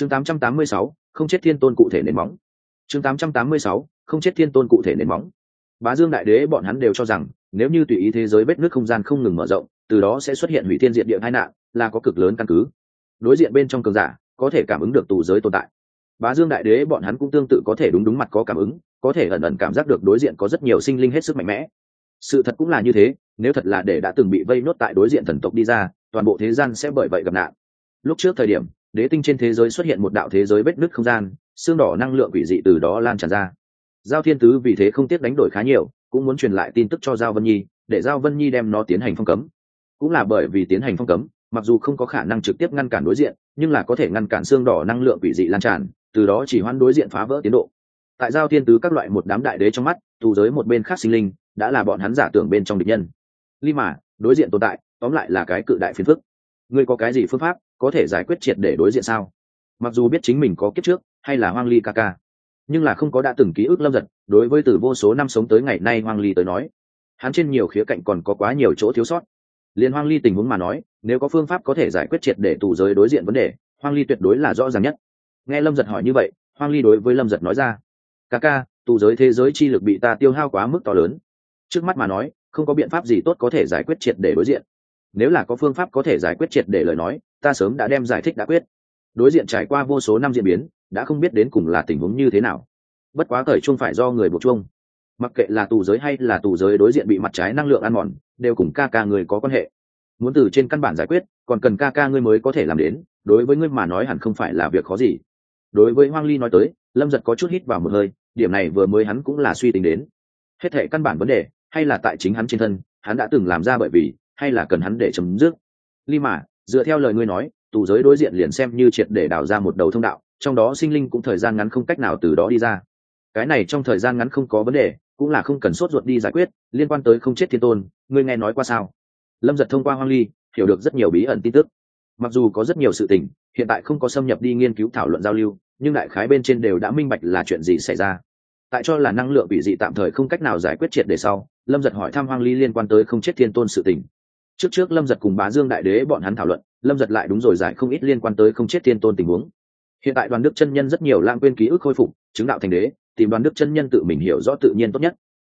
chương 886, không chết thiên tôn cụ thể nền móng. Chương 886, không chết thiên tôn cụ thể nền móng. Bá dương đại đế bọn hắn đều cho rằng nếu như tùy ý thế giới vết nước không gian không ngừng mở rộng từ đó sẽ xuất hiện hủy thiên diện địa hai nạn là có cực lớn căn cứ. Đối diện bên trong cường giả có thể cảm ứng được tù giới tồn tại. Bá dương đại đế bọn hắn cũng tương tự có thể đúng đúng mặt có cảm ứng có thể ẩn ẩn cảm giác được đối diện có rất nhiều sinh linh hết sức mạnh mẽ. Sự thật cũng là như thế nếu thật là để đã từng bị vây nốt tại đối diện thần tộc đi ra toàn bộ thế gian sẽ bởi vậy gặp nạn. Lúc trước thời điểm đế tinh trên thế giới xuất hiện một đạo thế giới vết nứt không gian, xương đỏ năng lượng quỷ dị từ đó lan tràn ra. Giao thiên tứ vì thế không tiếc đánh đổi khá nhiều, cũng muốn truyền lại tin tức cho giao vân nhi, để giao vân nhi đem nó tiến hành phong cấm. Cũng là bởi vì tiến hành phong cấm, mặc dù không có khả năng trực tiếp ngăn cản đối diện, nhưng là có thể ngăn cản xương đỏ năng lượng quỷ dị lan tràn, từ đó chỉ hoãn đối diện phá vỡ tiến độ. Tại giao thiên tứ các loại một đám đại đế trong mắt, tù giới một bên khác sinh linh, đã là bọn hắn giả tưởng bên trong địch nhân. Ly mà, đối diện tồn tại, tóm lại là cái cự đại phiền phức. Ngươi có cái gì phương pháp? Có thể giải quyết triệt để đối diện sao? Mặc dù biết chính mình có kiếp trước, hay là hoang ly ca ca, nhưng là không có đã từng ký ức lâm giật, đối với từ vô số năm sống tới ngày nay hoang ly tới nói, hắn trên nhiều khía cạnh còn có quá nhiều chỗ thiếu sót. Liên hoang ly tình huống mà nói, nếu có phương pháp có thể giải quyết triệt để tù giới đối diện vấn đề, hoang ly tuyệt đối là rõ ràng nhất. Nghe lâm giật hỏi như vậy, hoang ly đối với lâm giật nói ra, ca ca, tù giới thế giới chi lực bị ta tiêu hao quá mức to lớn. Trước mắt mà nói, không có biện pháp gì tốt có thể giải quyết triệt để đối diện. Nếu là có phương pháp có thể giải quyết triệt để lời nói ta sớm đã đem giải thích đã quyết. Đối diện trải qua vô số năm diễn biến, đã không biết đến cùng là tình huống như thế nào. Bất quá cởi chung phải do người buộc chung mặc kệ là tù giới hay là tù giới đối diện bị mặt trái năng lượng ăn mòn, đều cùng ca ca người có quan hệ. Muốn từ trên căn bản giải quyết, còn cần ca ca ngươi mới có thể làm đến, đối với ngươi mà nói hẳn không phải là việc khó gì. Đối với hoang ly nói tới, lâm giật có chút hít vào một hơi, điểm này vừa mới hắn cũng là suy tính đến. Hết thể căn bản vấn đề, hay là tại chính hắn trên thân, hắn đã từng làm ra bởi vì, hay là cần hắn để chấm dứt. Ly mà dựa theo lời ngươi nói, tù giới đối diện liền xem như triệt để đào ra một đầu thông đạo, trong đó sinh linh cũng thời gian ngắn không cách nào từ đó đi ra. Cái này trong thời gian ngắn không có vấn đề, cũng là không cần sốt ruột đi giải quyết, liên quan tới không chết thiên tôn, ngươi nghe nói qua sao? Lâm giật thông qua hoang ly, hiểu được rất nhiều bí ẩn tin tức. Mặc dù có rất nhiều sự tình, hiện tại không có xâm nhập đi nghiên cứu thảo luận giao lưu, nhưng đại khái bên trên đều đã minh bạch là chuyện gì xảy ra. Tại cho là năng lượng bị dị tạm thời không cách nào giải quyết triệt để sau, lâm giật hỏi thăm hoang ly liên quan tới không chết thiên tôn sự tình trước trước lâm giật cùng bá dương đại đế bọn hắn thảo luận, lâm giật lại đúng rồi giải không ít liên quan tới không chết thiên tôn tình huống. Hiện tại đoàn đức chân nhân rất nhiều lãng quên ký ức khôi phục, chứng đạo thành đế, tìm đoàn đức chân nhân tự mình hiểu rõ tự nhiên tốt nhất.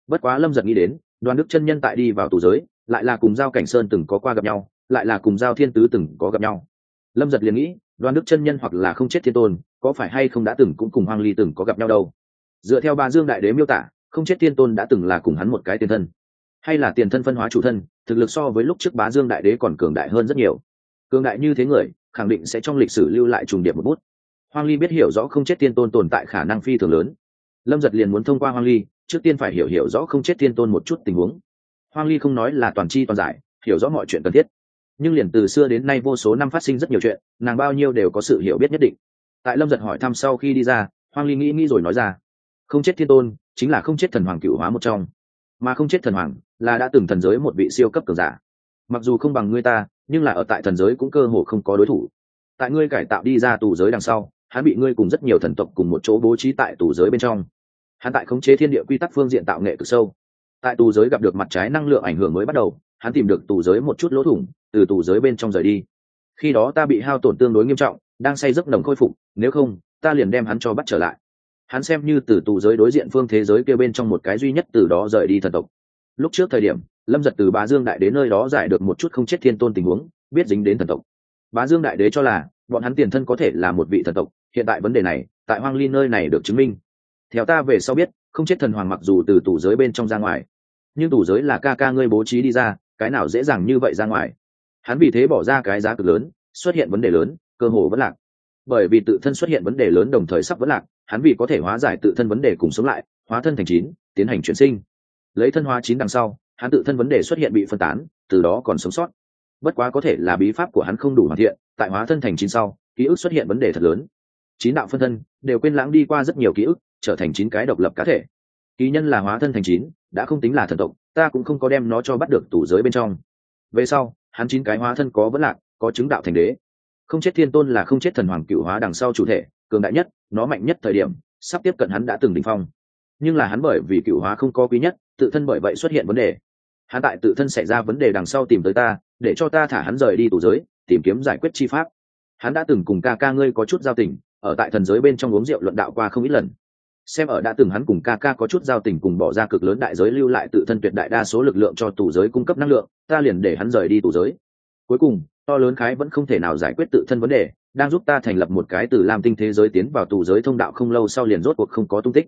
Bất quá lâm giật nghĩ đến, đoàn đức chân nhân tại đi vào tù giới, lại là cùng giao cảnh sơn từng có qua gặp nhau, lại là cùng giao thiên tứ từng có gặp nhau. Lâm giật liền nghĩ, đoàn đức chân nhân hoặc là không chết thiên tôn, có phải hay không đã từng cũng cùng hoang ly từng có gặp nhau đâu? Dựa theo ba dương đại đế miêu tả, không chết thiên tôn đã từng là cùng hắn một cái tiền thân hay là tiền thân phân hóa chủ thân, thực lực so với lúc trước bá dương đại đế còn cường đại hơn rất nhiều. Cường đại như thế người, khẳng định sẽ trong lịch sử lưu lại trùng điệp một bút. Hoang ly biết hiểu rõ không chết tiên tôn tồn tại khả năng phi thường lớn. Lâm giật liền muốn thông qua hoang ly, trước tiên phải hiểu hiểu rõ không chết tiên tôn một chút tình huống. Hoang ly không nói là toàn c h i toàn giải, hiểu rõ mọi chuyện cần thiết. Nhưng liền từ xưa đến nay vô số năm phát sinh rất nhiều chuyện, nàng bao nhiêu đều có sự hiểu biết nhất định. Tại lâm giật hỏi thăm sau khi đi ra, hoang ly nghĩ nghĩ rồi nói ra. Không chết thiên tôn, chính là không chết thần hoàng cựu hóa một trong. Mà không chết thần hoàng là đã từng thần giới một vị siêu cấp cường giả. Mặc dù không bằng ngươi ta, nhưng là ở tại thần giới cũng cơ hồ không có đối thủ. Tại ngươi cải tạo đi ra tù giới đằng sau, hắn bị ngươi cùng rất nhiều thần tộc cùng một chỗ bố trí tại tù giới bên trong. Hắn tại khống chế thiên địa quy tắc phương diện tạo nghệ cực sâu. Tại tù giới gặp được mặt trái năng lượng ảnh hưởng mới bắt đầu, hắn tìm được tù giới một chút lỗ thủng, từ tù giới bên trong rời đi. Khi đó ta bị hao tổn tương đối nghiêm trọng, đang say giấc nồng khôi phục, nếu không, ta liền đem hắn cho bắt trở lại. Hắn xem như từ tù giới đối diện phương thế giới kia bên trong một cái duy nhất từ đó rời đi thần tộc lúc trước thời điểm, lâm giật từ bá dương đại đế nơi đó giải được một chút không chết thiên tôn tình huống, biết dính đến thần tộc. Bá dương đại đế cho là, bọn hắn tiền thân có thể là một vị thần tộc, hiện tại vấn đề này, tại hoang ly nơi này được chứng minh. Theo ta về sau biết, không chết thần hoàng mặc dù từ tủ giới bên trong ra ngoài, nhưng tủ giới là ca ca ngươi bố trí đi ra, cái nào dễ dàng như vậy ra ngoài. Hắn vì thế bỏ ra cái giá cực lớn, xuất hiện vấn đề lớn, cơ hồ vẫn lạc. Bởi vì tự thân xuất hiện vấn đề lớn đồng thời sắp vẫn lạc, hắn vì có thể hóa giải tự thân vấn đề cùng sống lại, hóa thân thành chín, tiến hành chuyển sinh lấy thân hóa chín đằng sau, hắn tự thân vấn đề xuất hiện bị phân tán, từ đó còn sống sót. Bất quá có thể là bí pháp của hắn không đủ hoàn thiện, tại hóa thân thành chín sau, ký ức xuất hiện vấn đề thật lớn. Chín đạo phân thân đều quên lãng đi qua rất nhiều ký ức, trở thành chín cái độc lập cá thể. Ký nhân là hóa thân thành chín, đã không tính là thần tộc, ta cũng không có đem nó cho bắt được tủ giới bên trong. Về sau, hắn chín cái hóa thân có vẫn lạc, có chứng đạo thành đế. Không chết thiên tôn là không chết thần hoàng cựu hóa đằng sau chủ thể, cường đại nhất, nó mạnh nhất thời điểm, sắp tiếp cận hắn đã từng đ ỉ n h phong. Nhưng là hắn bởi vì cựu hóa không có quý nhất tự thân bởi vậy xuất hiện vấn đề. Hắn tại tự thân xảy ra vấn đề đằng sau tìm tới ta, để cho ta thả hắn rời đi tù giới, tìm kiếm giải quyết chi pháp. Hắn đã từng cùng ca ca ngươi có chút giao tình, ở tại thần giới bên trong uống rượu luận đạo qua không ít lần. Xem ở đã từng hắn cùng ca ca có chút giao tình cùng bỏ ra cực lớn đại giới lưu lại tự thân tuyệt đại đa số lực lượng cho tù giới cung cấp năng lượng, ta liền để hắn rời đi tù giới. Cuối cùng, to lớn khái vẫn không thể nào giải quyết tự thân vấn đề, đang giúp ta thành lập một cái từ lam tinh thế giới tiến vào tù giới thông đạo không lâu sau liền rốt cuộc không có tung tích.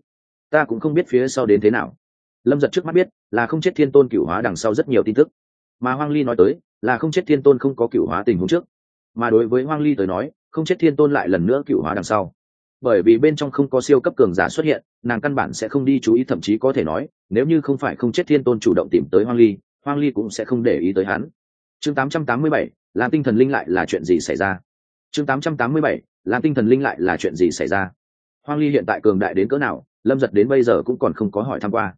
Ta cũng không biết phía sau đến thế nào lâm giật trước mắt biết là không chết thiên tôn cựu hóa đằng sau rất nhiều tin tức. Mà hoang ly nói tới là không chết thiên tôn không có cựu hóa tình huống trước. Mà đối với hoang ly tới nói không chết thiên tôn lại lần nữa cựu hóa đằng sau. Bởi vì bên trong không có siêu cấp cường giả xuất hiện nàng căn bản sẽ không đi chú ý thậm chí có thể nói nếu như không phải không chết thiên tôn chủ động tìm tới hoang ly hoang ly cũng sẽ không để ý tới hắn. Chương 887, làm tinh thần linh lại là chuyện gì xảy ra? Chương 887, làm tinh thần linh lại là chuyện gì xảy ra? Hoang ly hiện tại cường đại đến cỡ nào lâm giật đến bây giờ cũng còn không có hỏi tham q u a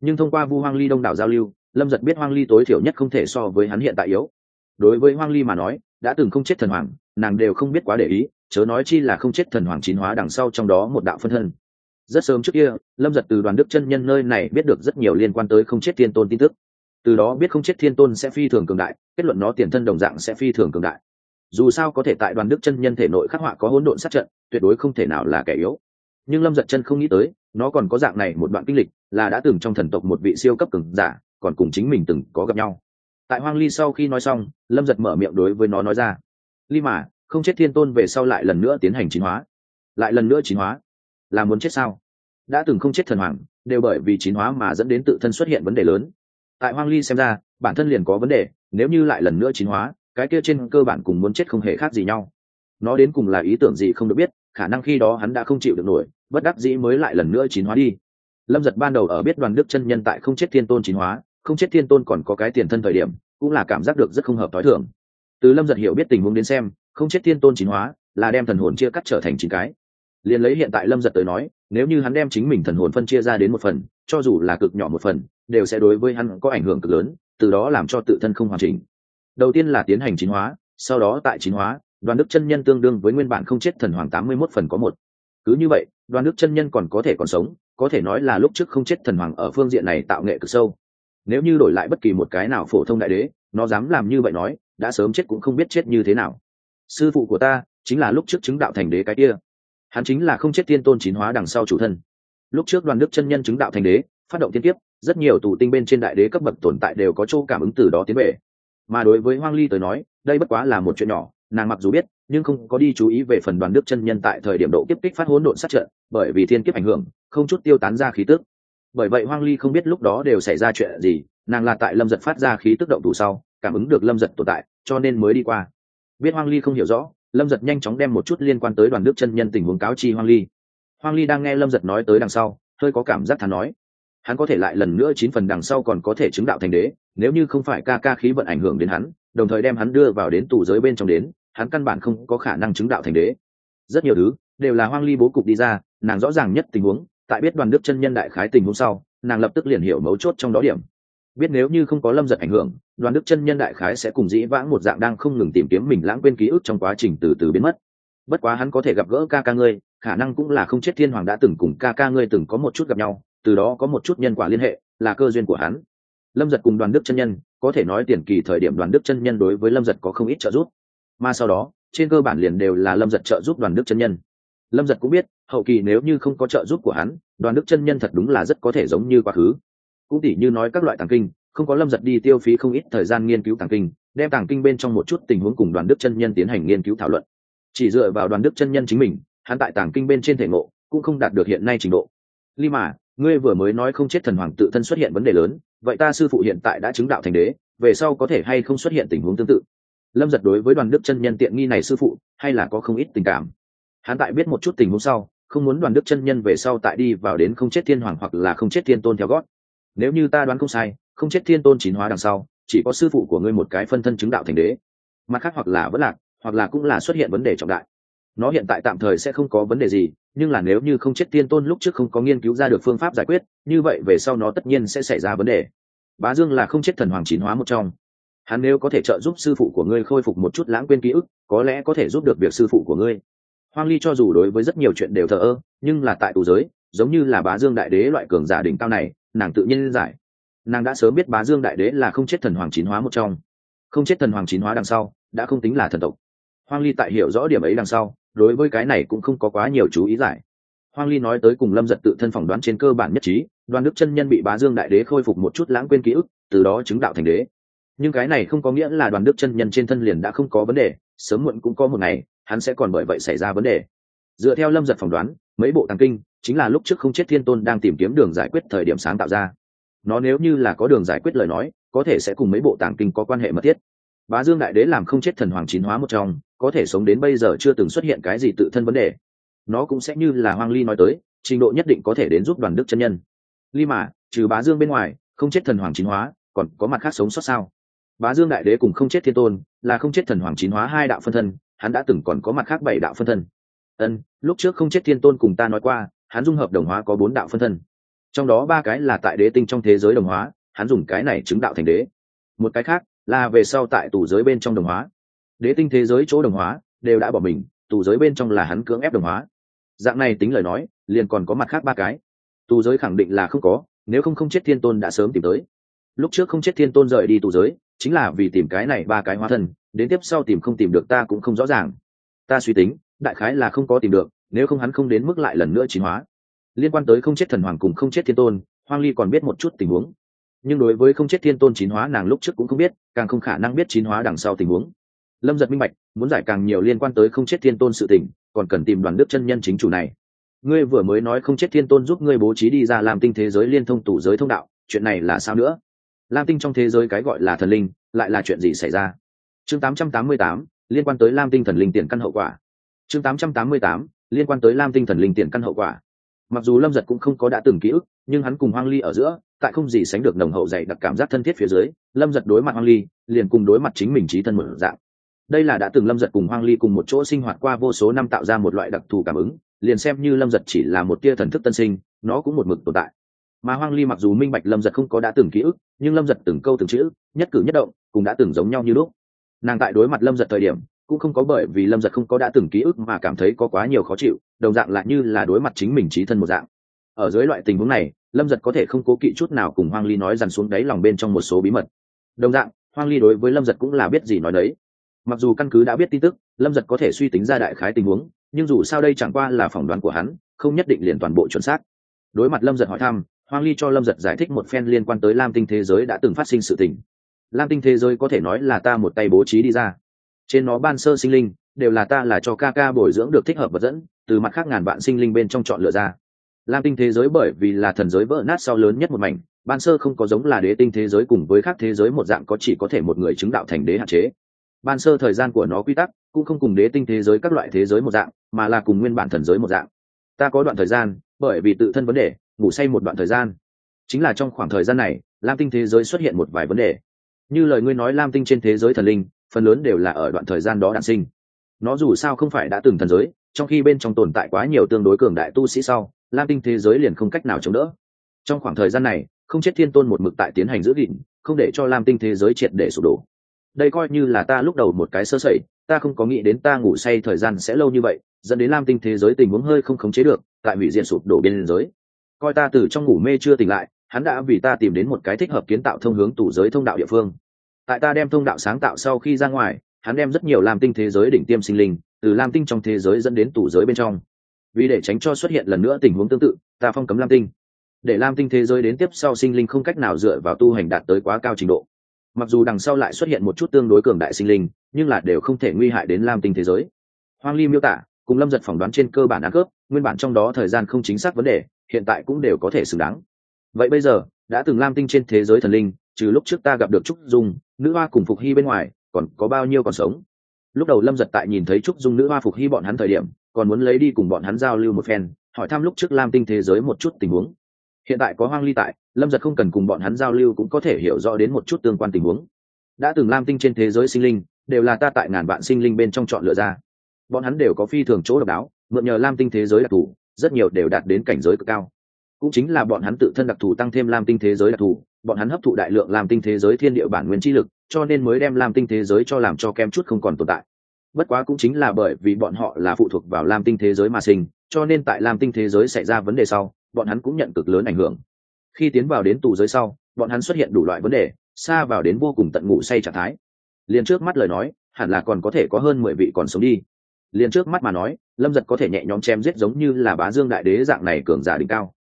nhưng thông qua vu hoang ly đông đảo giao lưu, lâm giật biết hoang ly tối thiểu nhất không thể so với hắn hiện tại yếu. Đối với hoang ly mà nói, đã từng không chết thần hoàng, nàng đều không biết quá để ý, chớ nói chi là không chết thần hoàng chín hóa đằng sau trong đó một đạo phân thân. Rất sớm trước kia, lâm giật từ đoàn đức chân nhân nơi này biết được rất nhiều liên quan tới không chết thiên tôn tin tức. Từ đó biết không chết thiên tôn sẽ phi thường cường đại, kết luận nó tiền thân đồng dạng sẽ phi thường cường đại. Dù sao có thể tại đoàn đức chân nhân thể nội khắc họa có hỗn độn sát trận, tuyệt đối không thể nào là kẻ yếu. Nhưng lâm giật chân không nghĩ tới nó còn có dạng này một đoạn kinh lịch, là đã từng trong thần tộc một vị siêu cấp cường giả, còn cùng chính mình từng có gặp nhau. Tại hoang ly sau khi nói xong, lâm giật mở miệng đối với nó nói ra, ly mà, không chết thiên tôn về sau lại lần nữa tiến hành chín hóa. Lại lần nữa chín hóa. Là muốn chết sao? Đã từng không chết thần hoàng, đều bởi vì chín hóa mà dẫn đến tự thân xuất hiện vấn đề lớn. Tại hoang ly xem ra, bản thân liền có vấn đề, nếu như lại lần nữa chín hóa, cái kia trên cơ bản cùng muốn chết không hề khác gì nhau. Nó đến cùng là ý tưởng gì không được biết khả năng khi đó hắn đã không chịu được nổi, bất đắc dĩ mới lại lần nữa chín hóa đi. Lâm giật ban đầu ở biết đoàn đức chân nhân tại không chết thiên tôn chín hóa, không chết thiên tôn còn có cái tiền thân thời điểm, cũng là cảm giác được rất không hợp t h o i thường. Từ lâm giật hiểu biết tình huống đến xem, không chết thiên tôn chín hóa là đem thần hồn chia cắt trở thành chín cái. Liền lấy hiện tại lâm giật tới nói, nếu như hắn đem chính mình thần hồn phân chia ra đến một phần, cho dù là cực nhỏ một phần, đều sẽ đối với hắn có ảnh hưởng cực lớn, từ đó làm cho tự thân không hoàn chỉnh. Đầu tiên là tiến hành chín hóa, sau đó tại chín hóa đoàn đức chân nhân tương đương với nguyên bản không chết thần hoàng tám mươi mốt phần có một. Cứ như vậy, đoàn đức chân nhân còn có thể còn sống, có thể nói là lúc trước không chết thần hoàng ở phương diện này tạo nghệ cực sâu. Nếu như đổi lại bất kỳ một cái nào phổ thông đại đế, nó dám làm như vậy nói, đã sớm chết cũng không biết chết như thế nào. Sư phụ của ta chính là lúc trước chứng đạo thành đế cái kia. Hắn chính là không chết tiên tôn chín hóa đằng sau chủ thân. Lúc trước đoàn đức chân nhân chứng đạo thành đế, phát động tiên tiếp rất nhiều tù tinh bên trên đại đế cấp bậc tồn tại đều có chỗ cảm ứng từ đó tiến về. Mà đối với hoang ly tới nói, đây bất quá là một chuyện nhỏ nàng mặc dù biết, nhưng không có đi chú ý về phần đoàn đức chân nhân tại thời điểm độ kiếp kích phát hỗn độn sát trận, bởi vì thiên kiếp ảnh hưởng, không chút tiêu tán ra khí tức. Bởi vậy hoang ly không biết lúc đó đều xảy ra chuyện gì, nàng là tại lâm giật phát ra khí tức động thủ sau, cảm ứng được lâm giật tồn tại, cho nên mới đi qua. Biết hoang ly không hiểu rõ, lâm giật nhanh chóng đem một chút liên quan tới đoàn đức chân nhân tình huống cáo chi hoang ly. Hoang ly đang nghe lâm giật nói tới đằng sau, hơi có cảm giác thán nói. Hắn có thể lại lần nữa chín phần đằng sau còn có thể chứng đạo thành đế, nếu như không phải ca ca khí vận ảnh hưởng đến hắn đồng thời đem hắn đưa vào đến tù giới bên trong đến, hắn căn bản không có khả năng chứng đạo thành đế. Rất nhiều thứ đều là hoang ly bố cục đi ra, nàng rõ ràng nhất tình huống, tại biết đoàn đức chân nhân đại khái tình huống sau, nàng lập tức liền hiểu mấu chốt trong đó điểm. Biết nếu như không có lâm giật ảnh hưởng, đoàn đức chân nhân đại khái sẽ cùng dĩ vãng một dạng đang không ngừng tìm kiếm mình lãng quên ký ức trong quá trình từ từ biến mất. Bất quá hắn có thể gặp gỡ ca ca ngươi, khả năng cũng là không chết thiên hoàng đã từng cùng ca ca ngươi từng có một chút gặp nhau, từ đó có một chút nhân quả liên hệ, là cơ duyên của hắn. Lâm giật cùng đoàn đức chân nhân có thể nói tiền kỳ thời điểm đoàn đức chân nhân đối với lâm giật có không ít trợ giúp. Mà sau đó, trên cơ bản liền đều là lâm giật trợ giúp đoàn đức chân nhân. Lâm giật cũng biết, hậu kỳ nếu như không có trợ giúp của hắn, đoàn đức chân nhân thật đúng là rất có thể giống như quá khứ. Cũng tỉ như nói các loại tàng kinh, không có lâm giật đi tiêu phí không ít thời gian nghiên cứu tàng kinh, đem tàng kinh bên trong một chút tình huống cùng đoàn đức chân nhân tiến hành nghiên cứu thảo luận. Chỉ dựa vào đoàn đức chân nhân chính mình, hắn tại tàng kinh bên trên thể ngộ, cũng không đạt được hiện nay trình độ. Ly mà, ngươi vừa mới nói không chết thần hoàng tự thân xuất hiện vấn đề lớn vậy ta sư phụ hiện tại đã chứng đạo thành đế, về sau có thể hay không xuất hiện tình huống tương tự? Lâm giật đối với đoàn đức chân nhân tiện nghi này sư phụ, hay là có không ít tình cảm. Hắn tại biết một chút tình huống sau, không muốn đoàn đức chân nhân về sau tại đi vào đến không chết thiên hoàng hoặc là không chết thiên tôn theo gót. Nếu như ta đoán không sai, không chết thiên tôn chín hóa đằng sau, chỉ có sư phụ của ngươi một cái phân thân chứng đạo thành đế. Mặt khác hoặc là vẫn lạc, hoặc là cũng là xuất hiện vấn đề trọng đại nó hiện tại tạm thời sẽ không có vấn đề gì, nhưng là nếu như không chết tiên tôn lúc trước không có nghiên cứu ra được phương pháp giải quyết, như vậy về sau nó tất nhiên sẽ xảy ra vấn đề. Bá dương là không chết thần hoàng chín hóa một trong. Hắn nếu có thể trợ giúp sư phụ của ngươi khôi phục một chút lãng quên ký ức, có lẽ có thể giúp được việc sư phụ của ngươi. Hoang ly cho dù đối với rất nhiều chuyện đều thờ ơ, nhưng là tại tù giới, giống như là bá dương đại đế loại cường giả đỉnh cao này, nàng tự nhiên giải. Nàng đã sớm biết bá dương đại đế là không chết thần hoàng chín hóa một trong. Không chết thần hoàng chín hóa đằng sau, đã không tính là thần tộc. Hoang ly tại hiểu rõ điểm ấy đằng sau đối với cái này cũng không có quá nhiều chú ý giải. Hoang ly nói tới cùng lâm giật tự thân phỏng đoán trên cơ bản nhất trí, đoàn đức chân nhân bị bá dương đại đế khôi phục một chút lãng quên ký ức, từ đó chứng đạo thành đế. Nhưng cái này không có nghĩa là đoàn đức chân nhân trên thân liền đã không có vấn đề, sớm muộn cũng có một ngày, hắn sẽ còn bởi vậy xảy ra vấn đề. Dựa theo lâm giật phỏng đoán, mấy bộ tàng kinh, chính là lúc trước không chết thiên tôn đang tìm kiếm đường giải quyết thời điểm sáng tạo ra. Nó nếu như là có đường giải quyết lời nói, có thể sẽ cùng mấy bộ tàng kinh có quan hệ mật thiết. Bá dương đại đế làm không chết thần hoàng chín hóa một trong có thể sống đến bây giờ chưa từng xuất hiện cái gì tự thân vấn đề. Nó cũng sẽ như là hoang ly nói tới, trình độ nhất định có thể đến giúp đoàn đức chân nhân. Ly mà, trừ bá dương bên ngoài, không chết thần hoàng chín hóa, còn có mặt khác sống sót sao? Bá dương đại đế cùng không chết thiên tôn, là không chết thần hoàng chín hóa hai đạo phân thân, hắn đã từng còn có mặt khác bảy đạo phân thân. Ân, lúc trước không chết thiên tôn cùng ta nói qua, hắn dung hợp đồng hóa có bốn đạo phân thân. Trong đó ba cái là tại đế tinh trong thế giới đồng hóa, hắn dùng cái này chứng đạo thành đế. Một cái khác là về sau tại tù giới bên trong đồng hóa đế tinh thế giới chỗ đồng hóa, đều đã bỏ mình, tù giới bên trong là hắn cưỡng ép đồng hóa. Dạng này tính lời nói, liền còn có mặt khác ba cái. Tù giới khẳng định là không có, nếu không không chết thiên tôn đã sớm tìm tới. Lúc trước không chết thiên tôn rời đi tù giới, chính là vì tìm cái này ba cái hóa thân đến tiếp sau tìm không tìm được ta cũng không rõ ràng. Ta suy tính, đại khái là không có tìm được, nếu không hắn không đến mức lại lần nữa chín hóa. Liên quan tới không chết thần hoàng cùng không chết thiên tôn, hoang ly còn biết một chút tình huống. Nhưng đối với không chết thiên tôn chín hóa nàng lúc trước cũng không biết, càng không khả năng biết chín hóa đằng sau tình huống lâm giật minh bạch muốn giải càng nhiều liên quan tới không chết thiên tôn sự tình còn cần tìm đoàn đức chân nhân chính chủ này. Ngươi vừa mới nói không chết thiên tôn giúp ngươi bố trí đi ra làm tinh thế giới liên thông tủ giới thông đạo chuyện này là sao nữa? Lam tinh trong thế giới cái gọi là thần linh lại là chuyện gì xảy ra? Chương 888, liên quan tới lam tinh thần linh tiền căn hậu quả. Chương 888, liên quan tới lam tinh thần linh tiền căn hậu quả. Mặc dù lâm giật cũng không có đã từng ký ức nhưng hắn cùng hoang ly ở giữa tại không gì sánh được nồng hậu dày đặc cảm giác thân thiết phía dưới lâm giật đối mặt hoang ly liền cùng đối mặt chính mình trí thân một dạng đây là đã từng lâm giật cùng hoang ly cùng một chỗ sinh hoạt qua vô số năm tạo ra một loại đặc thù cảm ứng, liền xem như lâm giật chỉ là một tia thần thức tân sinh, nó cũng một mực tồn tại. Mà hoang ly mặc dù minh bạch lâm giật không có đã từng ký ức, nhưng lâm giật từng câu từng chữ, nhất cử nhất động, cũng đã từng giống nhau như lúc. Nàng tại đối mặt lâm giật thời điểm, cũng không có bởi vì lâm giật không có đã từng ký ức mà cảm thấy có quá nhiều khó chịu, đồng dạng lại như là đối mặt chính mình trí thân một dạng. Ở dưới loại tình huống này, lâm giật có thể không cố kỵ chút nào cùng hoang ly nói dằn xuống đáy lòng bên trong một số bí mật. Đồng dạng, hoang ly đối với lâm giật cũng là biết gì nói đấy mặc dù căn cứ đã biết tin tức, lâm giật có thể suy tính ra đại khái tình huống, nhưng dù sao đây chẳng qua là phỏng đoán của hắn, không nhất định liền toàn bộ chuẩn xác. Đối mặt lâm giật hỏi thăm, hoang ly cho lâm giật giải thích một phen liên quan tới lam tinh thế giới đã từng phát sinh sự tình. Lam tinh thế giới có thể nói là ta một tay bố trí đi ra. Trên nó ban sơ sinh linh, đều là ta là cho ca ca bồi dưỡng được thích hợp vật dẫn, từ mặt khác ngàn vạn sinh linh bên trong chọn lựa ra. Lam tinh thế giới bởi vì là thần giới vỡ nát sau lớn nhất một mảnh, ban sơ không có giống là đế tinh thế giới cùng với các thế giới một dạng có chỉ có thể một người chứng đạo thành đế hạn chế ban sơ thời gian của nó quy tắc cũng không cùng đế tinh thế giới các loại thế giới một dạng, mà là cùng nguyên bản thần giới một dạng. Ta có đoạn thời gian, bởi vì tự thân vấn đề, ngủ say một đoạn thời gian. Chính là trong khoảng thời gian này, lam tinh thế giới xuất hiện một vài vấn đề. Như lời ngươi nói lam tinh trên thế giới thần linh, phần lớn đều là ở đoạn thời gian đó đản sinh. Nó dù sao không phải đã từng thần giới, trong khi bên trong tồn tại quá nhiều tương đối cường đại tu sĩ sau, lam tinh thế giới liền không cách nào chống đỡ. Trong khoảng thời gian này, không chết thiên tôn một mực tại tiến hành giữ gìn, không để cho lam tinh thế giới triệt để sụp đổ đây coi như là ta lúc đầu một cái sơ sẩy, ta không có nghĩ đến ta ngủ say thời gian sẽ lâu như vậy, dẫn đến lam tinh thế giới tình huống hơi không khống chế được, tại hủy diện sụp đổ biên giới. Coi ta từ trong ngủ mê chưa tỉnh lại, hắn đã vì ta tìm đến một cái thích hợp kiến tạo thông hướng tủ giới thông đạo địa phương. Tại ta đem thông đạo sáng tạo sau khi ra ngoài, hắn đem rất nhiều lam tinh thế giới đỉnh tiêm sinh linh, từ lam tinh trong thế giới dẫn đến tủ giới bên trong. Vì để tránh cho xuất hiện lần nữa tình huống tương tự, ta phong cấm lam tinh. Để lam tinh thế giới đến tiếp sau, sinh linh không cách nào dựa vào tu hành đạt tới quá cao trình độ mặc dù đằng sau lại xuất hiện một chút tương đối cường đại sinh linh, nhưng là đều không thể nguy hại đến lam tinh thế giới. Hoang ly miêu tả, cùng lâm giật phỏng đoán trên cơ bản ăn cướp, nguyên bản trong đó thời gian không chính xác vấn đề, hiện tại cũng đều có thể xứng đáng. Vậy bây giờ, đã từng lam tinh trên thế giới thần linh, trừ lúc trước ta gặp được trúc dung, nữ hoa cùng phục hy bên ngoài, còn có bao nhiêu còn sống? Lúc đầu lâm giật tại nhìn thấy trúc dung, nữ hoa, phục hy bọn hắn thời điểm, còn muốn lấy đi cùng bọn hắn giao lưu một phen, hỏi thăm lúc trước lam tinh thế giới một chút tình huống. Hiện tại có hoang ly tại lâm giật không cần cùng bọn hắn giao lưu cũng có thể hiểu rõ đến một chút tương quan tình huống. Đã từng lam tinh trên thế giới sinh linh, đều là ta tại ngàn vạn sinh linh bên trong chọn lựa ra. Bọn hắn đều có phi thường chỗ độc đáo, mượn nhờ lam tinh thế giới đặc thù, rất nhiều đều đạt đến cảnh giới cực cao. Cũng chính là bọn hắn tự thân đặc thù tăng thêm lam tinh thế giới đặc thù, bọn hắn hấp thụ đại lượng lam tinh thế giới thiên địa bản nguyên chi lực, cho nên mới đem lam tinh thế giới cho làm cho kem chút không còn tồn tại. Bất quá cũng chính là bởi vì bọn họ là phụ thuộc vào lam tinh thế giới mà sinh, cho nên tại lam tinh thế giới xảy ra vấn đề sau, bọn hắn cũng nhận cực lớn ảnh hưởng khi tiến vào đến tù giới sau, bọn hắn xuất hiện đủ loại vấn đề, xa vào đến vô cùng tận ngủ say trạng thái. Liền trước mắt lời nói, hẳn là còn có thể có hơn mười vị còn sống đi. Liền trước mắt mà nói, lâm giật có thể nhẹ nhõm chém giết giống như là bá dương đại đế dạng này cường giả đỉnh cao.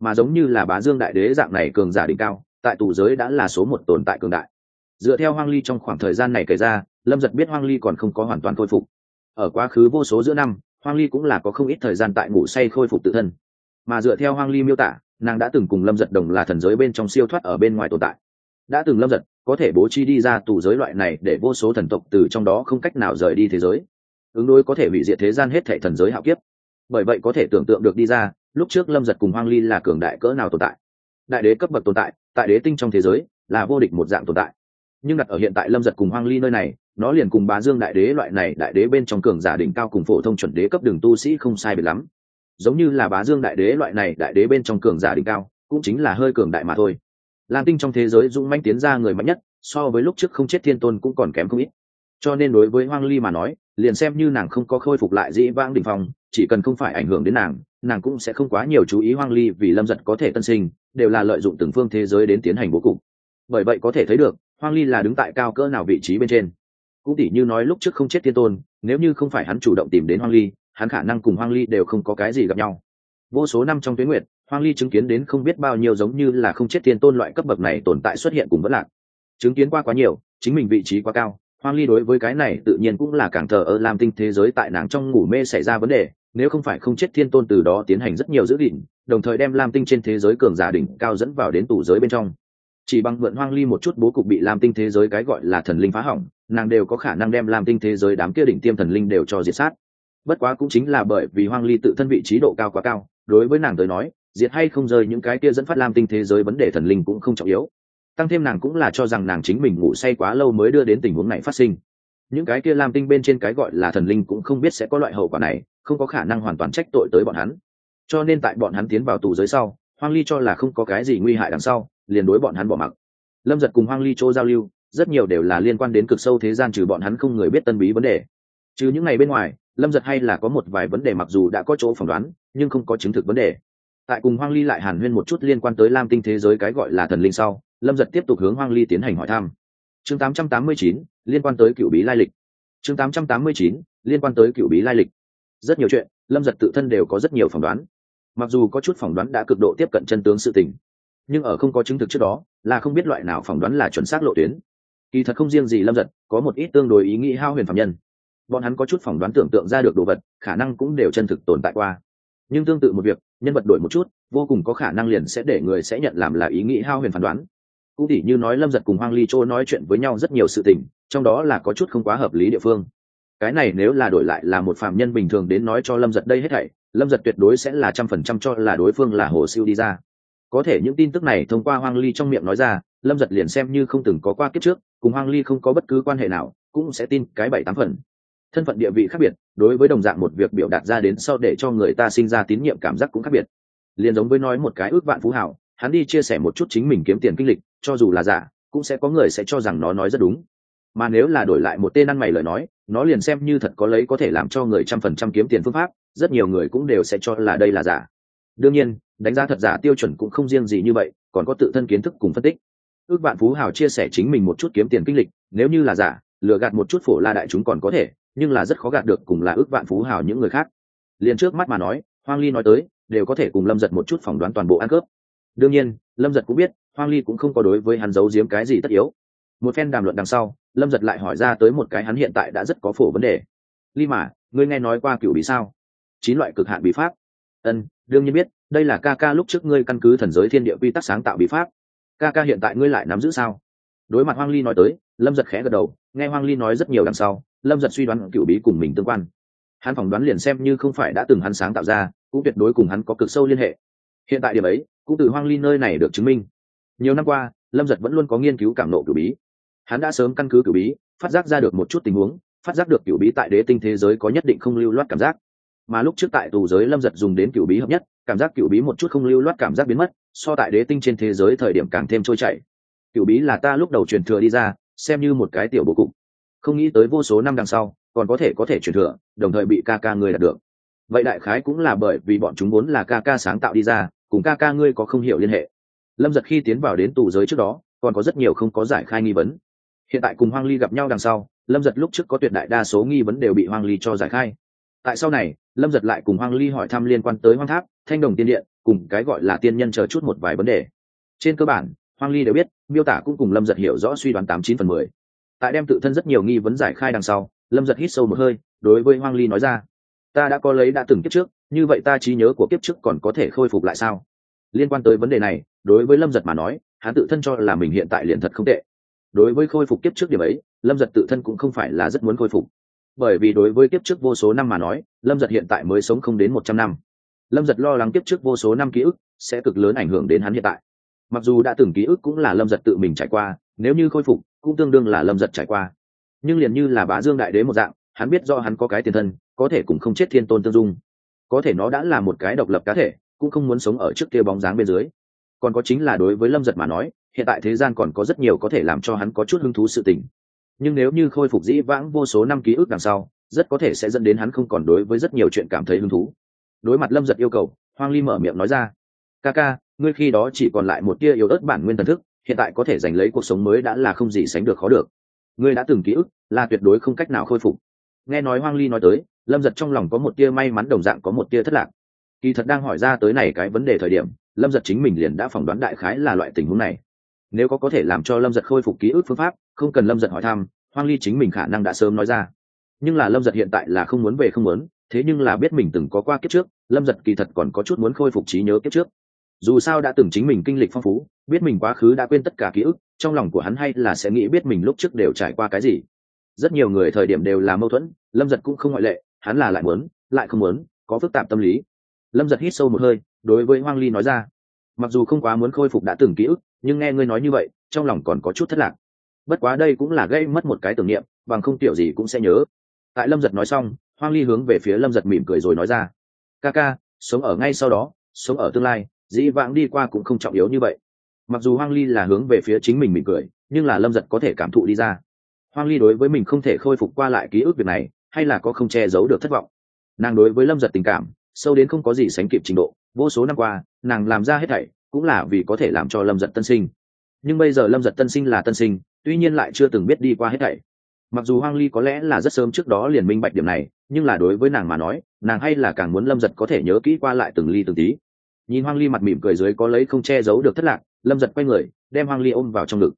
Mà giống như là bá dương đại đế dạng này cường giả đỉnh cao, tại tù giới đã là số một tồn tại cường đại. Dựa theo hoang ly trong khoảng thời gian này kể ra, lâm giật biết hoang ly còn không có hoàn toàn khôi phục. Ở quá khứ vô số giữa năm, hoang ly cũng là có không ít thời gian tại ngủ say khôi phục tự thân. Mà dựa theo hoang ly miêu tả nàng đã từng cùng lâm giật đồng là thần giới bên trong siêu thoát ở bên ngoài tồn tại. Đã từng lâm giật có thể bố trí đi ra tù giới loại này để vô số thần tộc từ trong đó không cách nào rời đi thế giới. Ứng đối có thể hủy diệt thế gian hết thệ thần giới hạo kiếp. Bởi vậy có thể tưởng tượng được đi ra, lúc trước lâm giật cùng hoang ly là cường đại cỡ nào tồn tại. Đại đế cấp bậc tồn tại tại đế tinh trong thế giới là vô địch một dạng tồn tại. Nhưng đặt ở hiện tại lâm giật cùng hoang ly nơi này, nó liền cùng bá dương đại đế loại này, đại đế bên trong cường giả đỉnh cao cùng phổ thông chuẩn đế cấp đường tu sĩ không sai biệt lắm giống như là bá dương đại đế loại này, đại đế bên trong cường giả đỉnh cao, cũng chính là hơi cường đại mà thôi. Lam tinh trong thế giới dũng manh tiến ra người mạnh nhất, so với lúc trước không chết thiên tôn cũng còn kém không ít. Cho nên đối với hoang ly mà nói, liền xem như nàng không có khôi phục lại dĩ vãng đỉnh phong, chỉ cần không phải ảnh hưởng đến nàng nàng cũng sẽ không quá nhiều chú ý hoang ly vì lâm giật có thể tân sinh, đều là lợi dụng từng phương thế giới đến tiến hành bố cục. Bởi vậy có thể thấy được, hoang ly là đứng tại cao cỡ nào vị trí bên trên. Cũng tỉ như nói lúc trước không chết thiên tôn, nếu như không phải hắn chủ động tìm đến hoang ly hắn khả năng cùng hoang ly đều không có cái gì gặp nhau. Vô số năm trong tuyến nguyệt, hoang ly chứng kiến đến không biết bao nhiêu giống như là không chết thiên tôn loại cấp bậc này tồn tại xuất hiện cùng vẫn lạc. Chứng kiến qua quá nhiều, chính mình vị trí quá cao, hoang ly đối với cái này tự nhiên cũng là càng thờ ở làm tinh thế giới tại nàng trong ngủ mê xảy ra vấn đề, nếu không phải không chết thiên tôn từ đó tiến hành rất nhiều giữ gìn, đồng thời đem lam tinh trên thế giới cường giả đỉnh cao dẫn vào đến tủ giới bên trong. Chỉ bằng mượn hoang ly một chút bố cục bị lam tinh thế giới cái gọi là thần linh phá hỏng, nàng đều có khả năng đem lam tinh thế giới đám kia đỉnh tiêm thần linh đều cho diệt sát bất quá cũng chính là bởi vì hoang ly tự thân vị trí độ cao quá cao, đối với nàng tới nói, diệt hay không rơi những cái kia dẫn phát lam tinh thế giới vấn đề thần linh cũng không trọng yếu. Tăng thêm nàng cũng là cho rằng nàng chính mình ngủ say quá lâu mới đưa đến tình huống này phát sinh. Những cái kia lam tinh bên trên cái gọi là thần linh cũng không biết sẽ có loại hậu quả này, không có khả năng hoàn toàn trách tội tới bọn hắn. Cho nên tại bọn hắn tiến vào tù giới sau, hoang ly cho là không có cái gì nguy hại đằng sau, liền đối bọn hắn bỏ mặc. Lâm giật cùng hoang ly chỗ giao lưu, rất nhiều đều là liên quan đến cực sâu thế gian trừ bọn hắn không người biết tân bí vấn đề. Trừ những ngày bên ngoài lâm giật hay là có một vài vấn đề mặc dù đã có chỗ phỏng đoán nhưng không có chứng thực vấn đề. Tại cùng hoang ly lại hàn huyên một chút liên quan tới lam tinh thế giới cái gọi là thần linh sau lâm giật tiếp tục hướng hoang ly tiến hành hỏi thăm. Chương 889, liên quan tới cựu bí lai lịch. Chương 889, liên quan tới cựu bí lai lịch. Rất nhiều chuyện lâm giật tự thân đều có rất nhiều phỏng đoán. Mặc dù có chút phỏng đoán đã cực độ tiếp cận chân tướng sự tình nhưng ở không có chứng thực trước đó là không biết loại nào phỏng đoán là chuẩn xác lộ tuyến. Kỳ thật không riêng gì lâm giật có một ít tương đối ý nghĩ hao huyền phạm nhân bọn hắn có chút phỏng đoán tưởng tượng ra được đồ vật, khả năng cũng đều chân thực tồn tại qua. Nhưng tương tự một việc, nhân vật đổi một chút, vô cùng có khả năng liền sẽ để người sẽ nhận làm là ý nghĩ hao huyền phán đoán. Cũng tỉ như nói lâm giật cùng hoang ly châu nói chuyện với nhau rất nhiều sự tình, trong đó là có chút không quá hợp lý địa phương. Cái này nếu là đổi lại là một phạm nhân bình thường đến nói cho lâm giật đây hết thảy, lâm giật tuyệt đối sẽ là trăm phần trăm cho là đối phương là hồ siêu đi ra. Có thể những tin tức này thông qua hoang ly trong miệng nói ra, lâm giật liền xem như không từng có qua kiếp trước, cùng hoang ly không có bất cứ quan hệ nào, cũng sẽ tin cái bảy tám phần thân phận địa vị khác biệt, đối với đồng dạng một việc biểu đạt ra đến sau để cho người ta sinh ra tín nhiệm cảm giác cũng khác biệt. Liền giống với nói một cái ước vạn phú hảo, hắn đi chia sẻ một chút chính mình kiếm tiền kinh lịch, cho dù là giả, cũng sẽ có người sẽ cho rằng nó nói rất đúng. Mà nếu là đổi lại một tên ăn mày lời nói, nó liền xem như thật có lấy có thể làm cho người trăm phần trăm kiếm tiền phương pháp, rất nhiều người cũng đều sẽ cho là đây là giả. Đương nhiên, đánh giá thật giả tiêu chuẩn cũng không riêng gì như vậy, còn có tự thân kiến thức cùng phân tích. Ước bạn phú hào chia sẻ chính mình một chút kiếm tiền kinh lịch, nếu như là giả, lừa gạt một chút phổ la đại chúng còn có thể nhưng là rất khó gạt được cùng là ước vạn phú hào những người khác. Liền trước mắt mà nói, hoang ly nói tới, đều có thể cùng lâm giật một chút phỏng đoán toàn bộ ăn cướp. Đương nhiên, lâm giật cũng biết, hoang ly cũng không có đối với hắn giấu giếm cái gì tất yếu. Một phen đàm luận đằng sau, lâm giật lại hỏi ra tới một cái hắn hiện tại đã rất có phổ vấn đề. Ly mà, ngươi nghe nói qua cựu bí sao? Chín loại cực hạn bí pháp. Ân, đương nhiên biết, đây là ca ca lúc trước ngươi căn cứ thần giới thiên địa quy tắc sáng tạo bí pháp. Ca ca hiện tại ngươi lại nắm giữ sao? Đối mặt hoang ly nói tới, lâm giật khẽ gật đầu, nghe hoang ly nói rất nhiều đằng sau lâm giật suy đoán cựu bí cùng mình tương quan. Hắn phỏng đoán liền xem như không phải đã từng hắn sáng tạo ra, cũng tuyệt đối cùng hắn có cực sâu liên hệ. Hiện tại điểm ấy, cũng từ hoang ly nơi này được chứng minh. Nhiều năm qua, lâm giật vẫn luôn có nghiên cứu cảm nộ cựu bí. Hắn đã sớm căn cứ cựu bí, phát giác ra được một chút tình huống, phát giác được cựu bí tại đế tinh thế giới có nhất định không lưu loát cảm giác. Mà lúc trước tại tù giới lâm giật dùng đến cựu bí hợp nhất, cảm giác cựu bí một chút không lưu loát cảm giác biến mất, so tại đế tinh trên thế giới thời điểm càng thêm trôi chảy. Cựu bí là ta lúc đầu truyền thừa đi ra, xem như một cái tiểu bộ cục không nghĩ tới vô số năm đằng sau, còn có thể có thể truyền thừa, đồng thời bị ca ca ngươi đạt được. Vậy đại khái cũng là bởi vì bọn chúng vốn là ca ca sáng tạo đi ra, cùng ca ca ngươi có không hiểu liên hệ. Lâm giật khi tiến vào đến tù giới trước đó, còn có rất nhiều không có giải khai nghi vấn. Hiện tại cùng hoang ly gặp nhau đằng sau, lâm giật lúc trước có tuyệt đại đa số nghi vấn đều bị hoang ly cho giải khai. Tại sau này, lâm giật lại cùng hoang ly hỏi thăm liên quan tới hoang tháp, thanh đồng tiên điện, cùng cái gọi là tiên nhân chờ chút một vài vấn đề. Trên cơ bản, hoang ly đều biết, miêu tả cũng cùng lâm giật hiểu rõ suy đoán tám chín phần mười tại đem tự thân rất nhiều nghi vấn giải khai đằng sau, lâm giật hít sâu một hơi, đối với hoang ly nói ra, ta đã có lấy đã từng kiếp trước, như vậy ta trí nhớ của kiếp trước còn có thể khôi phục lại sao? Liên quan tới vấn đề này, đối với lâm giật mà nói, hắn tự thân cho là mình hiện tại liền thật không tệ. Đối với khôi phục kiếp trước điểm ấy, lâm giật tự thân cũng không phải là rất muốn khôi phục. Bởi vì đối với kiếp trước vô số năm mà nói, lâm giật hiện tại mới sống không đến một trăm năm. Lâm giật lo lắng kiếp trước vô số năm ký ức sẽ cực lớn ảnh hưởng đến hắn hiện tại. Mặc dù đã từng ký ức cũng là lâm giật tự mình trải qua, nếu như khôi phục cũng tương đương là lâm giật trải qua. Nhưng liền như là bá dương đại đế một dạng, hắn biết do hắn có cái tiền thân, có thể cũng không chết thiên tôn tương dung. Có thể nó đã là một cái độc lập cá thể, cũng không muốn sống ở trước kia bóng dáng bên dưới. Còn có chính là đối với lâm giật mà nói, hiện tại thế gian còn có rất nhiều có thể làm cho hắn có chút hứng thú sự tình. Nhưng nếu như khôi phục dĩ vãng vô số năm ký ức đằng sau, rất có thể sẽ dẫn đến hắn không còn đối với rất nhiều chuyện cảm thấy hứng thú. Đối mặt lâm giật yêu cầu, hoang ly mở miệng nói ra, ca ca, ngươi khi đó chỉ còn lại một tia yếu ớt bản nguyên thần thức hiện tại có thể giành lấy cuộc sống mới đã là không gì sánh được khó được. Ngươi đã từng ký ức, là tuyệt đối không cách nào khôi phục. Nghe nói hoang ly nói tới, lâm giật trong lòng có một tia may mắn đồng dạng có một tia thất lạc. Kỳ thật đang hỏi ra tới này cái vấn đề thời điểm, lâm giật chính mình liền đã phỏng đoán đại khái là loại tình huống này. Nếu có có thể làm cho lâm giật khôi phục ký ức phương pháp, không cần lâm giật hỏi thăm, hoang ly chính mình khả năng đã sớm nói ra. Nhưng là lâm giật hiện tại là không muốn về không muốn, thế nhưng là biết mình từng có qua kiếp trước, lâm giật kỳ thật còn có chút muốn khôi phục trí nhớ kiếp trước dù sao đã từng chính mình kinh lịch phong phú, biết mình quá khứ đã quên tất cả ký ức, trong lòng của hắn hay là sẽ nghĩ biết mình lúc trước đều trải qua cái gì. Rất nhiều người thời điểm đều là mâu thuẫn, lâm giật cũng không ngoại lệ, hắn là lại muốn, lại không muốn, có phức tạp tâm lý. Lâm giật hít sâu một hơi, đối với hoang ly nói ra, mặc dù không quá muốn khôi phục đã từng ký ức, nhưng nghe ngươi nói như vậy, trong lòng còn có chút thất lạc. Bất quá đây cũng là gây mất một cái tưởng niệm, bằng không tiểu gì cũng sẽ nhớ. Tại lâm giật nói xong, hoang ly hướng về phía lâm giật mỉm cười rồi nói ra, ca ca, sống ở ngay sau đó, sống ở tương lai dĩ vãng đi qua cũng không trọng yếu như vậy. Mặc dù hoang ly là hướng về phía chính mình mỉm cười, nhưng là lâm giật có thể cảm thụ đi ra. Hoang ly đối với mình không thể khôi phục qua lại ký ức việc này, hay là có không che giấu được thất vọng. Nàng đối với lâm giật tình cảm, sâu đến không có gì sánh kịp trình độ. Vô số năm qua, nàng làm ra hết thảy, cũng là vì có thể làm cho lâm giật tân sinh. Nhưng bây giờ lâm giật tân sinh là tân sinh, tuy nhiên lại chưa từng biết đi qua hết thảy. Mặc dù hoang ly có lẽ là rất sớm trước đó liền minh bạch điểm này, nhưng là đối với nàng mà nói, nàng hay là càng muốn lâm giật có thể nhớ kỹ qua lại từng ly từng tí nhìn hoang ly mặt mỉm cười dưới có lấy không che giấu được thất lạc, lâm giật quay người, đem hoang ly ôm vào trong ngực.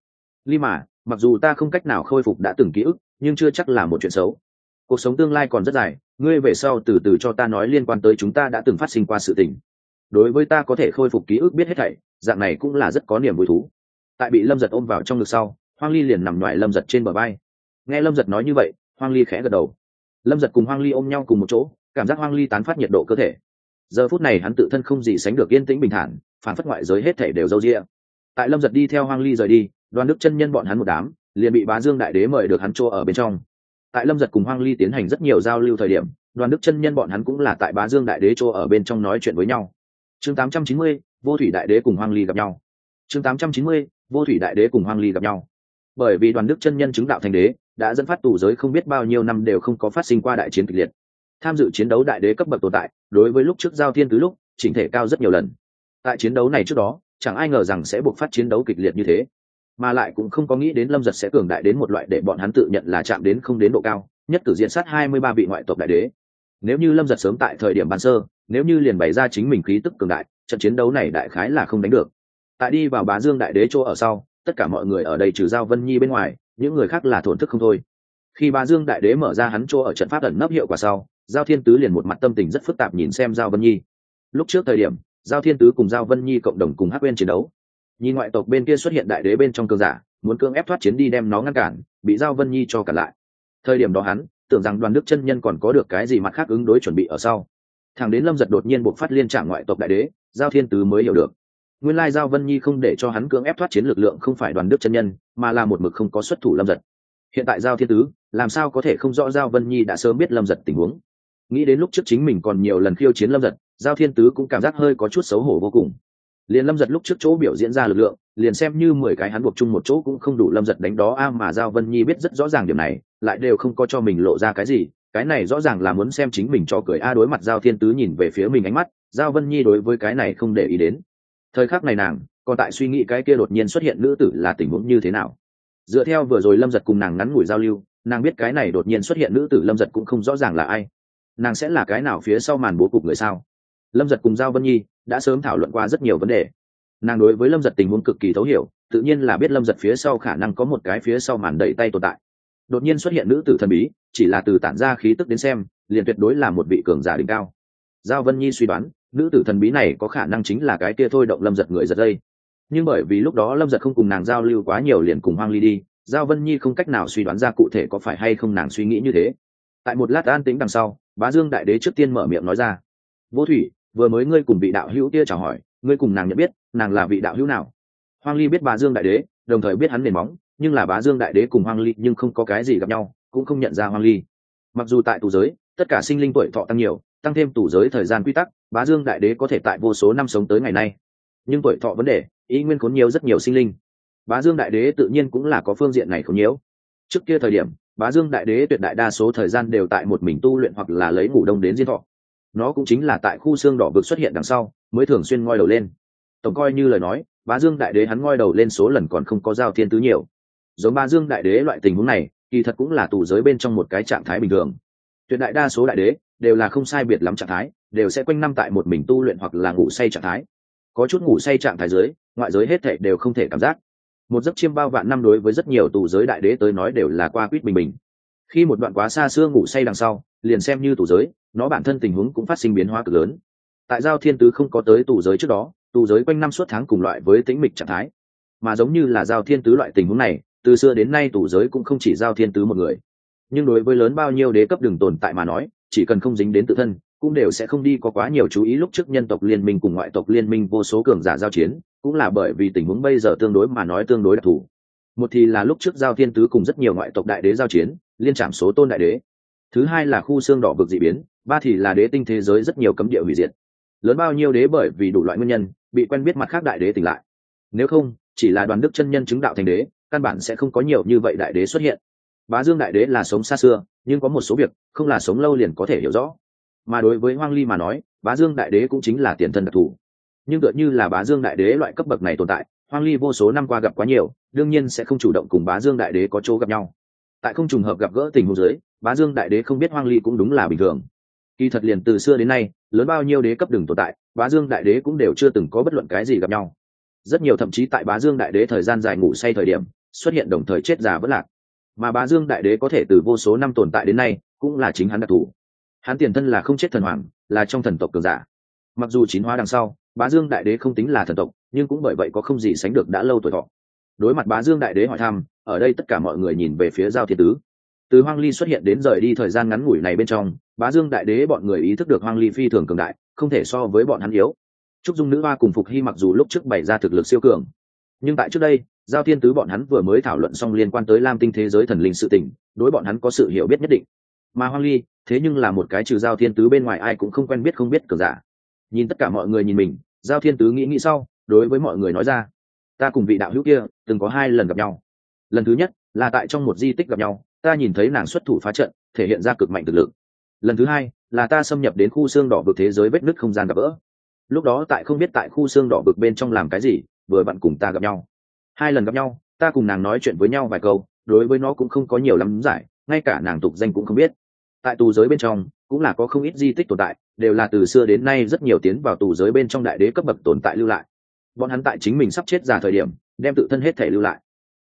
Ly mà, mặc dù ta không cách nào khôi phục đã từng ký ức, nhưng chưa chắc là một chuyện xấu. Cuộc sống tương lai còn rất dài, ngươi về sau từ từ cho ta nói liên quan tới chúng ta đã từng phát sinh qua sự tình. Đối với ta có thể khôi phục ký ức biết hết thảy, dạng này cũng là rất có niềm vui thú. Tại bị lâm giật ôm vào trong ngực sau, hoang ly liền nằm ngoài lâm giật trên bờ bay nghe lâm giật nói như vậy, hoang ly khẽ gật đầu. Lâm giật cùng hoang ly ôm nhau cùng một chỗ, cảm giác hoang ly tán phát nhiệt độ cơ thể giờ phút này hắn tự thân không gì sánh được yên tĩnh bình thản phản phất ngoại giới hết thể đều râu ria. tại lâm giật đi theo hoang ly rời đi đoàn đức chân nhân bọn hắn một đám liền bị bá dương đại đế mời được hắn chỗ ở bên trong. Tại lâm giật cùng hoang ly tiến hành rất nhiều giao lưu thời điểm đoàn đức chân nhân bọn hắn cũng là tại bá dương đại đế chỗ ở bên trong nói chuyện với nhau. Chương 890, vô thủy đại đế cùng hoang ly gặp nhau. Chương 890, vô thủy đại đế cùng hoang ly gặp nhau. Bởi vì đoàn đức chân nhân chứng đạo thành đế đã dẫn phát tù giới không biết bao nhiêu năm đều không có phát sinh qua đại chiến kịch liệt tham dự chiến đấu đại đế cấp bậc tồn tại, đối với lúc trước giao thiên tứ lúc, chỉnh thể cao rất nhiều lần. Tại chiến đấu này trước đó, chẳng ai ngờ rằng sẽ buộc phát chiến đấu kịch liệt như thế. Mà lại cũng không có nghĩ đến lâm giật sẽ cường đại đến một loại để bọn hắn tự nhận là chạm đến không đến độ cao, nhất cử diện sát hai mươi ba vị ngoại tộc đại đế. Nếu như lâm giật sớm tại thời điểm ban sơ, nếu như liền bày ra chính mình khí tức cường đại, trận chiến đấu này đại khái là không đánh được. Tại đi vào bá dương đại đế chỗ ở sau, tất cả mọi người ở đây trừ giao vân nhi bên ngoài, những người khác là thổn thức không thôi. Khi bá dương đại đế mở ra hắn chỗ ở trận pháp ẩn nấp hiệu quả sau giao thiên tứ liền một mặt tâm tình rất phức tạp nhìn xem giao vân nhi. Lúc trước thời điểm, giao thiên tứ cùng giao vân nhi cộng đồng cùng hắc bên chiến đấu. Nhìn ngoại tộc bên kia xuất hiện đại đế bên trong cơn giả, muốn cưỡng ép thoát chiến đi đem nó ngăn cản, bị giao vân nhi cho cả lại. Thời điểm đó hắn, tưởng rằng đoàn đức chân nhân còn có được cái gì mặt khác ứng đối chuẩn bị ở sau. Thằng đến lâm giật đột nhiên buộc phát liên trả ngoại tộc đại đế, giao thiên tứ mới hiểu được. Nguyên lai giao vân nhi không để cho hắn cưỡng ép thoát chiến lực lượng không phải đoàn đức chân nhân, mà là một mực không có xuất thủ lâm giật. Hiện tại giao thiên tứ, làm sao có thể không rõ giao vân nhi đã sớm biết lâm giật tình huống? Nghĩ đến lúc trước chính mình còn nhiều lần khiêu chiến lâm giật, giao thiên tứ cũng cảm giác hơi có chút xấu hổ vô cùng. Liền lâm giật lúc trước chỗ biểu diễn ra lực lượng, liền xem như mười cái hắn buộc chung một chỗ cũng không đủ lâm giật đánh đó, a, mà giao vân nhi biết rất rõ ràng điểm này, lại đều không có cho mình lộ ra cái gì, cái này rõ ràng là muốn xem chính mình cho cười a, đối mặt giao thiên tứ nhìn về phía mình ánh mắt, giao vân nhi đối với cái này không để ý đến. Thời khắc này nàng, còn tại suy nghĩ cái kia đột nhiên xuất hiện nữ tử là tình huống như thế nào. Dựa theo vừa rồi lâm giật cùng nàng ngắn ngủi giao lưu, nàng biết cái này đột nhiên xuất hiện nữ tử lâm giật cũng không rõ ràng là ai nàng sẽ là cái nào phía sau màn bố cục người sao? Lâm giật cùng giao vân nhi đã sớm thảo luận qua rất nhiều vấn đề. Nàng đối với lâm giật tình huống cực kỳ thấu hiểu, tự nhiên là biết lâm giật phía sau khả năng có một cái phía sau màn đẩy tay tồn tại. Đột nhiên xuất hiện nữ tử thần bí, chỉ là từ tản ra khí tức đến xem, liền tuyệt đối là một vị cường giả đỉnh cao. Giao vân nhi suy đoán, nữ tử thần bí này có khả năng chính là cái kia thôi động lâm giật người giật dây. Nhưng bởi vì lúc đó lâm giật không cùng nàng giao lưu quá nhiều liền cùng hoang ly đi, giao vân nhi không cách nào suy đoán ra cụ thể có phải hay không nàng suy nghĩ như thế. Tại một lát an tĩnh đằng sau bá dương đại đế trước tiên mở miệng nói ra. Vô thủy, vừa mới ngươi cùng vị đạo hữu kia chào hỏi, ngươi cùng nàng nhận biết, nàng là vị đạo hữu nào? Hoang ly biết bá dương đại đế, đồng thời biết hắn nền móng, nhưng là bá dương đại đế cùng hoang ly nhưng không có cái gì gặp nhau, cũng không nhận ra hoang ly. Mặc dù tại tù giới, tất cả sinh linh tuổi thọ tăng nhiều, tăng thêm tù giới thời gian quy tắc, bá dương đại đế có thể tại vô số năm sống tới ngày nay. Nhưng tuổi thọ vấn đề, ý nguyên khốn nhiều rất nhiều sinh linh. Bá dương đại đế tự nhiên cũng là có phương diện này khốn nhiều. Trước kia thời điểm bá dương đại đế tuyệt đại đa số thời gian đều tại một mình tu luyện hoặc là lấy ngủ đông đến diên thọ. Nó cũng chính là tại khu xương đỏ vực xuất hiện đằng sau, mới thường xuyên ngoi đầu lên. Tổng coi như lời nói, bá dương đại đế hắn ngoi đầu lên số lần còn không có giao thiên tứ nhiều. Giống bá dương đại đế loại tình huống này, kỳ thật cũng là tù giới bên trong một cái trạng thái bình thường. Tuyệt đại đa số đại đế đều là không sai biệt lắm trạng thái, đều sẽ quanh năm tại một mình tu luyện hoặc là ngủ say trạng thái. Có chút ngủ say trạng thái giới ngoại giới hết thể đều không thể cảm giác một giấc chiêm bao vạn năm đối với rất nhiều tù giới đại đế tới nói đều là qua quýt bình bình. Khi một đoạn quá xa xưa ngủ say đằng sau, liền xem như tù giới, nó bản thân tình huống cũng phát sinh biến hóa cực lớn. Tại giao thiên tứ không có tới tù giới trước đó, tù giới quanh năm suốt tháng cùng loại với tĩnh mịch trạng thái. Mà giống như là giao thiên tứ loại tình huống này, từ xưa đến nay tù giới cũng không chỉ giao thiên tứ một người. Nhưng đối với lớn bao nhiêu đế cấp đường tồn tại mà nói, chỉ cần không dính đến tự thân, cũng đều sẽ không đi có quá nhiều chú ý lúc trước nhân tộc liên minh cùng ngoại tộc liên minh vô số cường giả giao chiến cũng là bởi vì tình huống bây giờ tương đối mà nói tương đối đặc thù. Một thì là lúc trước giao thiên tứ cùng rất nhiều ngoại tộc đại đế giao chiến, liên trảm số tôn đại đế. Thứ hai là khu xương đỏ vực dị biến, ba thì là đế tinh thế giới rất nhiều cấm địa hủy diệt. Lớn bao nhiêu đế bởi vì đủ loại nguyên nhân, bị quen biết mặt khác đại đế tỉnh lại. Nếu không, chỉ là đoàn đức chân nhân chứng đạo thành đế, căn bản sẽ không có nhiều như vậy đại đế xuất hiện. Bá dương đại đế là sống xa xưa, nhưng có một số việc, không là sống lâu liền có thể hiểu rõ. Mà đối với hoang ly mà nói, bá dương đại đế cũng chính là tiền thân đặc thù nhưng tựa như là bá dương đại đế loại cấp bậc này tồn tại, hoang ly vô số năm qua gặp quá nhiều, đương nhiên sẽ không chủ động cùng bá dương đại đế có chỗ gặp nhau. Tại không trùng hợp gặp gỡ tình huống giới bá dương đại đế không biết hoang ly cũng đúng là bình thường. Kỳ thật liền từ xưa đến nay, lớn bao nhiêu đế cấp đừng tồn tại, bá dương đại đế cũng đều chưa từng có bất luận cái gì gặp nhau. Rất nhiều thậm chí tại bá dương đại đế thời gian dài ngủ say thời điểm, xuất hiện đồng thời chết già vất lạc. Mà bá dương đại đế có thể từ vô số năm tồn tại đến nay, cũng là chính hắn đặc thù. Hắn tiền thân là không chết thần hoàng, là trong thần tộc cường giả. Mặc dù chín hóa đằng sau bá dương đại đế không tính là thần tộc, nhưng cũng bởi vậy có không gì sánh được đã lâu tuổi thọ. Đối mặt bá dương đại đế hỏi thăm, ở đây tất cả mọi người nhìn về phía giao thiên tứ. Từ hoang ly xuất hiện đến rời đi thời gian ngắn ngủi này bên trong, bá dương đại đế bọn người ý thức được hoang ly phi thường cường đại, không thể so với bọn hắn yếu. Trúc dung nữ hoa cùng phục hy mặc dù lúc trước bày ra thực lực siêu cường, nhưng tại trước đây, giao thiên tứ bọn hắn vừa mới thảo luận xong liên quan tới lam tinh thế giới thần linh sự tình, đối bọn hắn có sự hiểu biết nhất định. Mà hoang ly, thế nhưng là một cái trừ giao thiên tứ bên ngoài ai cũng không quen biết không biết cường giả nhìn tất cả mọi người nhìn mình, giao thiên tứ nghĩ nghĩ sau, đối với mọi người nói ra, ta cùng vị đạo hữu kia từng có hai lần gặp nhau. Lần thứ nhất là tại trong một di tích gặp nhau, ta nhìn thấy nàng xuất thủ phá trận, thể hiện ra cực mạnh thực lực. Lần thứ hai là ta xâm nhập đến khu xương đỏ vực thế giới vết nứt không gian gặp vỡ lúc đó tại không biết tại khu xương đỏ vực bên trong làm cái gì, vừa bạn cùng ta gặp nhau. Hai lần gặp nhau, ta cùng nàng nói chuyện với nhau vài câu, đối với nó cũng không có nhiều lắm giải, ngay cả nàng tục danh cũng không biết. Tại tù giới bên trong cũng là có không ít di tích tồn tại, đều là từ xưa đến nay rất nhiều tiến vào tù giới bên trong đại đế cấp bậc tồn tại lưu lại. Bọn hắn tại chính mình sắp chết già thời điểm, đem tự thân hết thể lưu lại.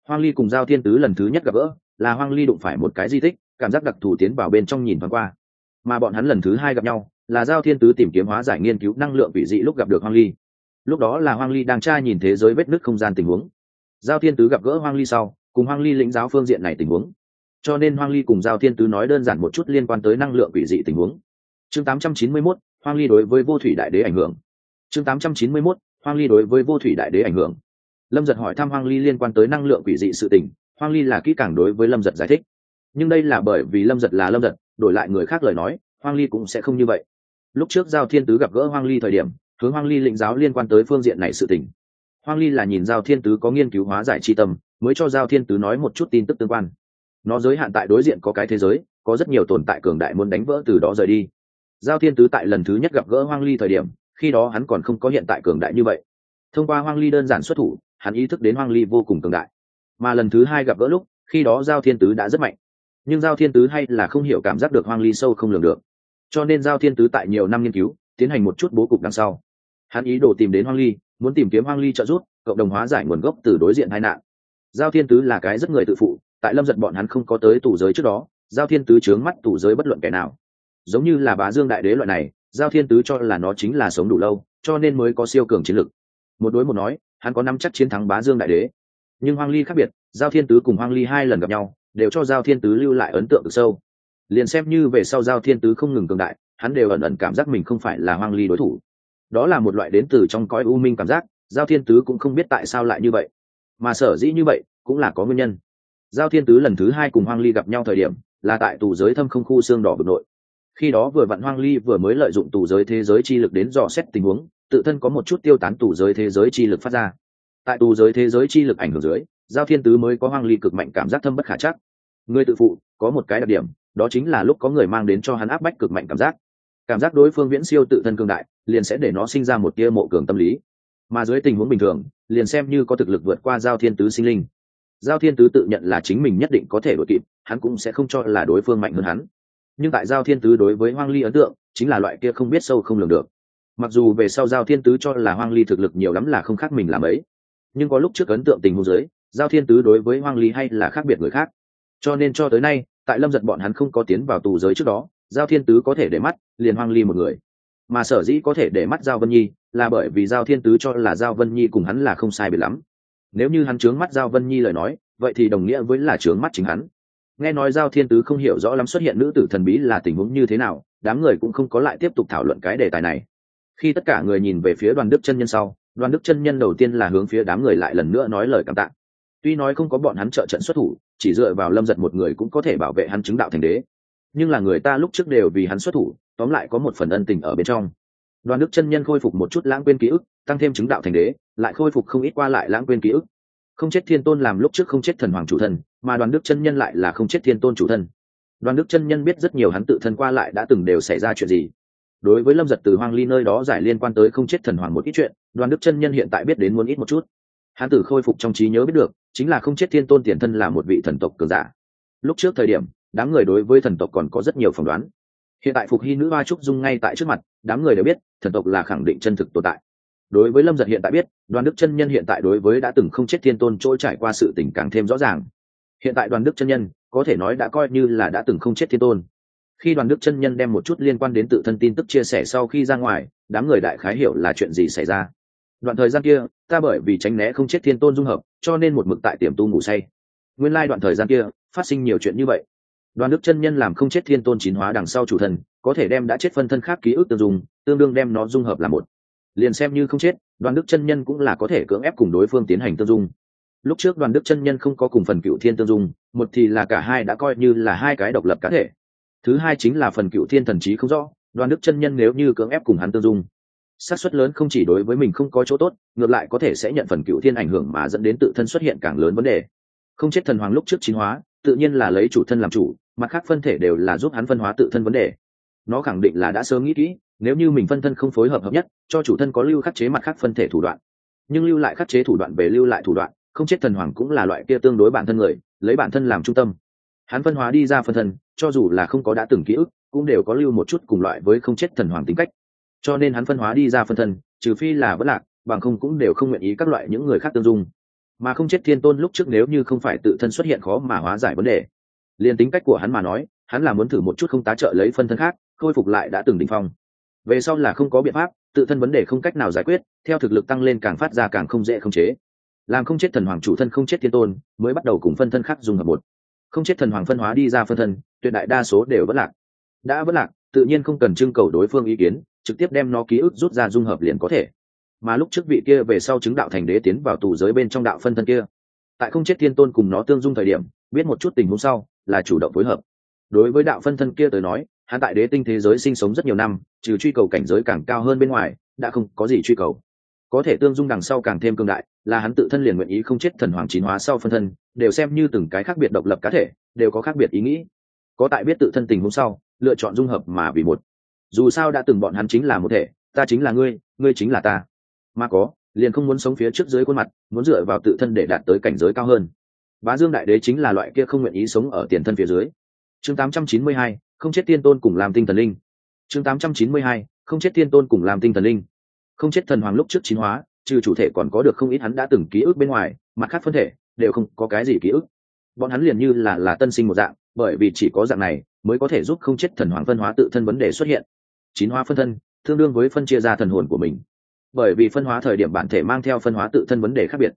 Hoang ly cùng giao thiên tứ lần thứ nhất gặp gỡ, là hoang ly đụng phải một cái di tích, cảm giác đặc thù tiến vào bên trong nhìn thoáng qua. Mà bọn hắn lần thứ hai gặp nhau, là giao thiên tứ tìm kiếm hóa giải nghiên cứu năng lượng vị dị lúc gặp được hoang ly. Lúc đó là hoang ly đang tra nhìn thế giới vết nứt không gian tình huống. Giao thiên tứ gặp gỡ hoang ly sau, cùng hoang ly lĩnh giáo phương diện này tình huống cho nên hoang ly cùng giao thiên tứ nói đơn giản một chút liên quan tới năng lượng vị dị tình huống. Chương 891, hoang ly đối với vô thủy đại đế ảnh hưởng. Chương 891, hoang ly đối với vô thủy đại đế ảnh hưởng. Lâm giật hỏi thăm hoang ly liên quan tới năng lượng quỷ dị sự tình. Hoang ly là kỹ càng đối với lâm giật giải thích. Nhưng đây là bởi vì lâm giật là lâm giật đổi lại người khác lời nói hoang ly cũng sẽ không như vậy. Lúc trước giao thiên tứ gặp gỡ hoang ly thời điểm hướng hoang ly lĩnh giáo liên quan tới phương diện này sự tình. Hoang ly là nhìn giao thiên tứ có nghiên cứu hóa giải tri tâm mới cho giao thiên tứ nói một chút tin tức tương quan nó giới hạn tại đối diện có cái thế giới, có rất nhiều tồn tại cường đại muốn đánh vỡ từ đó rời đi. Giao thiên tứ tại lần thứ nhất gặp gỡ hoang ly thời điểm, khi đó hắn còn không có hiện tại cường đại như vậy. Thông qua hoang ly đơn giản xuất thủ, hắn ý thức đến hoang ly vô cùng cường đại. Mà lần thứ hai gặp gỡ lúc, khi đó giao thiên tứ đã rất mạnh. Nhưng giao thiên tứ hay là không hiểu cảm giác được hoang ly sâu không lường được. Cho nên giao thiên tứ tại nhiều năm nghiên cứu, tiến hành một chút bố cục đằng sau. Hắn ý đồ tìm đến hoang ly, muốn tìm kiếm hoang ly trợ giúp, cộng đồng hóa giải nguồn gốc từ đối diện hai nạn. Giao thiên tứ là cái rất người tự phụ tại lâm giật bọn hắn không có tới tù giới trước đó, giao thiên tứ chướng mắt tù giới bất luận kẻ nào. Giống như là bá dương đại đế loại này, giao thiên tứ cho là nó chính là sống đủ lâu, cho nên mới có siêu cường chiến lực. Một đối một nói, hắn có năm chắc chiến thắng bá dương đại đế. Nhưng hoang ly khác biệt, giao thiên tứ cùng hoang ly hai lần gặp nhau, đều cho giao thiên tứ lưu lại ấn tượng cực sâu. Liền xem như về sau giao thiên tứ không ngừng cường đại, hắn đều ẩn ẩn cảm giác mình không phải là hoang ly đối thủ. Đó là một loại đến từ trong cõi u minh cảm giác, giao thiên tứ cũng không biết tại sao lại như vậy. Mà sở dĩ như vậy, cũng là có nguyên nhân giao thiên tứ lần thứ hai cùng hoang ly gặp nhau thời điểm, là tại tù giới thâm không khu xương đỏ vực nội. Khi đó vừa vặn hoang ly vừa mới lợi dụng tù giới thế giới chi lực đến dò xét tình huống, tự thân có một chút tiêu tán tù giới thế giới chi lực phát ra. Tại tù giới thế giới chi lực ảnh hưởng dưới, giao thiên tứ mới có hoang ly cực mạnh cảm giác thâm bất khả chắc. Người tự phụ, có một cái đặc điểm, đó chính là lúc có người mang đến cho hắn áp bách cực mạnh cảm giác. Cảm giác đối phương viễn siêu tự thân cường đại, liền sẽ để nó sinh ra một tia mộ cường tâm lý. Mà dưới tình huống bình thường, liền xem như có thực lực vượt qua giao thiên tứ sinh linh giao thiên tứ tự nhận là chính mình nhất định có thể đội kịp, hắn cũng sẽ không cho là đối phương mạnh hơn hắn. Nhưng tại giao thiên tứ đối với hoang ly ấn tượng, chính là loại kia không biết sâu không lường được. Mặc dù về sau giao thiên tứ cho là hoang ly thực lực nhiều lắm là không khác mình làm ấy, nhưng có lúc trước ấn tượng tình huống giới giao thiên tứ đối với hoang ly hay là khác biệt người khác. Cho nên cho tới nay, tại lâm giật bọn hắn không có tiến vào tù giới trước đó, giao thiên tứ có thể để mắt liền hoang ly một người. Mà sở dĩ có thể để mắt giao vân nhi, là bởi vì giao thiên tứ cho là giao vân nhi cùng hắn là không sai biệt lắm nếu như hắn trướng mắt giao vân nhi lời nói, vậy thì đồng nghĩa với là trướng mắt chính hắn. Nghe nói giao thiên tứ không hiểu rõ lắm xuất hiện nữ tử thần bí là tình huống như thế nào, đám người cũng không có lại tiếp tục thảo luận cái đề tài này. Khi tất cả người nhìn về phía đoàn đức chân nhân sau, đoàn đức chân nhân đầu tiên là hướng phía đám người lại lần nữa nói lời cảm tạ. Tuy nói không có bọn hắn trợ trận xuất thủ, chỉ dựa vào lâm giật một người cũng có thể bảo vệ hắn chứng đạo thành đế. Nhưng là người ta lúc trước đều vì hắn xuất thủ, tóm lại có một phần ân tình ở bên trong. Đoàn đức chân nhân khôi phục một chút lãng quên ký ức, tăng thêm chứng đạo thành đế lại khôi phục không ít qua lại lãng quên ký ức. Không chết thiên tôn làm lúc trước không chết thần hoàng chủ thân, mà đoàn đức chân nhân lại là không chết thiên tôn chủ thân. Đoàn đức chân nhân biết rất nhiều hắn tự thân qua lại đã từng đều xảy ra chuyện gì. Đối với lâm giật từ hoang ly nơi đó giải liên quan tới không chết thần hoàng một ít chuyện, đoàn đức chân nhân hiện tại biết đến muốn ít một chút. Hắn tử khôi phục trong trí nhớ biết được, chính là không chết thiên tôn tiền thân là một vị thần tộc cường giả. Lúc trước thời điểm, đám người đối với thần tộc còn có rất nhiều phỏng đoán. Hiện tại phục hy nữ hoa trúc dung ngay tại trước mặt, đám người đều biết, thần tộc là khẳng định chân thực tồn tại đối với lâm giật hiện tại biết, đoàn đức chân nhân hiện tại đối với đã từng không chết thiên tôn trôi trải qua sự tình càng thêm rõ ràng. Hiện tại đoàn đức chân nhân, có thể nói đã coi như là đã từng không chết thiên tôn. Khi đoàn đức chân nhân đem một chút liên quan đến tự thân tin tức chia sẻ sau khi ra ngoài, đám người đại khái hiểu là chuyện gì xảy ra. Đoạn thời gian kia, ta bởi vì tránh né không chết thiên tôn dung hợp, cho nên một mực tại tiềm tu ngủ say. Nguyên lai đoạn thời gian kia, phát sinh nhiều chuyện như vậy. Đoàn đức chân nhân làm không chết thiên tôn chín hóa đằng sau chủ thần, có thể đem đã chết phân thân khác ký ức tương dùng tương đương đem nó dung hợp là một liền xem như không chết, đoàn đức chân nhân cũng là có thể cưỡng ép cùng đối phương tiến hành tương dung. Lúc trước đoàn đức chân nhân không có cùng phần cựu thiên tương dung, một thì là cả hai đã coi như là hai cái độc lập cá thể. Thứ hai chính là phần cựu thiên thần trí không rõ, đoàn đức chân nhân nếu như cưỡng ép cùng hắn tương dung, xác suất lớn không chỉ đối với mình không có chỗ tốt, ngược lại có thể sẽ nhận phần cựu thiên ảnh hưởng mà dẫn đến tự thân xuất hiện càng lớn vấn đề. Không chết thần hoàng lúc trước chính hóa, tự nhiên là lấy chủ thân làm chủ, mặt khác phân thể đều là giúp hắn phân hóa tự thân vấn đề. Nó khẳng định là đã sớm nghĩ kỹ nếu như mình phân thân không phối hợp hợp nhất, cho chủ thân có lưu khắc chế mặt khác phân thể thủ đoạn. Nhưng lưu lại khắc chế thủ đoạn về lưu lại thủ đoạn, không chết thần hoàng cũng là loại kia tương đối bản thân người, lấy bản thân làm trung tâm. Hắn phân hóa đi ra phân thân, cho dù là không có đã từng ký ức, cũng đều có lưu một chút cùng loại với không chết thần hoàng tính cách. Cho nên hắn phân hóa đi ra phân thân, trừ phi là vất lạc, bằng không cũng đều không nguyện ý các loại những người khác tương dung. Mà không chết thiên tôn lúc trước nếu như không phải tự thân xuất hiện khó mà hóa giải vấn đề. Liền tính cách của hắn mà nói, hắn là muốn thử một chút không tá trợ lấy phân thân khác, khôi phục lại đã từng đ ỉ n h phong về sau là không có biện pháp, tự thân vấn đề không cách nào giải quyết, theo thực lực tăng lên càng phát ra càng không dễ khống chế. Làm không chết thần hoàng chủ thân không chết thiên tôn, mới bắt đầu cùng phân thân khác dùng hợp một. Không chết thần hoàng phân hóa đi ra phân thân, tuyệt đại đa số đều vất lạc. Đã vất lạc, tự nhiên không cần trưng cầu đối phương ý kiến, trực tiếp đem nó ký ức rút ra dung hợp liền có thể. Mà lúc trước vị kia về sau chứng đạo thành đế tiến vào tù giới bên trong đạo phân thân kia, tại không chết thiên tôn cùng nó tương dung thời điểm, biết một chút tình huống sau, là chủ động phối hợp. Đối với đạo phân thân kia tới nói hắn tại đế tinh thế giới sinh sống rất nhiều năm trừ truy cầu cảnh giới càng cao hơn bên ngoài đã không có gì truy cầu. Có thể tương dung đằng sau càng thêm cương đại là hắn tự thân liền nguyện ý không chết thần hoàng chín hóa sau phân thân đều xem như từng cái khác biệt độc lập cá thể đều có khác biệt ý nghĩ. Có tại biết tự thân tình hôm sau lựa chọn dung hợp mà vì một. Dù sao đã từng bọn hắn chính là một thể ta chính là ngươi ngươi chính là ta. Mà có liền không muốn sống phía trước dưới khuôn mặt muốn dựa vào tự thân để đạt tới cảnh giới cao hơn. Bá dương đại đế chính là loại kia không nguyện ý sống ở tiền thân phía dưới. Chương 892, không chết tiên tôn cùng làm tinh thần linh. Chương 892, không chết tiên tôn cùng làm tinh thần linh. Không chết thần hoàng lúc trước chín hóa trừ chủ thể còn có được không ít hắn đã từng ký ức bên ngoài mặt khác phân thể đều không có cái gì ký ức. Bọn hắn liền như là là tân sinh một dạng bởi vì chỉ có dạng này mới có thể giúp không chết thần hoàng phân hóa tự thân vấn đề xuất hiện. Chín hóa phân thân tương đương với phân chia ra thần hồn của mình. Bởi vì phân hóa thời điểm bản thể mang theo phân hóa tự thân vấn đề khác biệt.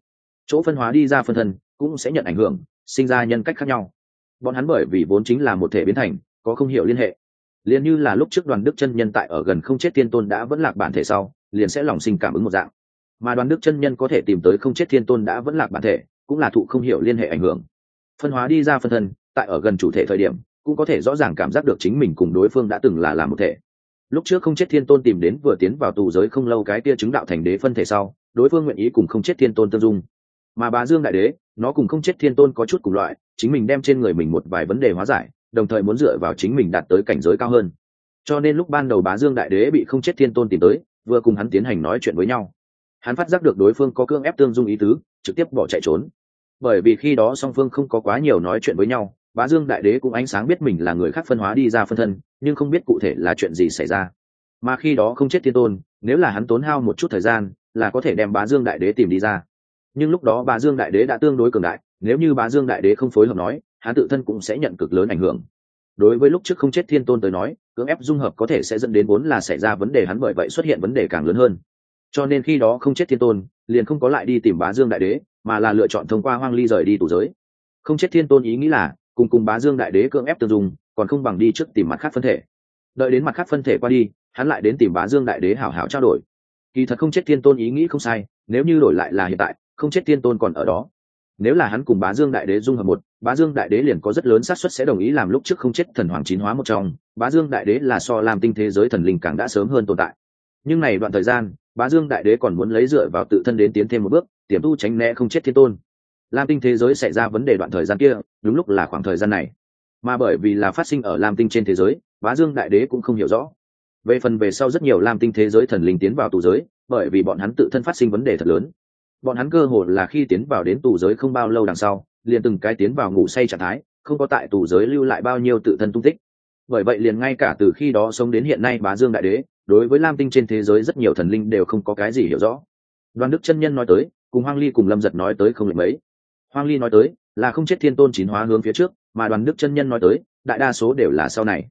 Chỗ phân hóa đi ra phân thân cũng sẽ nhận ảnh hưởng sinh ra nhân cách khác nhau. Bọn hắn bởi vì vốn chính là một thể biến thành có không hiểu liên hệ. Liền như là lúc trước đoàn đức chân nhân tại ở gần không chết thiên tôn đã vẫn lạc bản thể sau, liền sẽ lòng sinh cảm ứng một dạng. Mà đoàn đức chân nhân có thể tìm tới không chết thiên tôn đã vẫn lạc bản thể, cũng là thụ không hiểu liên hệ ảnh hưởng. Phân hóa đi ra phân thân, tại ở gần chủ thể thời điểm, cũng có thể rõ ràng cảm giác được chính mình cùng đối phương đã từng là làm một thể. Lúc trước không chết thiên tôn tìm đến vừa tiến vào tù giới không lâu cái kia chứng đạo thành đế phân thể sau, đối phương nguyện ý cùng không chết thiên tôn tương dung. Mà bá dương đại đế, nó cùng không chết thiên tôn có chút cùng loại, chính mình đem trên người mình một vài vấn đề hóa giải đồng thời muốn dựa vào chính mình đạt tới cảnh giới cao hơn. Cho nên lúc ban đầu bá dương đại đế bị không chết thiên tôn tìm tới, vừa cùng hắn tiến hành nói chuyện với nhau. Hắn phát giác được đối phương có cương ép tương dung ý tứ, trực tiếp bỏ chạy trốn. Bởi vì khi đó song phương không có quá nhiều nói chuyện với nhau, bá dương đại đế cũng ánh sáng biết mình là người khác phân hóa đi ra phân thân, nhưng không biết cụ thể là chuyện gì xảy ra. Mà khi đó không chết thiên tôn, nếu là hắn tốn hao một chút thời gian, là có thể đem bá dương đại đế tìm đi ra. Nhưng lúc đó bá dương đại đế đã tương đối cường đại, nếu như bá dương đại đế không phối hợp nói hắn tự thân cũng sẽ nhận cực lớn ảnh hưởng. Đối với lúc trước không chết thiên tôn tới nói, cưỡng ép dung hợp có thể sẽ dẫn đến vốn là xảy ra vấn đề hắn bởi vậy xuất hiện vấn đề càng lớn hơn. Cho nên khi đó không chết thiên tôn, liền không có lại đi tìm bá dương đại đế, mà là lựa chọn thông qua hoang ly rời đi tù giới. Không chết thiên tôn ý nghĩ là, cùng cùng bá dương đại đế cưỡng ép tương dùng còn không bằng đi trước tìm mặt khác phân thể. Đợi đến mặt khác phân thể qua đi, hắn lại đến tìm bá dương đại đế hảo hảo trao đổi. Kỳ thật không chết thiên tôn ý nghĩ không sai, nếu như đổi lại là hiện tại, không chết thiên tôn còn ở đó nếu là hắn cùng bá dương đại đế dung hợp một, bá dương đại đế liền có rất lớn xác suất sẽ đồng ý làm lúc trước không chết thần hoàng chín hóa một trong. Bá dương đại đế là so làm tinh thế giới thần linh càng đã sớm hơn tồn tại. Nhưng này đoạn thời gian, bá dương đại đế còn muốn lấy dựa vào tự thân đến tiến thêm một bước, tiềm tu tránh né không chết thiên tôn. Lam tinh thế giới xảy ra vấn đề đoạn thời gian kia, đúng lúc là khoảng thời gian này. Mà bởi vì là phát sinh ở lam tinh trên thế giới, bá dương đại đế cũng không hiểu rõ. Về phần về sau rất nhiều lam tinh thế giới thần linh tiến vào tù giới, bởi vì bọn hắn tự thân phát sinh vấn đề thật lớn bọn hắn cơ hồ là khi tiến vào đến tù giới không bao lâu đằng sau, liền từng cái tiến vào ngủ say trạng thái, không có tại tù giới lưu lại bao nhiêu tự thân tung tích. Bởi vậy liền ngay cả từ khi đó sống đến hiện nay bá dương đại đế, đối với lam tinh trên thế giới rất nhiều thần linh đều không có cái gì hiểu rõ. Đoàn đức chân nhân nói tới, cùng hoang ly cùng lâm giật nói tới không lệch mấy. Hoang ly nói tới, là không chết thiên tôn chín hóa hướng phía trước, mà đoàn đức chân nhân nói tới, đại đa số đều là sau này.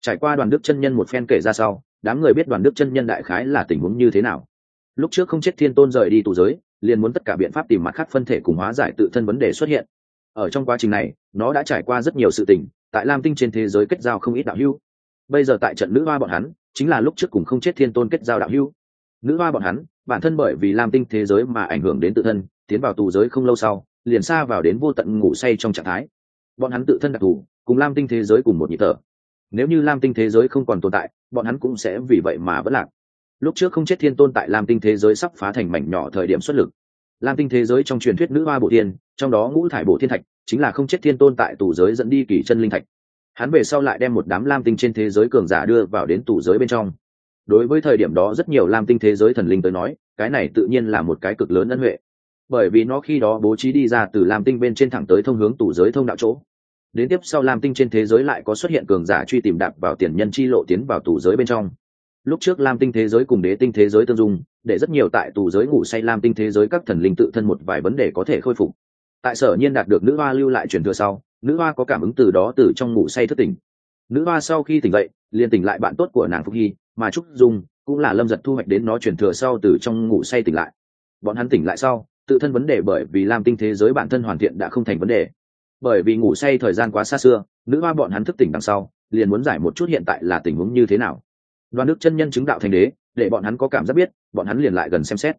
Trải qua đoàn đức chân nhân một phen kể ra sau, đám người biết đoàn đức chân nhân đại khái là tình huống như thế nào. Lúc trước không chết thiên tôn rời đi tù giới liền muốn tất cả biện pháp tìm mặt khác phân thể cùng hóa giải tự thân vấn đề xuất hiện. Ở trong quá trình này, nó đã trải qua rất nhiều sự tình, tại lam tinh trên thế giới kết giao không ít đạo hưu bây giờ tại trận nữ hoa bọn hắn, chính là lúc trước cùng không chết thiên tôn kết giao đạo hưu nữ hoa bọn hắn, bản thân bởi vì lam tinh thế giới mà ảnh hưởng đến tự thân, tiến vào tù giới không lâu sau, liền xa vào đến vô tận ngủ say trong trạng thái. Bọn hắn tự thân đặc thù, cùng lam tinh thế giới cùng một nhịp thở. Nếu như lam tinh thế giới không còn tồn tại, bọn hắn cũng sẽ vì vậy mà vẫn lạc lúc trước không chết thiên tôn tại lam tinh thế giới sắp phá thành mảnh nhỏ thời điểm xuất lực. Lam tinh thế giới trong truyền thuyết nữ hoa Bộ thiên trong đó ngũ thải Bộ thiên thạch chính là không chết thiên tôn tại tù giới dẫn đi kỳ chân linh thạch. Hắn về sau lại đem một đám lam tinh trên thế giới cường giả đưa vào đến tù giới bên trong. Đối với thời điểm đó rất nhiều lam tinh thế giới thần linh tới nói, cái này tự nhiên là một cái cực lớn ân huệ. Bởi vì nó khi đó bố trí đi ra từ lam tinh bên trên thẳng tới thông hướng tù giới thông đạo chỗ. Đến tiếp sau lam tinh trên thế giới lại có xuất hiện cường giả truy tìm đạp vào tiền nhân chi lộ tiến vào tù giới bên trong lúc trước lam tinh thế giới cùng đế tinh thế giới tương dung, để rất nhiều tại tù giới ngủ say lam tinh thế giới các thần linh tự thân một vài vấn đề có thể khôi phục. Tại sở nhiên đạt được nữ hoa lưu lại truyền thừa sau, nữ hoa có cảm ứng từ đó từ trong ngủ say thất tỉnh. Nữ hoa sau khi tỉnh dậy, liền tỉnh lại bạn tốt của nàng phúc hy, mà trúc dung cũng là lâm giật thu hoạch đến nó truyền thừa sau từ trong ngủ say tỉnh lại. Bọn hắn tỉnh lại sau, tự thân vấn đề bởi vì lam tinh thế giới bản thân hoàn thiện đã không thành vấn đề. Bởi vì ngủ say thời gian quá xa xưa, nữ hoa bọn hắn thức tỉnh đằng sau, liền muốn giải một chút hiện tại là tình huống như thế nào đoàn đức chân nhân chứng đạo thành đế, để bọn hắn có cảm giác biết, bọn hắn liền lại gần xem xét.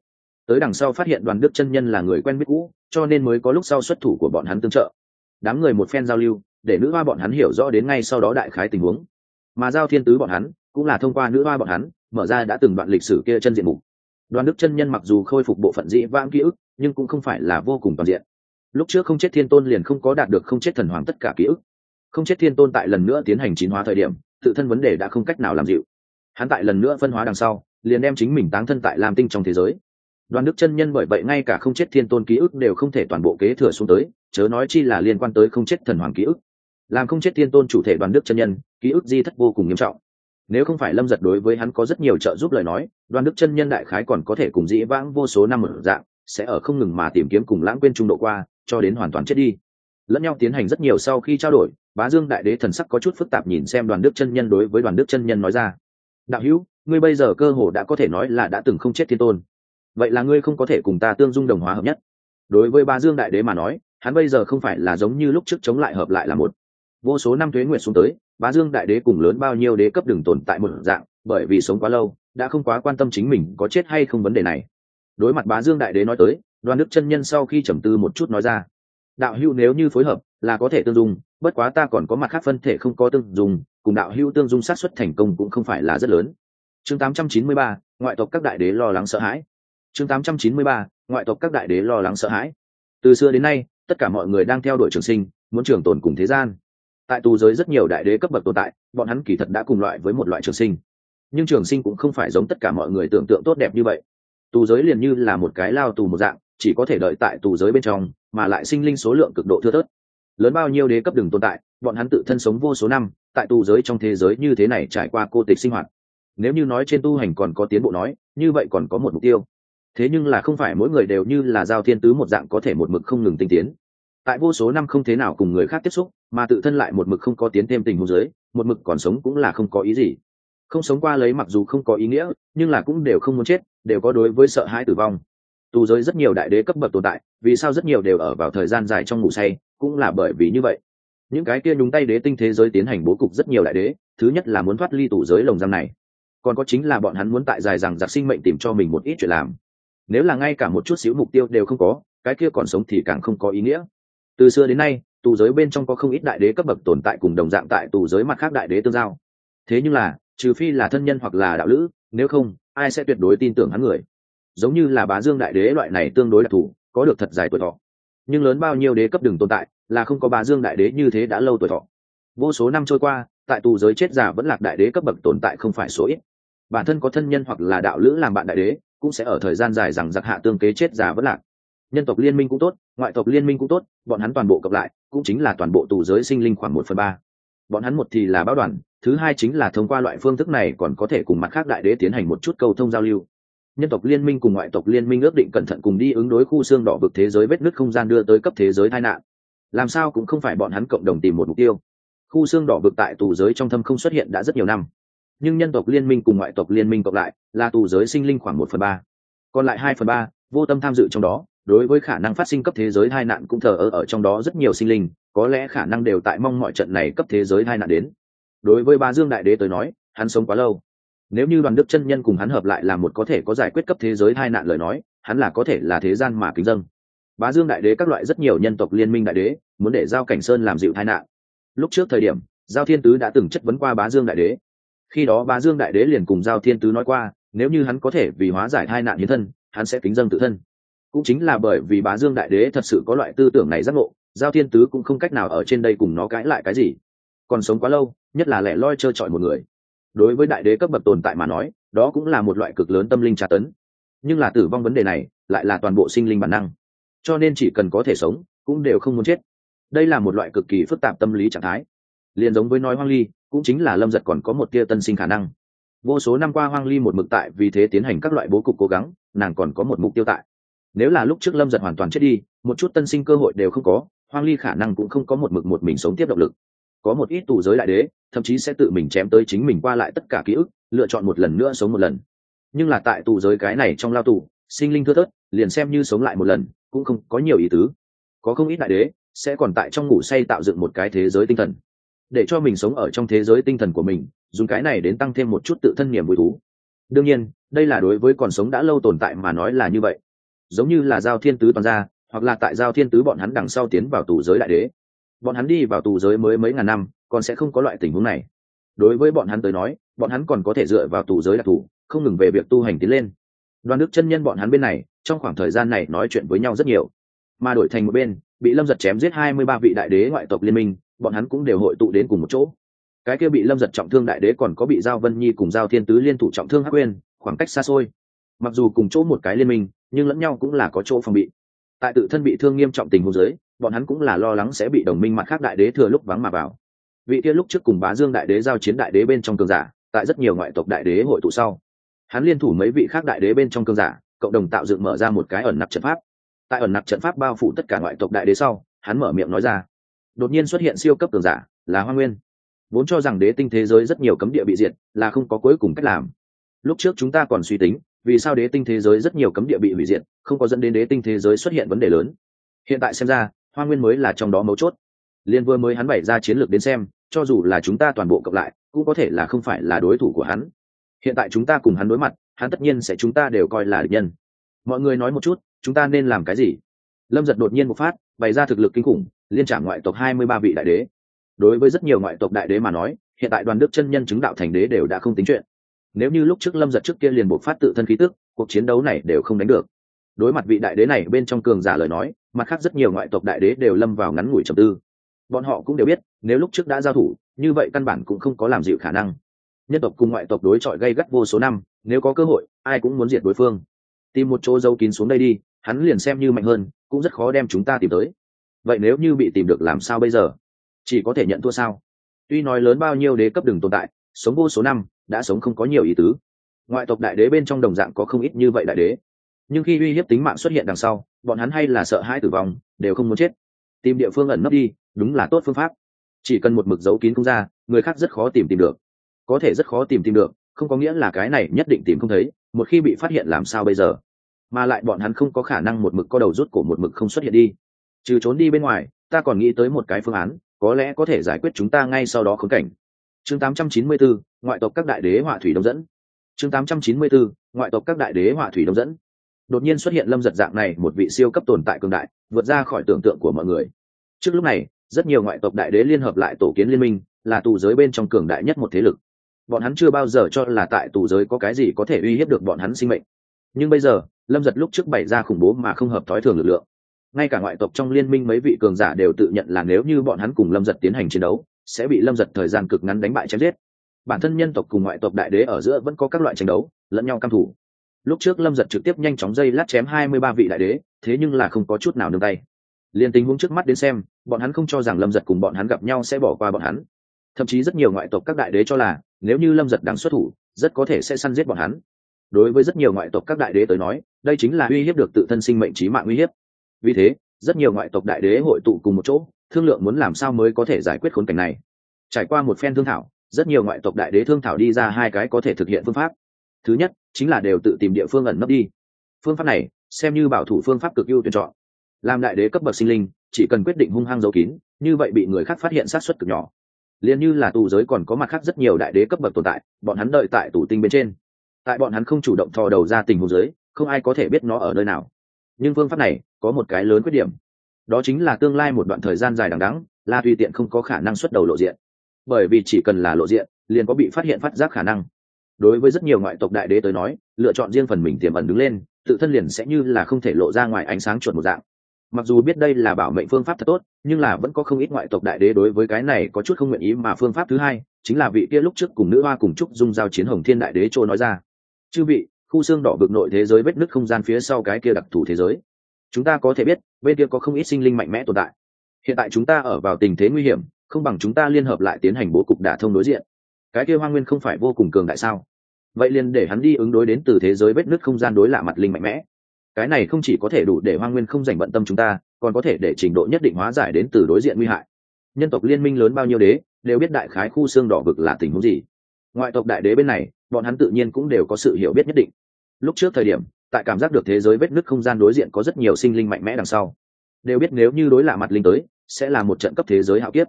Tới đằng sau phát hiện đoàn đức chân nhân là người quen biết cũ, cho nên mới có lúc sau xuất thủ của bọn hắn tương trợ. Đám người một phen giao lưu, để nữ hoa bọn hắn hiểu rõ đến ngay sau đó đại khái tình huống. Mà giao thiên tứ bọn hắn, cũng là thông qua nữ hoa bọn hắn, mở ra đã từng đoạn lịch sử kia chân diện mục. Đoàn đức chân nhân mặc dù khôi phục bộ phận dĩ vãng ký ức, nhưng cũng không phải là vô cùng toàn diện. Lúc trước không chết thiên tôn liền không có đạt được không chết thần hoàng tất cả ký ức. Không chết thiên tôn tại lần nữa tiến hành chín hóa thời điểm, tự thân vấn đề đã không cách nào làm dịu hắn tại lần nữa phân hóa đằng sau, liền đem chính mình táng thân tại lam tinh trong thế giới. Đoàn đức chân nhân bởi vậy ngay cả không chết thiên tôn ký ức đều không thể toàn bộ kế thừa xuống tới, chớ nói chi là liên quan tới không chết thần hoàng ký ức. Làm không chết thiên tôn chủ thể đoàn đức chân nhân, ký ức di thất vô cùng nghiêm trọng. Nếu không phải lâm giật đối với hắn có rất nhiều trợ giúp lời nói, đoàn đức chân nhân đại khái còn có thể cùng dĩ vãng vô số năm ở dạng, sẽ ở không ngừng mà tìm kiếm cùng lãng quên trung độ qua, cho đến hoàn toàn chết đi. Lẫn nhau tiến hành rất nhiều sau khi trao đổi, bá dương đại đế thần sắc có chút phức tạp nhìn xem đoàn đức chân nhân đối với đoàn đức chân nhân nói ra đạo hữu, ngươi bây giờ cơ hồ đã có thể nói là đã từng không chết thiên tôn. Vậy là ngươi không có thể cùng ta tương dung đồng hóa hợp nhất. Đối với bá dương đại đế mà nói, hắn bây giờ không phải là giống như lúc trước chống lại hợp lại là một. Vô số năm thuế nguyện xuống tới bá dương đại đế cùng lớn bao nhiêu đế cấp đừng tồn tại một dạng, bởi vì sống quá lâu, đã không quá quan tâm chính mình có chết hay không vấn đề này. Đối mặt bá dương đại đế nói tới, đoàn đức chân nhân sau khi trầm tư một chút nói ra, đạo hữu nếu như phối hợp, là có thể tương dung, bất quá ta còn có mặt khác phân thể không có tương dung cùng đạo hữu tương dung sát xuất thành công cũng không phải là rất lớn. Chương 893, ngoại tộc các đại đế lo lắng sợ hãi. Chương 893, ngoại tộc các đại đế lo lắng sợ hãi. Từ xưa đến nay tất cả mọi người đang theo đuổi trường sinh muốn trường tồn cùng thế gian. Tại tù giới rất nhiều đại đế cấp bậc tồn tại bọn hắn kỳ thật đã cùng loại với một loại trường sinh. Nhưng trường sinh cũng không phải giống tất cả mọi người tưởng tượng tốt đẹp như vậy. Tù giới liền như là một cái lao tù một dạng chỉ có thể đợi tại tù giới bên trong mà lại sinh linh số lượng cực độ thưa thớt lớn bao nhiêu đế cấp đừng tồn tại, bọn hắn tự thân sống vô số năm, tại tù giới trong thế giới như thế này trải qua cô tịch sinh hoạt. Nếu như nói trên tu hành còn có tiến bộ nói, như vậy còn có một mục tiêu. Thế nhưng là không phải mỗi người đều như là giao thiên tứ một dạng có thể một mực không ngừng tinh tiến. Tại vô số năm không thế nào cùng người khác tiếp xúc, mà tự thân lại một mực không có tiến thêm tình huống giới một mực còn sống cũng là không có ý gì. Không sống qua lấy mặc dù không có ý nghĩa, nhưng là cũng đều không muốn chết, đều có đối với sợ hãi tử vong. Tù giới rất nhiều đại đế cấp bậc tồn tại, vì sao rất nhiều đều ở vào thời gian dài trong ngủ say cũng là bởi vì như vậy. Những cái kia nhúng tay đế tinh thế giới tiến hành bố cục rất nhiều đại đế, thứ nhất là muốn thoát ly tủ giới lồng giam này. Còn có chính là bọn hắn muốn tại dài rằng giặc sinh mệnh tìm cho mình một ít chuyện làm. Nếu là ngay cả một chút xíu mục tiêu đều không có, cái kia còn sống thì càng không có ý nghĩa. Từ xưa đến nay, tù giới bên trong có không ít đại đế cấp bậc tồn tại cùng đồng dạng tại tù giới mặt khác đại đế tương giao. Thế nhưng là, trừ phi là thân nhân hoặc là đạo lữ, nếu không, ai sẽ tuyệt đối tin tưởng hắn người? Giống như là bá dương đại đế loại này tương đối đặc thù, có được thật dài tuổi thọ nhưng lớn bao nhiêu đế cấp đừng tồn tại, là không có bà dương đại đế như thế đã lâu tuổi thọ. Vô số năm trôi qua, tại tù giới chết già vẫn lạc đại đế cấp bậc tồn tại không phải số ít. Bản thân có thân nhân hoặc là đạo lữ làm bạn đại đế, cũng sẽ ở thời gian dài rằng giặc hạ tương kế chết già vẫn lạc. Nhân tộc liên minh cũng tốt, ngoại tộc liên minh cũng tốt, bọn hắn toàn bộ cộng lại, cũng chính là toàn bộ tù giới sinh linh khoảng một phần ba. Bọn hắn một thì là báo đoàn, thứ hai chính là thông qua loại phương thức này còn có thể cùng mặt khác đại đế tiến hành một chút cầu thông giao lưu nhân tộc liên minh cùng ngoại tộc liên minh ước định cẩn thận cùng đi ứng đối khu xương đỏ vực thế giới vết nứt không gian đưa tới cấp thế giới tai nạn. Làm sao cũng không phải bọn hắn cộng đồng tìm một mục tiêu. Khu xương đỏ vực tại tù giới trong thâm không xuất hiện đã rất nhiều năm. Nhưng nhân tộc liên minh cùng ngoại tộc liên minh cộng lại, là tù giới sinh linh khoảng một phần ba. Còn lại hai phần ba, vô tâm tham dự trong đó, đối với khả năng phát sinh cấp thế giới tai nạn cũng thờ ơ ở trong đó rất nhiều sinh linh, có lẽ khả năng đều tại mong mọi trận này cấp thế giới tai nạn đến. Đối với ba dương đại đế tới nói, hắn sống quá lâu nếu như đoàn đức chân nhân cùng hắn hợp lại là một có thể có giải quyết cấp thế giới hai nạn lời nói, hắn là có thể là thế gian mà kính dân. Bá dương đại đế các loại rất nhiều nhân tộc liên minh đại đế, muốn để giao cảnh sơn làm dịu tai nạn. Lúc trước thời điểm, giao thiên tứ đã từng chất vấn qua bá dương đại đế. Khi đó bá dương đại đế liền cùng giao thiên tứ nói qua, nếu như hắn có thể vì hóa giải hai nạn hiến thân, hắn sẽ kính dân tự thân. Cũng chính là bởi vì bá dương đại đế thật sự có loại tư tưởng này giác ngộ, giao thiên tứ cũng không cách nào ở trên đây cùng nó cãi lại cái gì. Còn sống quá lâu, nhất là lẻ loi trơ trọi một người đối với đại đế cấp bậc tồn tại mà nói, đó cũng là một loại cực lớn tâm linh tra tấn. Nhưng là tử vong vấn đề này, lại là toàn bộ sinh linh bản năng. Cho nên chỉ cần có thể sống, cũng đều không muốn chết. Đây là một loại cực kỳ phức tạp tâm lý trạng thái. Liền giống với nói hoang ly, cũng chính là lâm giật còn có một tia tân sinh khả năng. Vô số năm qua hoang ly một mực tại vì thế tiến hành các loại bố cục cố gắng, nàng còn có một mục tiêu tại. Nếu là lúc trước lâm giật hoàn toàn chết đi, một chút tân sinh cơ hội đều không có, hoang ly khả năng cũng không có một mực một mình sống tiếp động lực có một ít tù giới đại đế, thậm chí sẽ tự mình chém tới chính mình qua lại tất cả ký ức, lựa chọn một lần nữa sống một lần. Nhưng là tại tù giới cái này trong lao tù, sinh linh thưa thớt, liền xem như sống lại một lần, cũng không có nhiều ý tứ. Có không ít đại đế sẽ còn tại trong ngủ say tạo dựng một cái thế giới tinh thần. Để cho mình sống ở trong thế giới tinh thần của mình, dùng cái này đến tăng thêm một chút tự thân niềm vui thú. Đương nhiên, đây là đối với còn sống đã lâu tồn tại mà nói là như vậy. Giống như là giao thiên tứ toàn gia, hoặc là tại giao thiên tứ bọn hắn đằng sau tiến vào tù giới đại đế bọn hắn đi vào tù giới mới mấy ngàn năm, còn sẽ không có loại tình huống này. Đối với bọn hắn tới nói, bọn hắn còn có thể dựa vào tù giới đặc thù, không ngừng về việc tu hành tiến lên. Đoàn đức chân nhân bọn hắn bên này, trong khoảng thời gian này nói chuyện với nhau rất nhiều. Mà đổi thành một bên, bị lâm giật chém giết hai mươi ba vị đại đế ngoại tộc liên minh, bọn hắn cũng đều hội tụ đến cùng một chỗ. Cái kia bị lâm giật trọng thương đại đế còn có bị giao vân nhi cùng giao thiên tứ liên thủ trọng thương hắc quên khoảng cách xa xôi. Mặc dù cùng chỗ một cái liên minh, nhưng lẫn nhau cũng là có chỗ phòng bị tại tự thân bị thương nghiêm trọng tình huống giới bọn hắn cũng là lo lắng sẽ bị đồng minh mặt khác đại đế thừa lúc vắng mà vào. Vị kia lúc trước cùng bá dương đại đế giao chiến đại đế bên trong cường giả, tại rất nhiều ngoại tộc đại đế hội tụ sau. Hắn liên thủ mấy vị khác đại đế bên trong cương giả, cộng đồng tạo dựng mở ra một cái ẩn nặc trận pháp. Tại ẩn nặc trận pháp bao phủ tất cả ngoại tộc đại đế sau, hắn mở miệng nói ra. Đột nhiên xuất hiện siêu cấp cường giả, là hoa nguyên. Vốn cho rằng đế tinh thế giới rất nhiều cấm địa bị diệt, là không có cuối cùng cách làm. Lúc trước chúng ta còn suy tính vì sao đế tinh thế giới rất nhiều cấm địa bị hủy diệt, không có dẫn đến đế tinh thế giới xuất hiện vấn đề lớn. Hiện tại xem ra, hoa nguyên mới là trong đó mấu chốt. Liên vừa mới hắn bày ra chiến lược đến xem, cho dù là chúng ta toàn bộ cộng lại, cũng có thể là không phải là đối thủ của hắn. Hiện tại chúng ta cùng hắn đối mặt, hắn tất nhiên sẽ chúng ta đều coi là địch nhân. Mọi người nói một chút, chúng ta nên làm cái gì? Lâm giật đột nhiên một phát, bày ra thực lực kinh khủng, liên trả ngoại tộc hai mươi ba vị đại đế. Đối với rất nhiều ngoại tộc đại đế mà nói, hiện tại đoàn đức chân nhân chứng đạo thành đế đều đã không tính chuyện nếu như lúc trước lâm giật trước kia liền buộc phát tự thân khí tức, cuộc chiến đấu này đều không đánh được. Đối mặt vị đại đế này, bên trong cường giả lời nói, mặt khác rất nhiều ngoại tộc đại đế đều lâm vào ngắn ngủi trầm tư. Bọn họ cũng đều biết, nếu lúc trước đã giao thủ, như vậy căn bản cũng không có làm dịu khả năng. Nhân tộc cùng ngoại tộc đối chọi gây gắt vô số năm, nếu có cơ hội, ai cũng muốn diệt đối phương. Tìm một chỗ giấu kín xuống đây đi, hắn liền xem như mạnh hơn, cũng rất khó đem chúng ta tìm tới. Vậy nếu như bị tìm được làm sao bây giờ? Chỉ có thể nhận thua sao? Tuy nói lớn bao nhiêu đế cấp đừng tồn tại, sống vô số năm đã sống không có nhiều ý tứ. Ngoại tộc đại đế bên trong đồng dạng có không ít như vậy đại đế. Nhưng khi uy hiếp tính mạng xuất hiện đằng sau, bọn hắn hay là sợ hãi tử vong, đều không muốn chết. Tìm địa phương ẩn nấp đi, đúng là tốt phương pháp. Chỉ cần một mực giấu kín không ra, người khác rất khó tìm tìm được. Có thể rất khó tìm tìm được, không có nghĩa là cái này nhất định tìm không thấy, một khi bị phát hiện làm sao bây giờ? Mà lại bọn hắn không có khả năng một mực có đầu rút cổ một mực không xuất hiện đi. Trừ trốn đi bên ngoài, ta còn nghĩ tới một cái phương án, có lẽ có thể giải quyết chúng ta ngay sau đó khống cảnh chương 894, ngoại tộc các đại đế họa thủy đông dẫn. Chương 894, ngoại tộc các đại đế họa thủy đông dẫn. Đột nhiên xuất hiện lâm giật dạng này một vị siêu cấp tồn tại cường đại vượt ra khỏi tưởng tượng của mọi người. Trước lúc này rất nhiều ngoại tộc đại đế liên hợp lại tổ kiến liên minh là tù giới bên trong cường đại nhất một thế lực. Bọn hắn chưa bao giờ cho là tại tù giới có cái gì có thể uy hiếp được bọn hắn sinh mệnh. Nhưng bây giờ lâm giật lúc trước bày ra khủng bố mà không hợp thói thường lực lượng. Ngay cả ngoại tộc trong liên minh mấy vị cường giả đều tự nhận là nếu như bọn hắn cùng lâm giật tiến hành chiến đấu sẽ bị lâm giật thời gian cực ngắn đánh bại chém giết. Bản thân nhân tộc cùng ngoại tộc đại đế ở giữa vẫn có các loại tranh đấu, lẫn nhau căm thủ lúc trước lâm giật trực tiếp nhanh chóng dây lát chém hai mươi ba vị đại đế, thế nhưng là không có chút nào nương tay. Liền tình huống trước mắt đến xem, bọn hắn không cho rằng lâm giật cùng bọn hắn gặp nhau sẽ bỏ qua bọn hắn. Thậm chí rất nhiều ngoại tộc các đại đế cho là, nếu như lâm giật đang xuất thủ, rất có thể sẽ săn giết bọn hắn. Đối với rất nhiều ngoại tộc các đại đế tới nói, đây chính là uy hiếp được tự thân sinh mệnh trí mạng uy hiếp. Vì thế, rất nhiều ngoại tộc đại đế hội tụ cùng một chỗ thương lượng muốn làm sao mới có thể giải quyết khốn cảnh này. Trải qua một phen thương thảo, rất nhiều ngoại tộc đại đế thương thảo đi ra hai cái có thể thực hiện phương pháp. Thứ nhất, chính là đều tự tìm địa phương ẩn nấp đi. Phương pháp này, xem như bảo thủ phương pháp cực ưu tuyển chọn. Làm đại đế cấp bậc sinh linh, chỉ cần quyết định hung hăng giấu kín, như vậy bị người khác phát hiện sát xuất cực nhỏ. Liền như là tù giới còn có mặt khác rất nhiều đại đế cấp bậc tồn tại, bọn hắn đợi tại tù tinh bên trên. Tại bọn hắn không chủ động thò đầu ra tình huống giới, không ai có thể biết nó ở nơi nào. Nhưng phương pháp này, có một cái lớn khuyết điểm đó chính là tương lai một đoạn thời gian dài đằng đắng là tùy tiện không có khả năng xuất đầu lộ diện. Bởi vì chỉ cần là lộ diện, liền có bị phát hiện phát giác khả năng. Đối với rất nhiều ngoại tộc đại đế tới nói, lựa chọn riêng phần mình tiềm ẩn đứng lên, tự thân liền sẽ như là không thể lộ ra ngoài ánh sáng chuẩn một dạng. Mặc dù biết đây là bảo mệnh phương pháp thật tốt, nhưng là vẫn có không ít ngoại tộc đại đế đối với cái này có chút không nguyện ý mà phương pháp thứ hai, chính là vị kia lúc trước cùng nữ hoa cùng trúc dung giao chiến hồng thiên đại đế châu nói ra. Chư vị, khu xương đỏ vực nội thế giới vết nứt không gian phía sau cái kia đặc thù thế giới chúng ta có thể biết, bên kia có không ít sinh linh mạnh mẽ tồn tại. Hiện tại chúng ta ở vào tình thế nguy hiểm, không bằng chúng ta liên hợp lại tiến hành bố cục đả thông đối diện. Cái kia hoa nguyên không phải vô cùng cường đại sao? Vậy liền để hắn đi ứng đối đến từ thế giới vết nứt không gian đối lạ mặt linh mạnh mẽ. Cái này không chỉ có thể đủ để hoa nguyên không dành bận tâm chúng ta, còn có thể để trình độ nhất định hóa giải đến từ đối diện nguy hại. Nhân tộc liên minh lớn bao nhiêu đế, đều biết đại khái khu xương đỏ vực là tình huống gì. Ngoại tộc đại đế bên này, bọn hắn tự nhiên cũng đều có sự hiểu biết nhất định. Lúc trước thời điểm tại cảm giác được thế giới vết nứt không gian đối diện có rất nhiều sinh linh mạnh mẽ đằng sau. Đều biết nếu như đối lạ mặt linh tới, sẽ là một trận cấp thế giới hạo kiếp.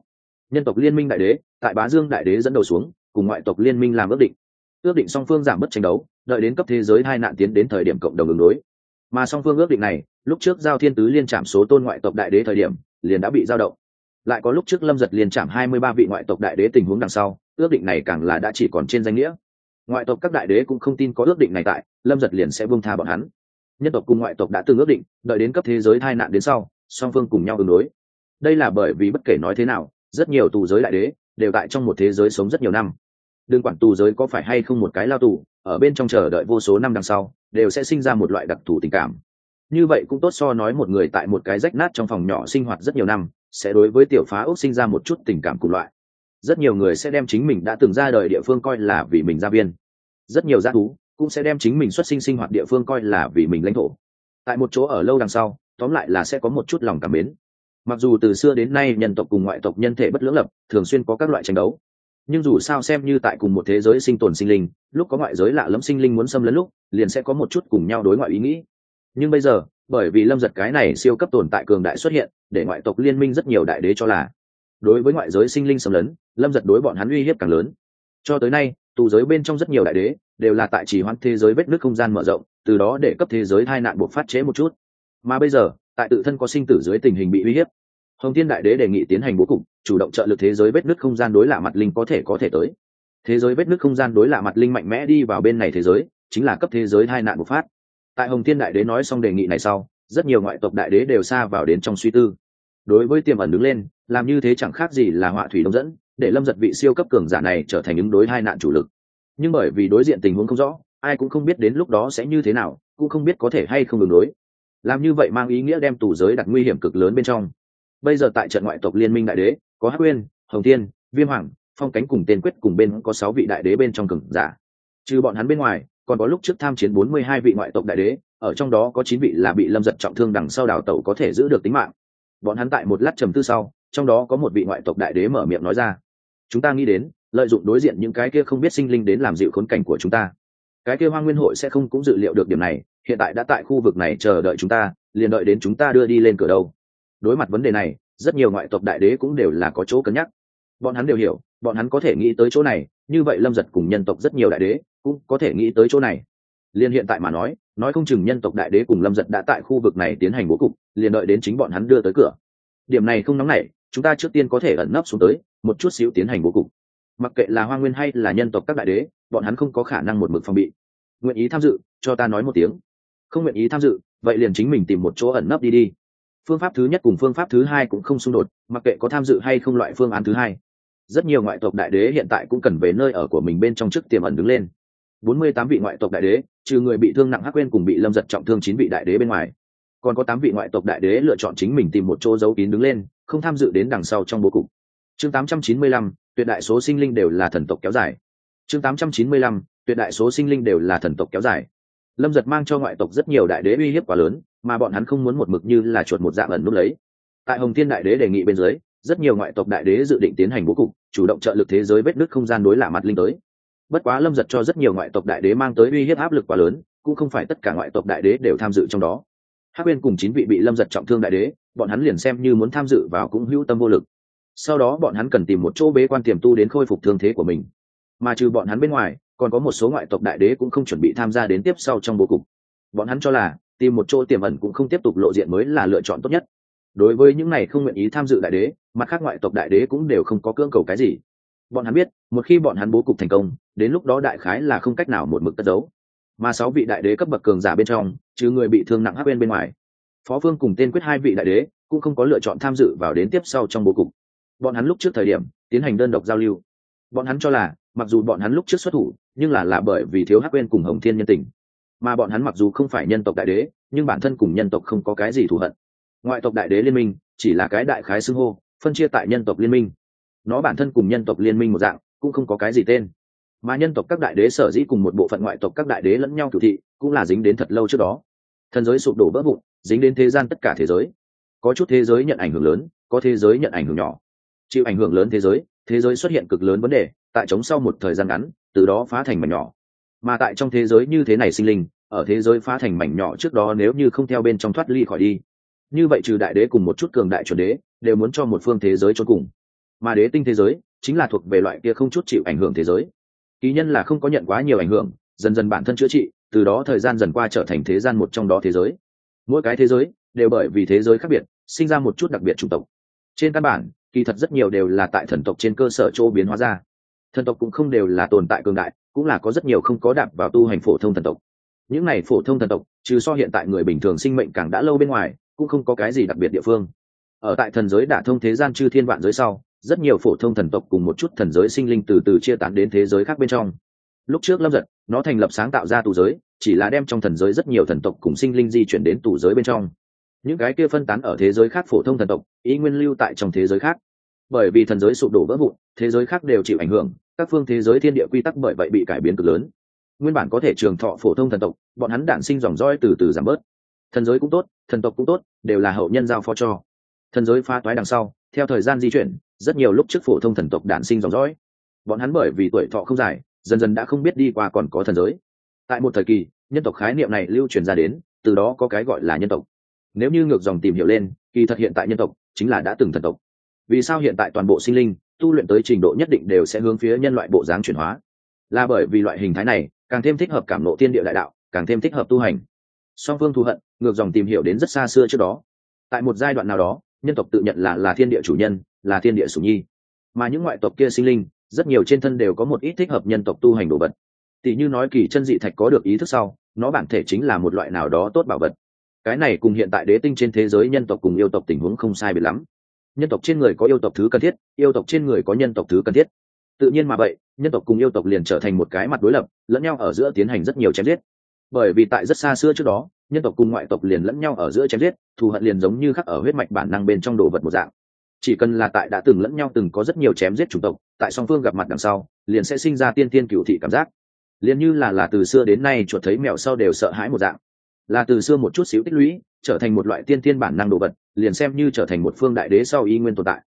Nhân tộc liên minh đại đế, tại bá dương đại đế dẫn đầu xuống, cùng ngoại tộc liên minh làm ước định. Ước định song phương giảm bớt tranh đấu, đợi đến cấp thế giới hai nạn tiến đến thời điểm cộng đồng ứng đối. Mà song phương ước định này, lúc trước giao thiên tứ liên trảm số tôn ngoại tộc đại đế thời điểm, liền đã bị giao động. Lại có lúc trước lâm giật liền trảm hai mươi ba vị ngoại tộc đại đế tình huống đằng sau, ước định này càng là đã chỉ còn trên danh nghĩa ngoại tộc các đại đế cũng không tin có ước định này tại, lâm giật liền sẽ buông tha bọn hắn. Nhân tộc cùng ngoại tộc đã từng ước định, đợi đến cấp thế giới tai nạn đến sau, song phương cùng nhau ứng đối. Đây là bởi vì bất kể nói thế nào, rất nhiều tù giới đại đế đều tại trong một thế giới sống rất nhiều năm. Đừng quản tù giới có phải hay không một cái lao tù, ở bên trong chờ đợi vô số năm đằng sau, đều sẽ sinh ra một loại đặc thù tình cảm. Như vậy cũng tốt so nói một người tại một cái rách nát trong phòng nhỏ sinh hoạt rất nhiều năm, sẽ đối với tiểu phá ốc sinh ra một chút tình cảm cùng loại rất nhiều người sẽ đem chính mình đã từng ra đời địa phương coi là vì mình gia viên. Rất nhiều g thú cũng sẽ đem chính mình xuất sinh sinh hoạt địa phương coi là vì mình lãnh thổ. Tại một chỗ ở lâu đằng sau, tóm lại là sẽ có một chút lòng cảm mến. Mặc dù từ xưa đến nay nhân tộc cùng ngoại tộc nhân thể bất lưỡng lập, thường xuyên có các loại tranh đấu. Nhưng dù sao xem như tại cùng một thế giới sinh tồn sinh linh, lúc có ngoại giới lạ lẫm sinh linh muốn xâm lấn lúc, liền sẽ có một chút cùng nhau đối ngoại ý nghĩ. Nhưng bây giờ, bởi vì lâm giật cái này siêu cấp tồn tại cường đại xuất hiện, để ngoại tộc liên minh rất nhiều đại đế cho là, đối với ngoại giới sinh linh xâm lấn lâm giật đối bọn hắn uy hiếp càng lớn. Cho tới nay, tù giới bên trong rất nhiều đại đế đều là tại chỉ hoãn thế giới vết nước không gian mở rộng, từ đó để cấp thế giới hai nạn buộc phát chế một chút. Mà bây giờ, tại tự thân có sinh tử dưới tình hình bị uy hiếp, hồng thiên đại đế đề nghị tiến hành bố cục, chủ động trợ lực thế giới vết nước không gian đối lạ mặt linh có thể có thể tới. Thế giới vết nước không gian đối lạ mặt linh mạnh mẽ đi vào bên này thế giới, chính là cấp thế giới hai nạn bộc phát. Tại hồng thiên đại đế nói xong đề nghị này sau, rất nhiều ngoại tộc đại đế đều xa vào đến trong suy tư. Đối với tiềm ẩn đứng lên, làm như thế chẳng khác gì là họa thủy đông dẫn để lâm giật vị siêu cấp cường giả này trở thành ứng đối hai nạn chủ lực. Nhưng bởi vì đối diện tình huống không rõ, ai cũng không biết đến lúc đó sẽ như thế nào, cũng không biết có thể hay không ứng đối. Làm như vậy mang ý nghĩa đem tù giới đặt nguy hiểm cực lớn bên trong. Bây giờ tại trận ngoại tộc liên minh đại đế, có hắc uyên, hồng thiên, viêm hoàng, phong cánh cùng tên quyết cùng bên có sáu vị đại đế bên trong cường giả. Trừ bọn hắn bên ngoài, còn có lúc trước tham chiến bốn mươi hai vị ngoại tộc đại đế, ở trong đó có chín vị là bị lâm giật trọng thương đằng sau đào tẩu có thể giữ được tính mạng. Bọn hắn tại một lát trầm tư sau, trong đó có một vị ngoại tộc đại đế mở miệng nói ra chúng ta nghĩ đến, lợi dụng đối diện những cái kia không biết sinh linh đến làm dịu khốn cảnh của chúng ta. Cái kia hoa nguyên hội sẽ không cũng dự liệu được điểm này, hiện tại đã tại khu vực này chờ đợi chúng ta, liền đợi đến chúng ta đưa đi lên cửa đâu. Đối mặt vấn đề này, rất nhiều ngoại tộc đại đế cũng đều là có chỗ cân nhắc. Bọn hắn đều hiểu, bọn hắn có thể nghĩ tới chỗ này, như vậy lâm giật cùng nhân tộc rất nhiều đại đế cũng có thể nghĩ tới chỗ này. Liền hiện tại mà nói nói không chừng nhân tộc đại đế cùng lâm giật đã tại khu vực này tiến hành bố cục, liền đợi đến chính bọn hắn đưa tới cửa. Điểm này không nóng nảy chúng ta trước tiên có thể ẩn nấp xuống tới, một chút xíu tiến hành bố cục. Mặc kệ là hoa nguyên hay là nhân tộc các đại đế, bọn hắn không có khả năng một mực phòng bị. Nguyện ý tham dự, cho ta nói một tiếng. Không nguyện ý tham dự, vậy liền chính mình tìm một chỗ ẩn nấp đi đi. Phương pháp thứ nhất cùng phương pháp thứ hai cũng không xung đột, mặc kệ có tham dự hay không loại phương án thứ hai. Rất nhiều ngoại tộc đại đế hiện tại cũng cần về nơi ở của mình bên trong trước tiềm ẩn đứng lên. Bốn mươi tám vị ngoại tộc đại đế, trừ người bị thương nặng hắc quên cùng bị lâm giật trọng thương chín vị đại đế bên ngoài. Còn có tám vị ngoại tộc đại đế lựa chọn chính mình tìm một chỗ giấu kín đứng lên không tham dự đến đằng sau trong bố cục. Chương tám trăm chín mươi lăm, tuyệt đại số sinh linh đều là thần tộc kéo dài. Chương tám trăm chín mươi lăm, tuyệt đại số sinh linh đều là thần tộc kéo dài. Lâm giật mang cho ngoại tộc rất nhiều đại đế uy hiếp quá lớn, mà bọn hắn không muốn một mực như là chuột một dạng ẩn núp lấy. Tại hồng thiên đại đế đề nghị bên dưới, rất nhiều ngoại tộc đại đế dự định tiến hành bố cục, chủ động trợ lực thế giới vết nứt không gian đối lạ mặt linh tới. Bất quá lâm giật cho rất nhiều ngoại tộc đại đế mang tới uy hiếp áp lực quá lớn, cũng không phải tất cả ngoại tộc đại đế đều tham dự trong đó hắc bên cùng chín vị bị lâm giật trọng thương đại đế, bọn hắn liền xem như muốn tham dự vào cũng hữu tâm vô lực. Sau đó bọn hắn cần tìm một chỗ bế quan tiềm tu đến khôi phục thương thế của mình. Mà trừ bọn hắn bên ngoài, còn có một số ngoại tộc đại đế cũng không chuẩn bị tham gia đến tiếp sau trong bố cục. Bọn hắn cho là, tìm một chỗ tiềm ẩn cũng không tiếp tục lộ diện mới là lựa chọn tốt nhất. Đối với những này không nguyện ý tham dự đại đế, mặt khác ngoại tộc đại đế cũng đều không có cưỡng cầu cái gì. Bọn hắn biết, một khi bọn hắn bố cục thành công, đến lúc đó đại khái là không cách nào một mực cất giấu mà sáu vị đại đế cấp bậc cường giả bên trong chứ người bị thương nặng hắc bên bên ngoài. Phó phương cùng tên quyết hai vị đại đế cũng không có lựa chọn tham dự vào đến tiếp sau trong bố cục. Bọn hắn lúc trước thời điểm tiến hành đơn độc giao lưu. Bọn hắn cho là, mặc dù bọn hắn lúc trước xuất thủ, nhưng là là bởi vì thiếu hắc bên cùng hồng thiên nhân tình. Mà bọn hắn mặc dù không phải nhân tộc đại đế, nhưng bản thân cùng nhân tộc không có cái gì thù hận. Ngoại tộc đại đế liên minh, chỉ là cái đại khái xưng hô, phân chia tại nhân tộc liên minh. Nó bản thân cùng nhân tộc liên minh một dạng, cũng không có cái gì tên mà nhân tộc các đại đế sở dĩ cùng một bộ phận ngoại tộc các đại đế lẫn nhau cửu thị cũng là dính đến thật lâu trước đó. Thần giới sụp đổ vỡ vụn dính đến thế gian tất cả thế giới. Có chút thế giới nhận ảnh hưởng lớn, có thế giới nhận ảnh hưởng nhỏ. Chịu ảnh hưởng lớn thế giới thế giới xuất hiện cực lớn vấn đề, tại chống sau một thời gian ngắn, từ đó phá thành mảnh nhỏ. Mà tại trong thế giới như thế này sinh linh, ở thế giới phá thành mảnh nhỏ trước đó nếu như không theo bên trong thoát ly khỏi đi, như vậy trừ đại đế cùng một chút cường đại chuẩn đế, đều muốn cho một phương thế giới cho cùng. Mà đế tinh thế giới, chính là thuộc về loại kia không chút chịu ảnh hưởng thế giới ký nhân là không có nhận quá nhiều ảnh hưởng, dần dần bản thân chữa trị, từ đó thời gian dần qua trở thành thế gian một trong đó thế giới. Mỗi cái thế giới đều bởi vì thế giới khác biệt, sinh ra một chút đặc biệt chủng tộc. Trên căn bản, kỳ thật rất nhiều đều là tại thần tộc trên cơ sở chỗ biến hóa ra. Thần tộc cũng không đều là tồn tại cường đại, cũng là có rất nhiều không có đạp vào tu hành phổ thông thần tộc. Những này phổ thông thần tộc, trừ so hiện tại người bình thường sinh mệnh càng đã lâu bên ngoài, cũng không có cái gì đặc biệt địa phương. Ở tại thần giới đả thông thế gian chư thiên vạn giới sau rất nhiều phổ thông thần tộc cùng một chút thần giới sinh linh từ từ chia tán đến thế giới khác bên trong. Lúc trước lâm giật, nó thành lập sáng tạo ra tù giới, chỉ là đem trong thần giới rất nhiều thần tộc cùng sinh linh di chuyển đến tù giới bên trong. Những cái kia phân tán ở thế giới khác phổ thông thần tộc, ý nguyên lưu tại trong thế giới khác. Bởi vì thần giới sụp đổ vỡ vụn, thế giới khác đều chịu ảnh hưởng, các phương thế giới thiên địa quy tắc bởi vậy bị cải biến cực lớn. Nguyên bản có thể trường thọ phổ thông thần tộc, bọn hắn đản sinh dòng roi từ từ giảm bớt. Thần giới cũng tốt, thần tộc cũng tốt, đều là hậu nhân giao phó cho. Thần giới pha toái đằng sau, theo thời gian di chuyển rất nhiều lúc trước phổ thông thần tộc đản sinh dòng dõi. Bọn hắn bởi vì tuổi thọ không dài, dần dần đã không biết đi qua còn có thần giới. Tại một thời kỳ, nhân tộc khái niệm này lưu truyền ra đến, từ đó có cái gọi là nhân tộc. Nếu như ngược dòng tìm hiểu lên, kỳ thật hiện tại nhân tộc chính là đã từng thần tộc. Vì sao hiện tại toàn bộ sinh linh, tu luyện tới trình độ nhất định đều sẽ hướng phía nhân loại bộ dáng chuyển hóa? Là bởi vì loại hình thái này, càng thêm thích hợp cảm nộ tiên địa đại đạo, càng thêm thích hợp tu hành. Song phương thù hận, ngược dòng tìm hiểu đến rất xa xưa trước đó. Tại một giai đoạn nào đó, nhân tộc tự nhận là là thiên địa chủ nhân là thiên địa sủng nhi. Mà những ngoại tộc kia sinh linh, rất nhiều trên thân đều có một ít thích hợp nhân tộc tu hành đồ vật. Tỷ như nói kỳ chân dị thạch có được ý thức sau, nó bản thể chính là một loại nào đó tốt bảo vật. Cái này cùng hiện tại đế tinh trên thế giới nhân tộc cùng yêu tộc tình huống không sai biệt lắm. Nhân tộc trên người có yêu tộc thứ cần thiết, yêu tộc trên người có nhân tộc thứ cần thiết. Tự nhiên mà vậy, nhân tộc cùng yêu tộc liền trở thành một cái mặt đối lập, lẫn nhau ở giữa tiến hành rất nhiều chém giết. Bởi vì tại rất xa xưa trước đó, nhân tộc cùng ngoại tộc liền lẫn nhau ở giữa chém giết, thù hận liền giống như khắc ở huyết mạch bản năng bên trong đồ vật một dạng chỉ cần là tại đã từng lẫn nhau từng có rất nhiều chém giết chủng tộc, tại song phương gặp mặt đằng sau, liền sẽ sinh ra tiên tiên cựu thị cảm giác. Liền như là là từ xưa đến nay chuột thấy mèo sau đều sợ hãi một dạng. Là từ xưa một chút xíu tích lũy, trở thành một loại tiên tiên bản năng đồ vật, liền xem như trở thành một phương đại đế sau y nguyên tồn tại.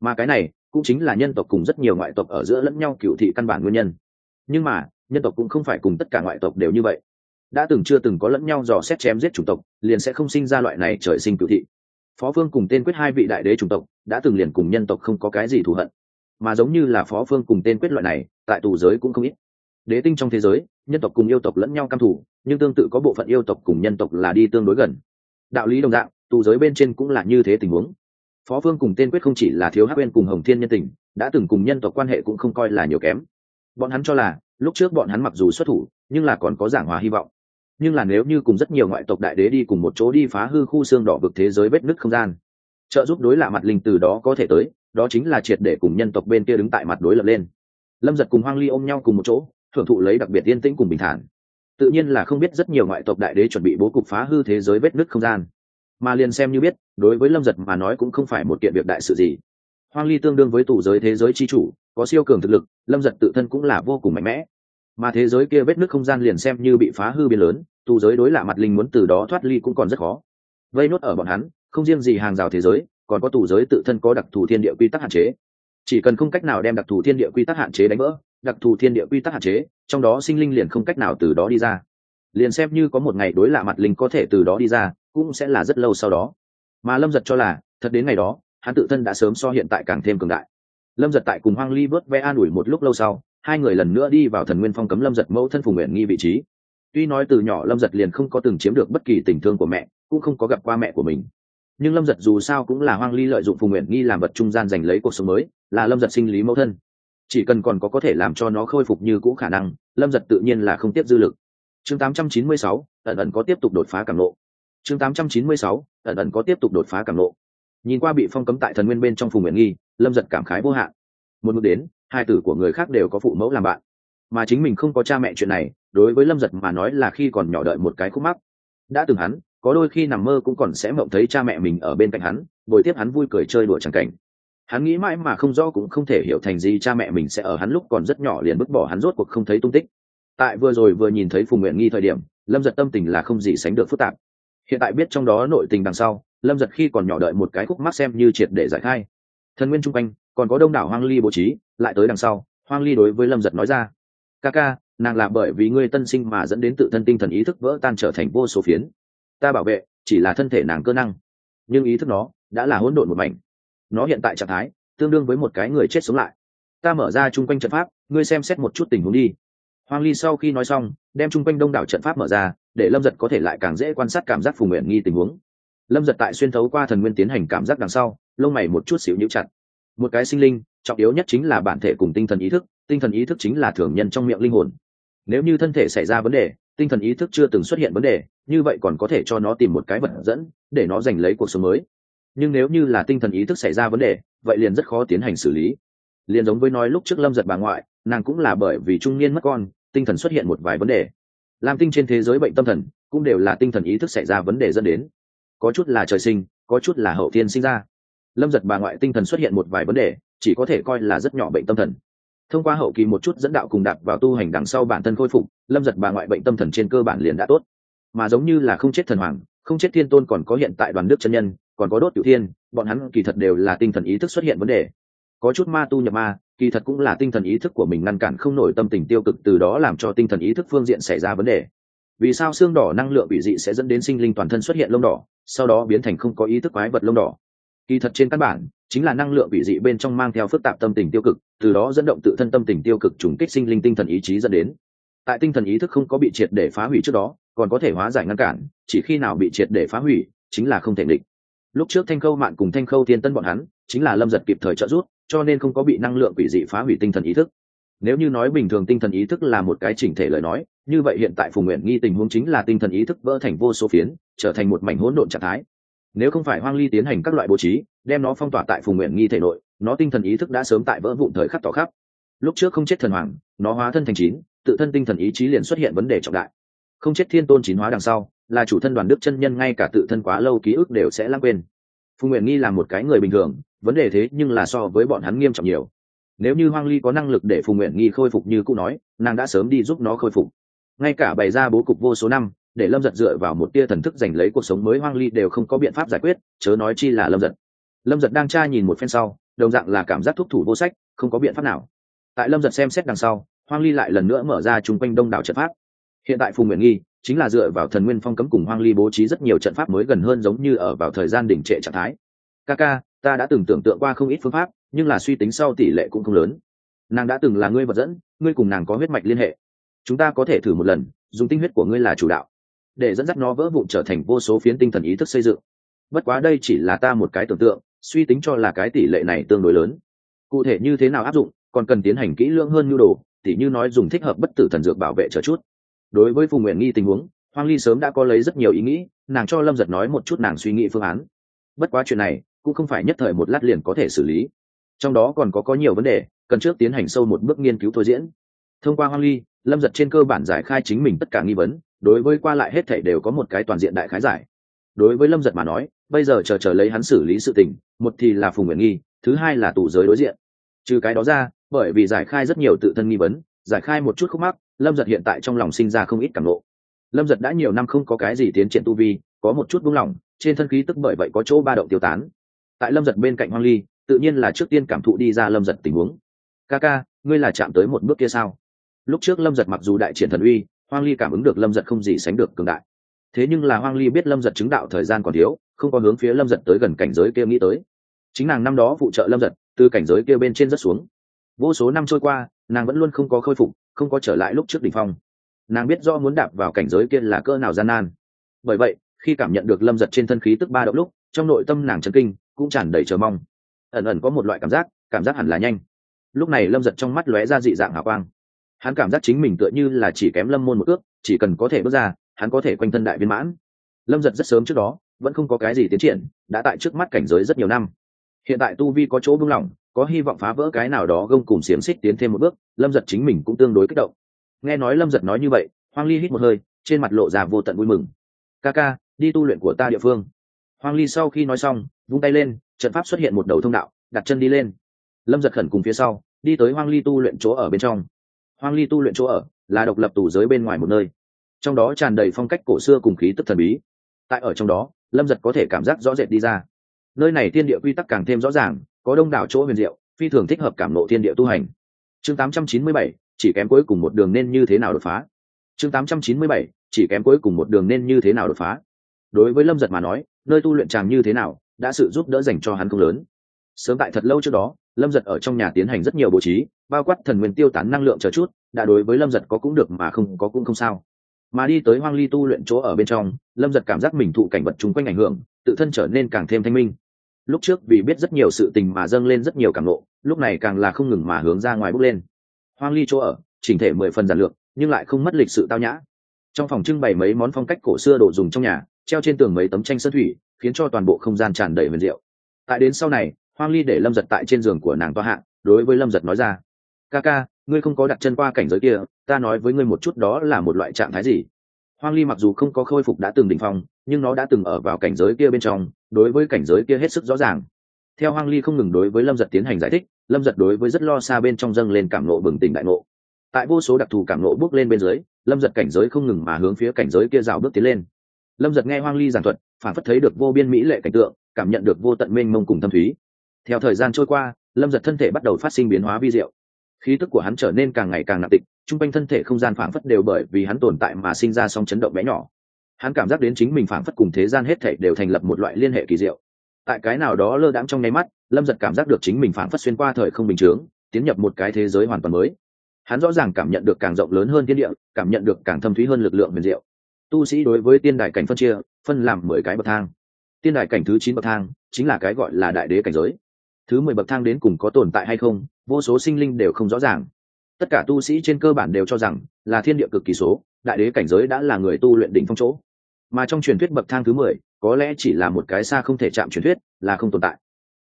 Mà cái này, cũng chính là nhân tộc cùng rất nhiều ngoại tộc ở giữa lẫn nhau cựu thị căn bản nguyên nhân. Nhưng mà, nhân tộc cũng không phải cùng tất cả ngoại tộc đều như vậy. Đã từng chưa từng có lẫn nhau dò xét chém giết chủng tộc, liền sẽ không sinh ra loại này trời sinh cựu thị phó phương cùng tên quyết hai vị đại đế chủng tộc đã từng liền cùng nhân tộc không có cái gì thù hận mà giống như là phó phương cùng tên quyết loại này tại tù giới cũng không ít. Đế tinh trong thế giới nhân tộc cùng yêu tộc lẫn nhau căm thù, nhưng tương tự có bộ phận yêu tộc cùng nhân tộc là đi tương đối gần. Đạo lý đồng đạo, tù giới bên trên cũng là như thế tình huống. Phó phương cùng tên quyết không chỉ là thiếu hắc bên cùng hồng thiên nhân tình đã từng cùng nhân tộc quan hệ cũng không coi là nhiều kém. Bọn hắn cho là lúc trước bọn hắn mặc dù xuất thủ nhưng là còn có giảng hòa hy vọng nhưng là nếu như cùng rất nhiều ngoại tộc đại đế đi cùng một chỗ đi phá hư khu xương đỏ vực thế giới vết nứt không gian, trợ giúp đối lạ mặt linh từ đó có thể tới, đó chính là triệt để cùng nhân tộc bên kia đứng tại mặt đối lập lên. Lâm giật cùng hoang ly ôm nhau cùng một chỗ thưởng thụ lấy đặc biệt yên tĩnh cùng bình thản. Tự nhiên là không biết rất nhiều ngoại tộc đại đế chuẩn bị bố cục phá hư thế giới vết nứt không gian. Mà liền xem như biết, đối với lâm giật mà nói cũng không phải một kiện việc đại sự gì. Hoang ly tương đương với tù giới thế giới c h i chủ, có siêu cường thực lực, lâm giật tự thân cũng là vô cùng mạnh mẽ mà thế giới kia vết nứt không gian liền xem như bị phá hư biến lớn, tu giới đối lạ mặt linh muốn từ đó thoát ly cũng còn rất khó. Vây nốt ở bọn hắn, không riêng gì hàng rào thế giới, còn có tù giới tự thân có đặc thù thiên địa quy tắc hạn chế. Chỉ cần không cách nào đem đặc thù thiên địa quy tắc hạn chế đánh vỡ, đặc thù thiên địa quy tắc hạn chế, trong đó sinh linh liền không cách nào từ đó đi ra. Liền xem như có một ngày đối lạ mặt linh có thể từ đó đi ra, cũng sẽ là rất lâu sau đó. Mà lâm giật cho là, thật đến ngày đó, hắn tự thân đã sớm so hiện tại càng thêm cường đại. Lâm giật tại cùng hoang ly vớt ve an ủi một lúc lâu sau hai người lần nữa đi vào thần nguyên phong cấm lâm giật mẫu thân phùng nguyện nghi vị trí. Tuy nói từ nhỏ lâm giật liền không có từng chiếm được bất kỳ tình thương của mẹ cũng không có gặp qua mẹ của mình. Nhưng lâm giật dù sao cũng là hoang ly lợi dụng phùng nguyện nghi làm vật trung gian giành lấy cuộc sống mới là lâm giật sinh lý mẫu thân. Chỉ cần còn có có thể làm cho nó khôi phục như cũ khả năng lâm giật tự nhiên là không tiếp dư lực. Chương 896, ẩn ẩn có tiếp tục đột phá cảm lộ chương 896, ẩn ẩn có tiếp tục đột phá cảm lộ nhìn qua bị phong cấm tại thần nguyên bên trong phùng nguyện nghi lâm giật cảm khái vô hạn. Một bước đến hai tử của người khác đều có phụ mẫu làm bạn. Mà chính mình không có cha mẹ chuyện này, đối với lâm giật mà nói là khi còn nhỏ đợi một cái khúc mắc. Đã từng hắn, có đôi khi nằm mơ cũng còn sẽ mộng thấy cha mẹ mình ở bên cạnh hắn bồi tiếp hắn vui cười chơi đùa c cảnh. Hắn nghĩ mãi mà không rõ cũng không thể hiểu thành gì cha mẹ mình sẽ ở hắn lúc còn rất nhỏ liền bứt bỏ hắn rốt cuộc không thấy tung tích. Tại vừa rồi vừa nhìn thấy phùng nguyện nghi thời điểm, lâm giật tâm tình là không gì sánh được phức tạp. Hiện tại biết trong đó nội tình đằng sau, lâm giật khi còn nhỏ đợi một cái khúc mắc xem như triệt để giải khai. Thân nguyên chung quanh còn có đông đảo hoang ly bố trí, lại tới đằng sau, hoang ly đối với lâm giật nói ra, ca ca, nàng là bởi vì ngươi tân sinh mà dẫn đến tự thân tinh thần ý thức vỡ tan trở thành vô số phiến. Ta bảo vệ, chỉ là thân thể nàng cơ năng. Nhưng ý thức nó đã là hỗn độn một mảnh. Nó hiện tại trạng thái tương đương với một cái người chết sống lại. Ta mở ra chung quanh trận pháp, ngươi xem xét một chút tình huống đi. Hoang ly sau khi nói xong, đem chung quanh đông đảo trận pháp mở ra, để lâm giật có thể lại càng dễ quan sát cảm giác phù nguyện nghi tình huống. Lâm giật tại xuyên thấu qua thần nguyên tiến hành cảm giác đằng sau, lông mày một chút xíu nhũ chặt một cái sinh linh, trọng yếu nhất chính là bản thể cùng tinh thần ý thức, tinh thần ý thức chính là thường nhân trong miệng linh hồn. Nếu như thân thể xảy ra vấn đề, tinh thần ý thức chưa từng xuất hiện vấn đề, như vậy còn có thể cho nó tìm một cái vật dẫn, để nó giành lấy cuộc sống mới. Nhưng nếu như là tinh thần ý thức xảy ra vấn đề, vậy liền rất khó tiến hành xử lý. Liền giống với nói lúc trước lâm giật bà ngoại, nàng cũng là bởi vì trung niên mất con, tinh thần xuất hiện một vài vấn đề. Lam tinh trên thế giới bệnh tâm thần, cũng đều là tinh thần ý thức xảy ra vấn đề dẫn đến. Có chút là trời sinh, có chút là hậu thiên sinh ra lâm giật bà ngoại tinh thần xuất hiện một vài vấn đề, chỉ có thể coi là rất nhỏ bệnh tâm thần. Thông qua hậu kỳ một chút dẫn đạo cùng đạp vào tu hành đằng sau bản thân khôi phục, lâm giật bà ngoại bệnh tâm thần trên cơ bản liền đã tốt. Mà giống như là không chết thần hoàng, không chết thiên tôn còn có hiện tại đoàn đức chân nhân, còn có đốt cửu thiên, bọn hắn kỳ thật đều là tinh thần ý thức xuất hiện vấn đề. Có chút ma tu nhập ma, kỳ thật cũng là tinh thần ý thức của mình ngăn cản không nổi tâm tình tiêu cực từ đó làm cho tinh thần ý thức phương diện xảy ra vấn đề. Vì sao xương đỏ năng lượng bị dị sẽ dẫn đến sinh linh toàn thân xuất hiện lông đỏ, sau đó biến thành không có ý thức quái vật lông đỏ? Kỳ thật trên căn bản, chính là năng lượng bị dị bên trong mang theo phức tạp tâm tình tiêu cực, từ đó dẫn động tự thân tâm tình tiêu cực trùng kích sinh linh tinh thần ý chí dẫn đến. Tại tinh thần ý thức không có bị triệt để phá hủy trước đó, còn có thể hóa giải ngăn cản, chỉ khi nào bị triệt để phá hủy, chính là không thể định lúc trước thanh khâu mạn cùng thanh khâu thiên tân bọn hắn, chính là lâm giật kịp thời trợ giúp, cho nên không có bị năng lượng quỷ dị phá hủy tinh thần ý thức. Nếu như nói bình thường tinh thần ý thức là một cái chỉnh thể lời nói, như vậy hiện tại phùng nguyện nghi tình huống chính là tinh thần ý thức vỡ thành vô số phiến, trở thành một mảnh hỗn độn trạng thái nếu không phải hoang ly tiến hành các loại bố trí, đem nó phong tỏa tại phùng nguyện nghi thể nội, nó tinh thần ý thức đã sớm tại vỡ vụn thời khắc tỏ khắp. Lúc trước không chết thần hoàng, nó hóa thân thành chín, tự thân tinh thần ý chí liền xuất hiện vấn đề trọng đại. Không chết thiên tôn chín hóa đằng sau, là chủ thân đoàn đức chân nhân ngay cả tự thân quá lâu ký ức đều sẽ lãng quên. Phùng nguyện nghi là một cái người bình thường, vấn đề thế nhưng là so với bọn hắn nghiêm trọng nhiều. Nếu như hoang ly có năng lực để phùng nguyện nghi khôi phục như cụ nói, nàng đã sớm đi giúp nó khôi phục. Ngay cả bày ra bố cục vô số năm để lâm giật dựa vào một tia thần thức giành lấy cuộc sống mới hoang ly đều không có biện pháp giải quyết, chớ nói chi là lâm giật. Lâm giật đang tra nhìn một phen sau, đồng dạng là cảm giác thúc thủ vô sách, không có biện pháp nào. Tại lâm giật xem xét đằng sau, hoang ly lại lần nữa mở ra chung quanh đông đảo trận pháp. Hiện tại phùng nguyện nghi chính là dựa vào thần nguyên phong cấm cùng hoang ly bố trí rất nhiều trận pháp mới gần hơn giống như ở vào thời gian đỉnh trệ trạng thái. Ca ca, ta đã từng tưởng tượng qua không ít phương pháp, nhưng là suy tính sau tỷ lệ cũng không lớn. Nàng đã từng là ngươi vật dẫn, ngươi cùng nàng có huyết mạch liên hệ. Chúng ta có thể thử một lần, dùng tinh huyết của ngươi là chủ đạo để dẫn dắt nó vỡ vụn trở thành vô số phiến tinh thần ý thức xây dựng. Bất quá đây chỉ là ta một cái tưởng tượng, suy tính cho là cái tỷ lệ này tương đối lớn. Cụ thể như thế nào áp dụng, còn cần tiến hành kỹ lưỡng hơn nhu đồ, tỉ như nói dùng thích hợp bất tử thần dược bảo vệ chờ chút. Đối với phùng nguyện nghi tình huống, hoang ly sớm đã có lấy rất nhiều ý nghĩ, nàng cho lâm giật nói một chút nàng suy nghĩ phương án. Bất quá chuyện này, cũng không phải nhất thời một lát liền có thể xử lý. Trong đó còn có có nhiều vấn đề, cần trước tiến hành sâu một bước nghiên cứu thôi diễn. Thông qua hoang ly, lâm giật trên cơ bản giải khai chính mình tất cả nghi vấn đối với qua lại hết thảy đều có một cái toàn diện đại khái giải. Đối với lâm giật mà nói, bây giờ chờ chờ lấy hắn xử lý sự tình, một thì là phùng nguyện nghi, thứ hai là tù giới đối diện. Trừ cái đó ra, bởi vì giải khai rất nhiều tự thân nghi vấn, giải khai một chút khúc mắc, lâm giật hiện tại trong lòng sinh ra không ít cảm lộ lâm giật đã nhiều năm không có cái gì tiến triển tu vi, có một chút buông lỏng, trên thân khí tức bởi vậy có chỗ ba động tiêu tán. Tại lâm giật bên cạnh hoang ly, tự nhiên là trước tiên cảm thụ đi ra lâm giật tình huống. Ca ca, ngươi là chạm tới một bước kia sao? Lúc trước lâm giật mặc dù đại triển thần uy hoang ly cảm ứng được lâm giật không gì sánh được cường đại. Thế nhưng là hoang ly biết lâm giật chứng đạo thời gian còn thiếu, không có hướng phía lâm giật tới gần cảnh giới kia nghĩ tới. Chính nàng năm đó phụ trợ lâm giật, từ cảnh giới kia bên trên rất xuống. Vô số năm trôi qua, nàng vẫn luôn không có khôi phục, không có trở lại lúc trước đ ỉ n h phong. Nàng biết do muốn đạp vào cảnh giới kia là cỡ nào gian nan. Bởi vậy, khi cảm nhận được lâm giật trên thân khí tức ba động lúc, trong nội tâm nàng trấn kinh, cũng tràn đầy chờ mong. Ẩn ẩn có một loại cảm giác cảm giác hẳn là nhanh. Lúc này lâm giật trong mắt lóe ra dị dạng hào quang hắn cảm giác chính mình tựa như là chỉ kém lâm môn một ước chỉ cần có thể bước ra, hắn có thể quanh thân đại viên mãn. Lâm giật rất sớm trước đó, vẫn không có cái gì tiến triển, đã tại trước mắt cảnh giới rất nhiều năm. Hiện tại tu vi có chỗ buông lỏng, có hy vọng phá vỡ cái nào đó gông cùng xiềng xích tiến thêm một bước, lâm giật chính mình cũng tương đối kích động. Nghe nói lâm giật nói như vậy, hoang ly hít một hơi, trên mặt lộ ra vô tận vui mừng. Ca ca, đi tu luyện của ta địa phương. Hoang ly sau khi nói xong, vung tay lên, trận pháp xuất hiện một đầu thông đạo, đặt chân đi lên. Lâm giật khẩn cùng phía sau, đi tới hoang ly tu luyện chỗ ở bên trong hoang ly tu luyện chỗ ở là độc lập tù giới bên ngoài một nơi. Trong đó tràn đầy phong cách cổ xưa cùng khí tức thần bí. Tại ở trong đó lâm giật có thể cảm giác rõ rệt đi ra. Nơi này thiên địa quy tắc càng thêm rõ ràng có đông đảo chỗ huyền diệu phi thường thích hợp cảm nộ thiên địa tu hành. Chương 897, chỉ kém cuối cùng một đường nên như thế nào đột phá? Chương 897, chỉ kém cuối cùng một đường nên như thế nào đột phá? Đối với lâm giật mà nói nơi tu luyện chàng như thế nào đã sự giúp đỡ dành cho hắn không lớn. Sớm tại thật lâu trước đó lâm giật ở trong nhà tiến hành rất nhiều bố trí bao quát thần nguyên tiêu tán năng lượng chờ chút đã đối với lâm giật có cũng được mà không có cũng không sao. Mà đi tới hoang ly tu luyện chỗ ở bên trong lâm giật cảm giác mình thụ cảnh vật chung quanh ảnh hưởng tự thân trở nên càng thêm thanh minh. Lúc trước vì biết rất nhiều sự tình mà dâng lên rất nhiều cảm lộ, lúc này càng là không ngừng mà hướng ra ngoài bước lên. Hoang ly chỗ ở chỉnh thể mười phần giản lược nhưng lại không mất lịch sự tao nhã. Trong phòng trưng bày mấy món phong cách cổ xưa đồ dùng trong nhà treo trên tường mấy tấm tranh sơn thủy khiến cho toàn bộ không gian tràn đầy huyền diệu. Tại đến sau này hoang ly để lâm giật tại trên giường của nàng toa hạ, đối với lâm giật nói ra ca ca ngươi không có đặt chân qua cảnh giới kia ta nói với ngươi một chút đó là một loại trạng thái gì? Hoang ly mặc dù không có khôi phục đã từng đ ỉ n h phong nhưng nó đã từng ở vào cảnh giới kia bên trong đối với cảnh giới kia hết sức rõ ràng. Theo hoang ly không ngừng đối với lâm giật tiến hành giải thích lâm giật đối với rất lo xa bên trong dâng lên cảm nộ bừng tỉnh đại ngộ. Tại vô số đặc thù cảm nộ bước lên bên dưới lâm giật cảnh giới không ngừng mà hướng phía cảnh giới kia rào bước tiến lên. Lâm giật nghe hoang ly giảng thuật phản phất thấy được vô biên mỹ lệ cảnh tượng cảm nhận được vô tận mênh mông cùng thâm thúy theo thời gian trôi qua, lâm giật thân thể bắt đầu phát sinh biến hóa vi diệu. Khí tức của hắn trở nên càng ngày càng nặng tịch t r u n g quanh thân thể không gian phảng phất đều bởi vì hắn tồn tại mà sinh ra song chấn động bé nhỏ. Hắn cảm giác đến chính mình phảng phất cùng thế gian hết thể đều thành lập một loại liên hệ kỳ diệu. Tại cái nào đó lơ đãng trong nháy mắt, lâm giật cảm giác được chính mình phảng phất xuyên qua thời không bình chướng, tiến nhập một cái thế giới hoàn toàn mới. Hắn rõ ràng cảm nhận được càng rộng lớn hơn thiên địa, cảm nhận được càng thâm thúy hơn lực lượng huyền diệu. Tu sĩ đối với tiên đài cảnh phân chia, phân làm mười cái bậc thang. Tiên đài cảnh thứ chín bậc thang, chính là cái gọi là đại đế cảnh giới thứ mười bậc thang đến cùng có tồn tại hay không, vô số sinh linh đều không rõ ràng. Tất cả tu sĩ trên cơ bản đều cho rằng là thiên địa cực kỳ số, đại đế cảnh giới đã là người tu luyện đỉnh phong chỗ. Mà trong truyền thuyết bậc thang thứ mười, có lẽ chỉ là một cái xa không thể chạm truyền thuyết, là không tồn tại.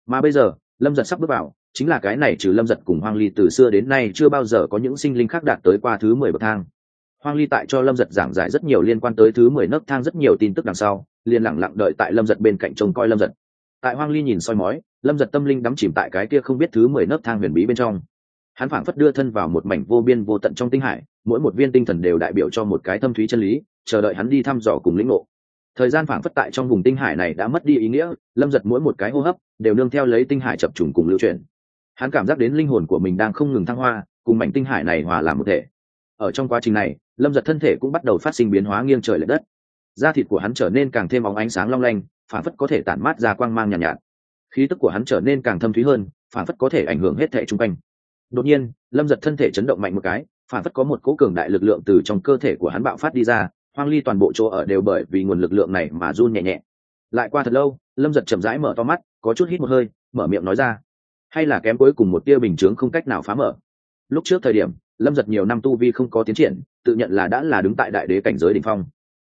Mà bây giờ, lâm giật sắp bước vào, chính là cái này trừ lâm giật cùng hoang ly từ xưa đến nay chưa bao giờ có những sinh linh khác đạt tới qua thứ mười bậc thang. Hoang ly tại cho lâm giật giảng giải rất nhiều liên quan tới thứ mười nấc thang rất nhiều tin tức đằng sau, liền lẳng lặng đợi tại lâm giật bên cạnh trông coi lâm giật tại hoang ly nhìn soi mói, lâm giật tâm linh đắm chìm tại cái kia không biết thứ mười nấc thang huyền bí bên trong. Hắn phảng phất đưa thân vào một mảnh vô biên vô tận trong tinh hải, mỗi một viên tinh thần đều đại biểu cho một cái thâm thúy chân lý, chờ đợi hắn đi thăm dò cùng lĩnh ngộ. Thời gian phảng phất tại trong vùng tinh hải này đã mất đi ý nghĩa, lâm giật mỗi một cái hô hấp đều nương theo lấy tinh hải chập trùng cùng lưu truyền hắn cảm giác đến linh hồn của mình đang không ngừng thăng hoa, cùng mảnh tinh hải này hòa làm một thể. Ở trong quá trình này, lâm giật thân thể cũng bắt đầu phát sinh biến hóa nghiêng trời l ệ đất da thịt của hắn trở nên càng thêm óng ánh sáng long lanh phản phất có thể tản mát ra quang mang nhàn nhạt, nhạt. Khí tức của hắn trở nên càng thâm thúy hơn phản phất có thể ảnh hưởng hết thệ chung quanh. Đột nhiên lâm giật thân thể chấn động mạnh một cái phản phất có một cố cường đại lực lượng từ trong cơ thể của hắn bạo phát đi ra hoang ly toàn bộ chỗ ở đều bởi vì nguồn lực lượng này mà run nhẹ nhẹ. Lại qua thật lâu lâm giật chậm rãi mở to mắt có chút hít một hơi mở miệng nói ra hay là kém cuối cùng một tia bình chướng không cách nào phá mở. Lúc trước thời điểm lâm giật nhiều năm tu vi không có tiến triển tự nhận là đã là đứng tại đại đế cảnh giới đ ỉ n h phong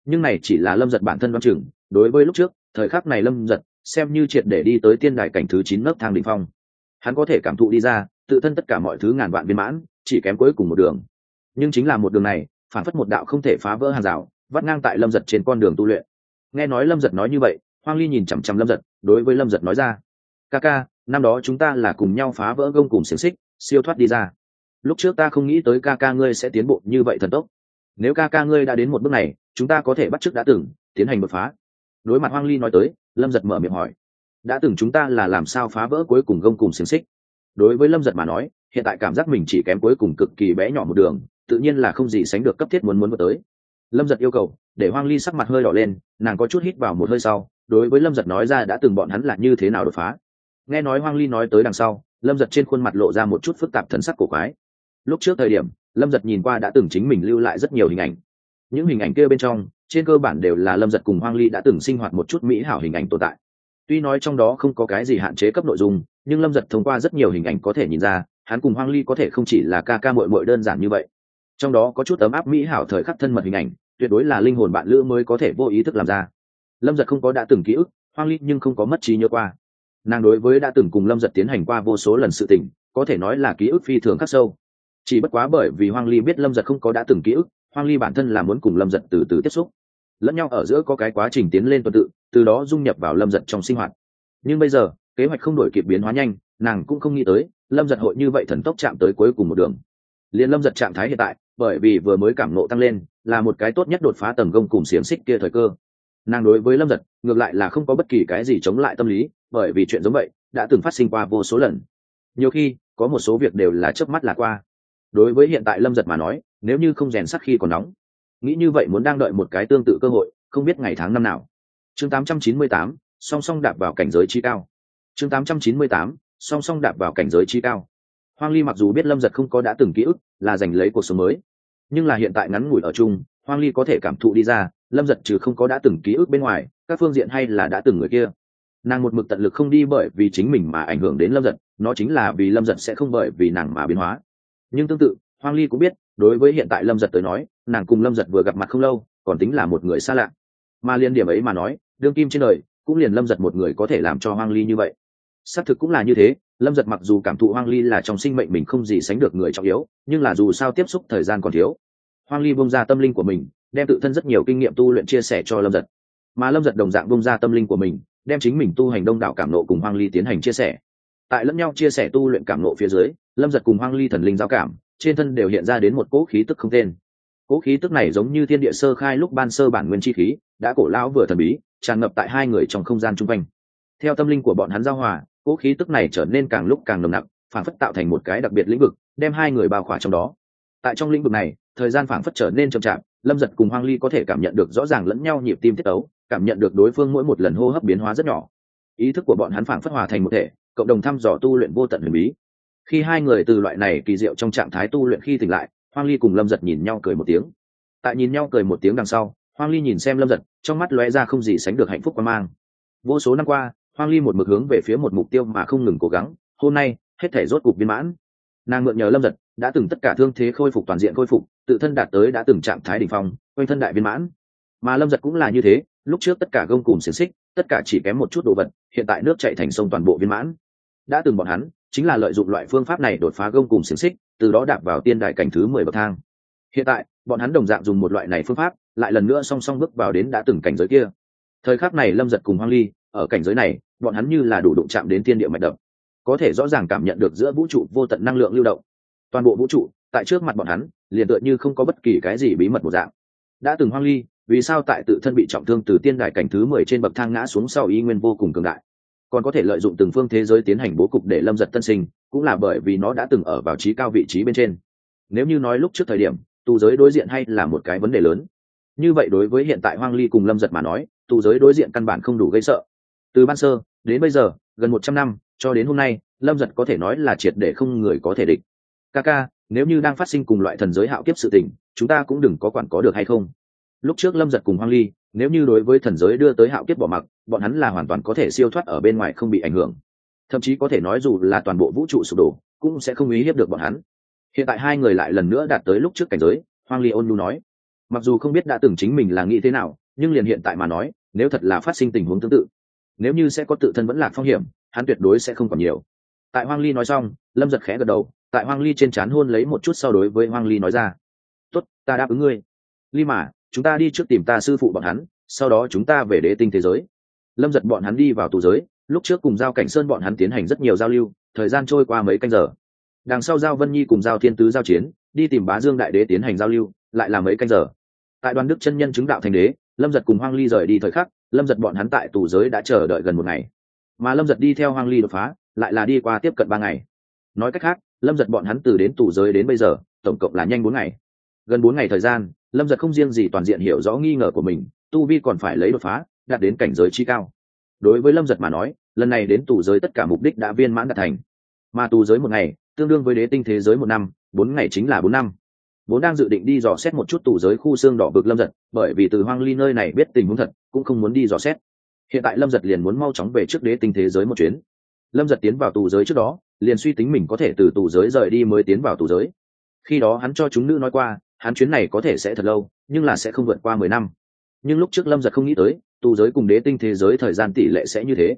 nhưng này chỉ là lâm giật bản thân văn chừng, đối với lúc trước, thời khắc này lâm giật, xem như triệt để đi tới tiên đài cảnh thứ chín nấc thang đỉnh phong. Hắn có thể cảm thụ đi ra, tự thân tất cả mọi thứ ngàn vạn viên mãn, chỉ kém cuối cùng một đường. Nhưng chính là một đường này, phản phất một đạo không thể phá vỡ hàng rào, vắt ngang tại lâm giật trên con đường tu luyện. Nghe nói lâm giật nói như vậy, hoang ly nhìn chằm chằm lâm giật, đối với lâm giật nói ra, ca ca, năm đó chúng ta là cùng nhau phá vỡ gông cùng xiềng xích, siêu thoát đi ra. Lúc trước ta không nghĩ tới ca ca ngươi sẽ tiến bộ như vậy thần tốc nếu ca ca ngươi đã đến một bước này, chúng ta có thể bắt chước đã từng, tiến hành đột phá. Đối mặt hoang ly nói tới, lâm giật mở miệng hỏi. Đã từng chúng ta là làm sao phá vỡ cuối cùng gông cùng xiềng xích? Đối với lâm giật mà nói, hiện tại cảm giác mình chỉ kém cuối cùng cực kỳ bé nhỏ một đường, tự nhiên là không gì sánh được cấp thiết muốn muốn vượt tới. Lâm giật yêu cầu, để hoang ly sắc mặt hơi đỏ lên, nàng có chút hít vào một hơi sau, đối với lâm giật nói ra đã từng bọn hắn là như thế nào đột phá. Nghe nói hoang ly nói tới đằng sau, lâm giật trên khuôn mặt lộ ra một chút phức tạp thần sắc cổ quái. Lúc trước thời điểm lâm giật nhìn qua đã từng chính mình lưu lại rất nhiều hình ảnh. Những hình ảnh kia bên trong, trên cơ bản đều là lâm giật cùng hoang ly đã từng sinh hoạt một chút mỹ hảo hình ảnh tồn tại. Tuy nói trong đó không có cái gì hạn chế cấp nội dung, nhưng lâm giật thông qua rất nhiều hình ảnh có thể nhìn ra, hắn cùng hoang ly có thể không chỉ là ca ca mội mội đơn giản như vậy. Trong đó có chút ấm áp mỹ hảo thời khắc thân mật hình ảnh, tuyệt đối là linh hồn bạn lữ mới có thể vô ý thức làm ra. Lâm giật không có đã từng ký ức, hoang ly nhưng không có mất trí nhớ qua. Nàng đối với đã từng cùng lâm giật tiến hành qua vô số lần sự tình, có thể nói là ký ức phi thường khắc sâu chỉ bất quá bởi vì hoang ly biết lâm giật không có đã từng ký ức, hoang ly bản thân là muốn cùng lâm giật từ từ tiếp xúc. Lẫn nhau ở giữa có cái quá trình tiến lên tuần tự, từ đó dung nhập vào lâm giật trong sinh hoạt. Nhưng bây giờ, kế hoạch không đổi kịp biến hóa nhanh, nàng cũng không nghĩ tới, lâm giật hội như vậy thần tốc chạm tới cuối cùng một đường. Liền lâm giật trạng thái hiện tại, bởi vì vừa mới cảm nộ tăng lên, là một cái tốt nhất đột phá tầm gông cùng xiềng xích kia thời cơ. Nàng đối với lâm giật, ngược lại là không có bất kỳ cái gì chống lại tâm lý, bởi vì chuyện giống vậy, đã từng phát sinh qua vô số lần. Nhiều khi, có một số việc đều là chớp mắt là qua đối với hiện tại lâm giật mà nói nếu như không rèn sắc khi còn nóng nghĩ như vậy muốn đang đợi một cái tương tự cơ hội không biết ngày tháng năm nào. Chương 898, song song đạp vào cảnh giới chi cao. Chương 898, song song đạp vào cảnh giới chi cao. Hoang ly mặc dù biết lâm giật không có đã từng ký ức là giành lấy cuộc sống mới nhưng là hiện tại ngắn ngủi ở chung hoang ly có thể cảm thụ đi ra lâm giật trừ không có đã từng ký ức bên ngoài các phương diện hay là đã từng người kia. Nàng một mực tận lực không đi bởi vì chính mình mà ảnh hưởng đến lâm giật nó chính là vì lâm giật sẽ không bởi vì nàng mà biến hóa nhưng tương tự, hoang ly cũng biết, đối với hiện tại lâm giật tới nói, nàng cùng lâm giật vừa gặp mặt không lâu, còn tính là một người xa lạ. Mà liên điểm ấy mà nói, đương kim trên đời, cũng liền lâm giật một người có thể làm cho hoang ly như vậy. Xác thực cũng là như thế, lâm giật mặc dù cảm thụ hoang ly là trong sinh mệnh mình không gì sánh được người trọng yếu, nhưng là dù sao tiếp xúc thời gian còn thiếu. Hoang ly bông ra tâm linh của mình, đem tự thân rất nhiều kinh nghiệm tu luyện chia sẻ cho lâm giật. Mà lâm giật đồng dạng bông ra tâm linh của mình, đem chính mình tu hành đông đảo cảm nộ cùng hoang ly tiến hành chia sẻ tại lẫn nhau chia sẻ tu luyện cảm nộ phía dưới, lâm giật cùng hoang ly thần linh giao cảm, trên thân đều hiện ra đến một cỗ khí tức không tên. Cỗ khí tức này giống như thiên địa sơ khai lúc ban sơ bản nguyên chi khí, đã cổ lão vừa thần bí, tràn ngập tại hai người trong không gian chung quanh. Theo tâm linh của bọn hắn giao hòa, cỗ khí tức này trở nên càng lúc càng nồng nặc, phản phất tạo thành một cái đặc biệt lĩnh vực, đem hai người bao khỏa trong đó. Tại trong lĩnh vực này, thời gian phản phất trở nên chậm chạp, lâm giật cùng hoang ly có thể cảm nhận được rõ ràng lẫn nhau nhịp tim tiết ấu cảm nhận được đối phương mỗi một lần hô hấp biến hóa rất nhỏ. Ý thức của bọn hắn phản phất hòa thành một thể cộng đồng thăm dò tu luyện vô tận huyền bí. Khi hai người từ loại này kỳ diệu trong trạng thái tu luyện khi tỉnh lại, hoang ly cùng lâm giật nhìn nhau cười một tiếng. Tại nhìn nhau cười một tiếng đằng sau, hoang ly nhìn xem lâm giật, trong mắt lóe ra không gì sánh được hạnh phúc quan mang. Vô số năm qua, hoang ly một mực hướng về phía một mục tiêu mà không ngừng cố gắng, hôm nay, hết thể rốt cục viên mãn. Nàng mượn nhờ lâm giật, đã từng tất cả thương thế khôi phục toàn diện khôi phục, tự thân đạt tới đã từng trạng thái đ ỉ n h phong, quanh thân đại viên mãn. Mà lâm giật cũng là như thế, lúc trước tất cả gông cùng xiềng xích tất cả chỉ kém một chút đồ vật, hiện tại nước chạy thành sông toàn bộ viên mãn. Đã từng bọn hắn, chính là lợi dụng loại phương pháp này đột phá gông cùng xiềng xích, từ đó đạp vào tiên đại cảnh thứ mười bậc thang. Hiện tại, bọn hắn đồng dạng dùng một loại này phương pháp, lại lần nữa song song bước vào đến đã từng cảnh giới kia. Thời khắc này lâm giật cùng hoang ly, ở cảnh giới này, bọn hắn như là đủ đụng chạm đến thiên địa mạch đập. Có thể rõ ràng cảm nhận được giữa vũ trụ vô tận năng lượng lưu động. Toàn bộ vũ trụ, tại trước mặt bọn hắn, liền tựa như không có bất kỳ cái gì bí mật một dạng. Đã từng hoang ly vì sao tại tự thân bị trọng thương từ tiên đài cảnh thứ mười trên bậc thang ngã xuống sau y nguyên vô cùng cường đại. Còn có thể lợi dụng từng phương thế giới tiến hành bố cục để lâm giật tân sinh, cũng là bởi vì nó đã từng ở vào trí cao vị trí bên trên. Nếu như nói lúc trước thời điểm, tù giới đối diện hay là một cái vấn đề lớn. Như vậy đối với hiện tại hoang ly cùng lâm giật mà nói, tù giới đối diện căn bản không đủ gây sợ. Từ ban sơ, đến bây giờ, gần một trăm năm, cho đến hôm nay, lâm giật có thể nói là triệt để không người có thể địch. Ca ca nếu như đang phát sinh cùng loại thần giới hạo kiếp sự tình, chúng ta cũng đừng có quản có được hay không lúc trước lâm giật cùng hoang ly, nếu như đối với thần giới đưa tới hạo kiếp bỏ mặc, bọn hắn là hoàn toàn có thể siêu thoát ở bên ngoài không bị ảnh hưởng. Thậm chí có thể nói dù là toàn bộ vũ trụ sụp đổ, cũng sẽ không uy hiếp được bọn hắn. Hiện tại hai người lại lần nữa đạt tới lúc trước cảnh giới, hoang ly ôn nhu nói. Mặc dù không biết đã từng chính mình là nghĩ thế nào, nhưng liền hiện tại mà nói, nếu thật là phát sinh tình huống tương tự, nếu như sẽ có tự thân vẫn lạc phong hiểm, hắn tuyệt đối sẽ không còn nhiều. Tại hoang ly nói xong, lâm giật khẽ gật đầu, tại hoang ly trên c h á n hôn lấy một chút sau đối với hoang ly nói ra. Tốt, ta đáp ứng ngươi. Ly mà chúng ta đi trước tìm ta sư phụ bọn hắn, sau đó chúng ta về đế tinh thế giới. Lâm giật bọn hắn đi vào tù giới, lúc trước cùng giao cảnh sơn bọn hắn tiến hành rất nhiều giao lưu, thời gian trôi qua mấy canh giờ. Đằng sau giao vân nhi cùng giao thiên tứ giao chiến, đi tìm bá dương đại đế tiến hành giao lưu, lại là mấy canh giờ. Tại đoàn đức chân nhân chứng đạo thành đế, lâm giật cùng hoang ly rời đi thời khắc, lâm giật bọn hắn tại tù giới đã chờ đợi gần một ngày. Mà lâm giật đi theo hoang ly đột phá, lại là đi qua tiếp cận ba ngày. Nói cách khác, lâm giật bọn hắn từ đến tù giới đến bây giờ, tổng cộng là nhanh bốn ngày. Gần bốn ngày thời gian lâm giật không riêng gì toàn diện hiểu rõ nghi ngờ của mình, tu vi còn phải lấy đột phá, đạt đến cảnh giới chi cao. Đối với lâm giật mà nói, lần này đến tù giới tất cả mục đích đã viên mãn đạt thành. Mà tù giới một ngày, tương đương với đế tinh thế giới một năm, bốn ngày chính là bốn năm. Vốn đang dự định đi dò xét một chút tù giới khu xương đỏ vực lâm giật, bởi vì từ hoang ly nơi này biết tình huống thật, cũng không muốn đi dò xét. Hiện tại lâm giật liền muốn mau chóng về trước đế tinh thế giới một chuyến. Lâm giật tiến vào tù giới trước đó, liền suy tính mình có thể từ tù giới rời đi mới tiến vào tù giới. Khi đó hắn cho chúng nữ nói qua hắn chuyến này có thể sẽ thật lâu, nhưng là sẽ không vượt qua mười năm. Nhưng lúc trước lâm giật không nghĩ tới tù giới cùng đế tinh thế giới thời gian tỷ lệ sẽ như thế.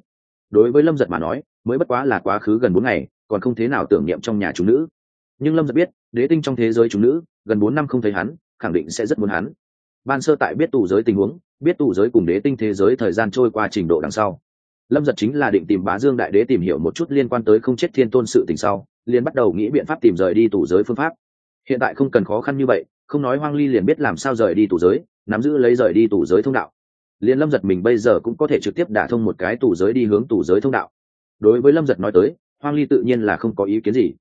Đối với lâm giật mà nói, mới bất quá là quá khứ gần bốn ngày, còn không thế nào tưởng niệm trong nhà chúng nữ. Nhưng lâm giật biết, đế tinh trong thế giới chúng nữ, gần bốn năm không thấy hắn, khẳng định sẽ rất muốn hắn. Ban sơ tại biết tù giới tình huống, biết tù giới cùng đế tinh thế giới thời gian trôi qua trình độ đằng sau. Lâm giật chính là định tìm bá dương đại đế tìm hiểu một chút liên quan tới không chết thiên tôn sự tình sau, liền bắt đầu nghĩ biện pháp tìm rời đi tù giới phương pháp. Hiện tại không cần khó khăn như vậy không nói hoang ly liền biết làm sao rời đi tù giới nắm giữ lấy rời đi tù giới thông đạo. Liền lâm giật mình bây giờ cũng có thể trực tiếp đả thông một cái tù giới đi hướng tù giới thông đạo. Đối với lâm giật nói tới hoang ly tự nhiên là không có ý kiến gì.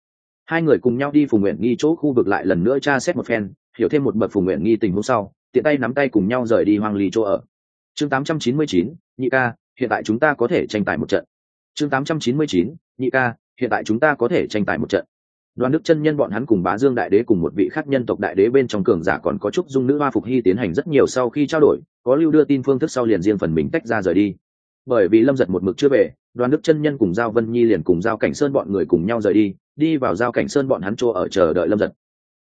Hai người cùng nhau đi phùng nguyện nghi chỗ khu vực lại lần nữa tra xét một phen hiểu thêm một bậc phùng nguyện nghi tình hôm sau tiện tay nắm tay cùng nhau rời đi hoang ly chỗ ở. Chương 899, nhị ca hiện tại chúng ta có thể tranh tài một trận. Chương 899, nhị ca hiện tại chúng ta có thể tranh tài một trận đoàn đức chân nhân bọn hắn cùng bá dương đại đế cùng một vị khác nhân tộc đại đế bên trong cường giả còn có chúc dung nữ hoa phục hy tiến hành rất nhiều sau khi trao đổi, có lưu đưa tin phương thức sau liền riêng phần mình tách ra rời đi. Bởi vì lâm giật một mực chưa về, đoàn đức chân nhân cùng giao vân nhi liền cùng giao cảnh sơn bọn người cùng nhau rời đi đi vào giao cảnh sơn bọn hắn chỗ ở chờ đợi lâm giật.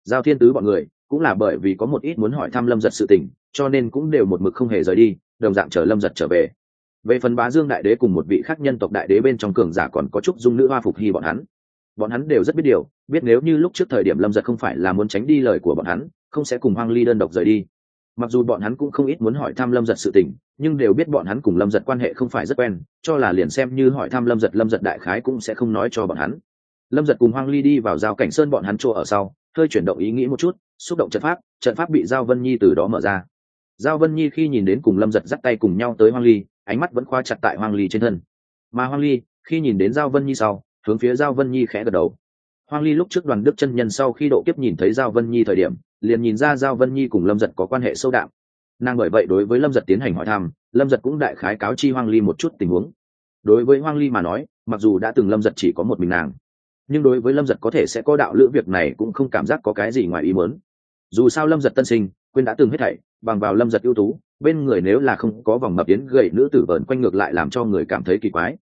Giao thiên tứ bọn người, cũng là bởi vì có một ít muốn hỏi thăm lâm giật sự tình, cho nên cũng đều một mực không hề rời đi, đồng dạng chờ lâm giật trở về. Về phần bá dương đại đế cùng một vị khác nhân tộc đại đế bên trong cường giả còn có chúc dung nữ hoa phục hy bọn hắn bọn hắn đều rất biết điều, biết nếu như lúc trước thời điểm lâm giật không phải là muốn tránh đi lời của bọn hắn, không sẽ cùng hoang ly đơn độc rời đi. Mặc dù bọn hắn cũng không ít muốn hỏi thăm lâm giật sự tình, nhưng đều biết bọn hắn cùng lâm giật quan hệ không phải rất quen, cho là liền xem như hỏi thăm lâm giật lâm giật đại khái cũng sẽ không nói cho bọn hắn. Lâm giật cùng hoang ly đi vào giao cảnh sơn bọn hắn chỗ ở sau, hơi chuyển động ý nghĩ một chút, xúc động trận pháp trận pháp bị giao vân nhi từ đó mở ra. Giao vân nhi khi nhìn đến cùng lâm giật dắt tay cùng nhau tới hoang ly, ánh mắt vẫn khoa chặt tại hoang ly trên thân. Mà hoang ly, khi nhìn đến giao vân nhi sau hướng phía giao vân nhi khẽ gật đầu. Hoang ly lúc trước đoàn đức chân nhân sau khi độ kiếp nhìn thấy giao vân nhi thời điểm, liền nhìn ra giao vân nhi cùng lâm giật có quan hệ sâu đậm nàng bởi vậy đối với lâm giật tiến hành hỏi thăm, lâm giật cũng đại khái cáo chi hoang ly một chút tình huống. Đối với hoang ly mà nói, mặc dù đã từng lâm giật chỉ có một mình nàng, nhưng đối với lâm giật có thể sẽ có đạo lữ việc này cũng không cảm giác có cái gì ngoài ý muốn. Dù sao lâm giật tân sinh, quên đã từng hết thảy, bằng vào lâm giật ưu tú, bên người nếu là không có vòng mập yến gậy nữ tử vờn quanh ngược lại làm cho người cảm thấy kỳ quái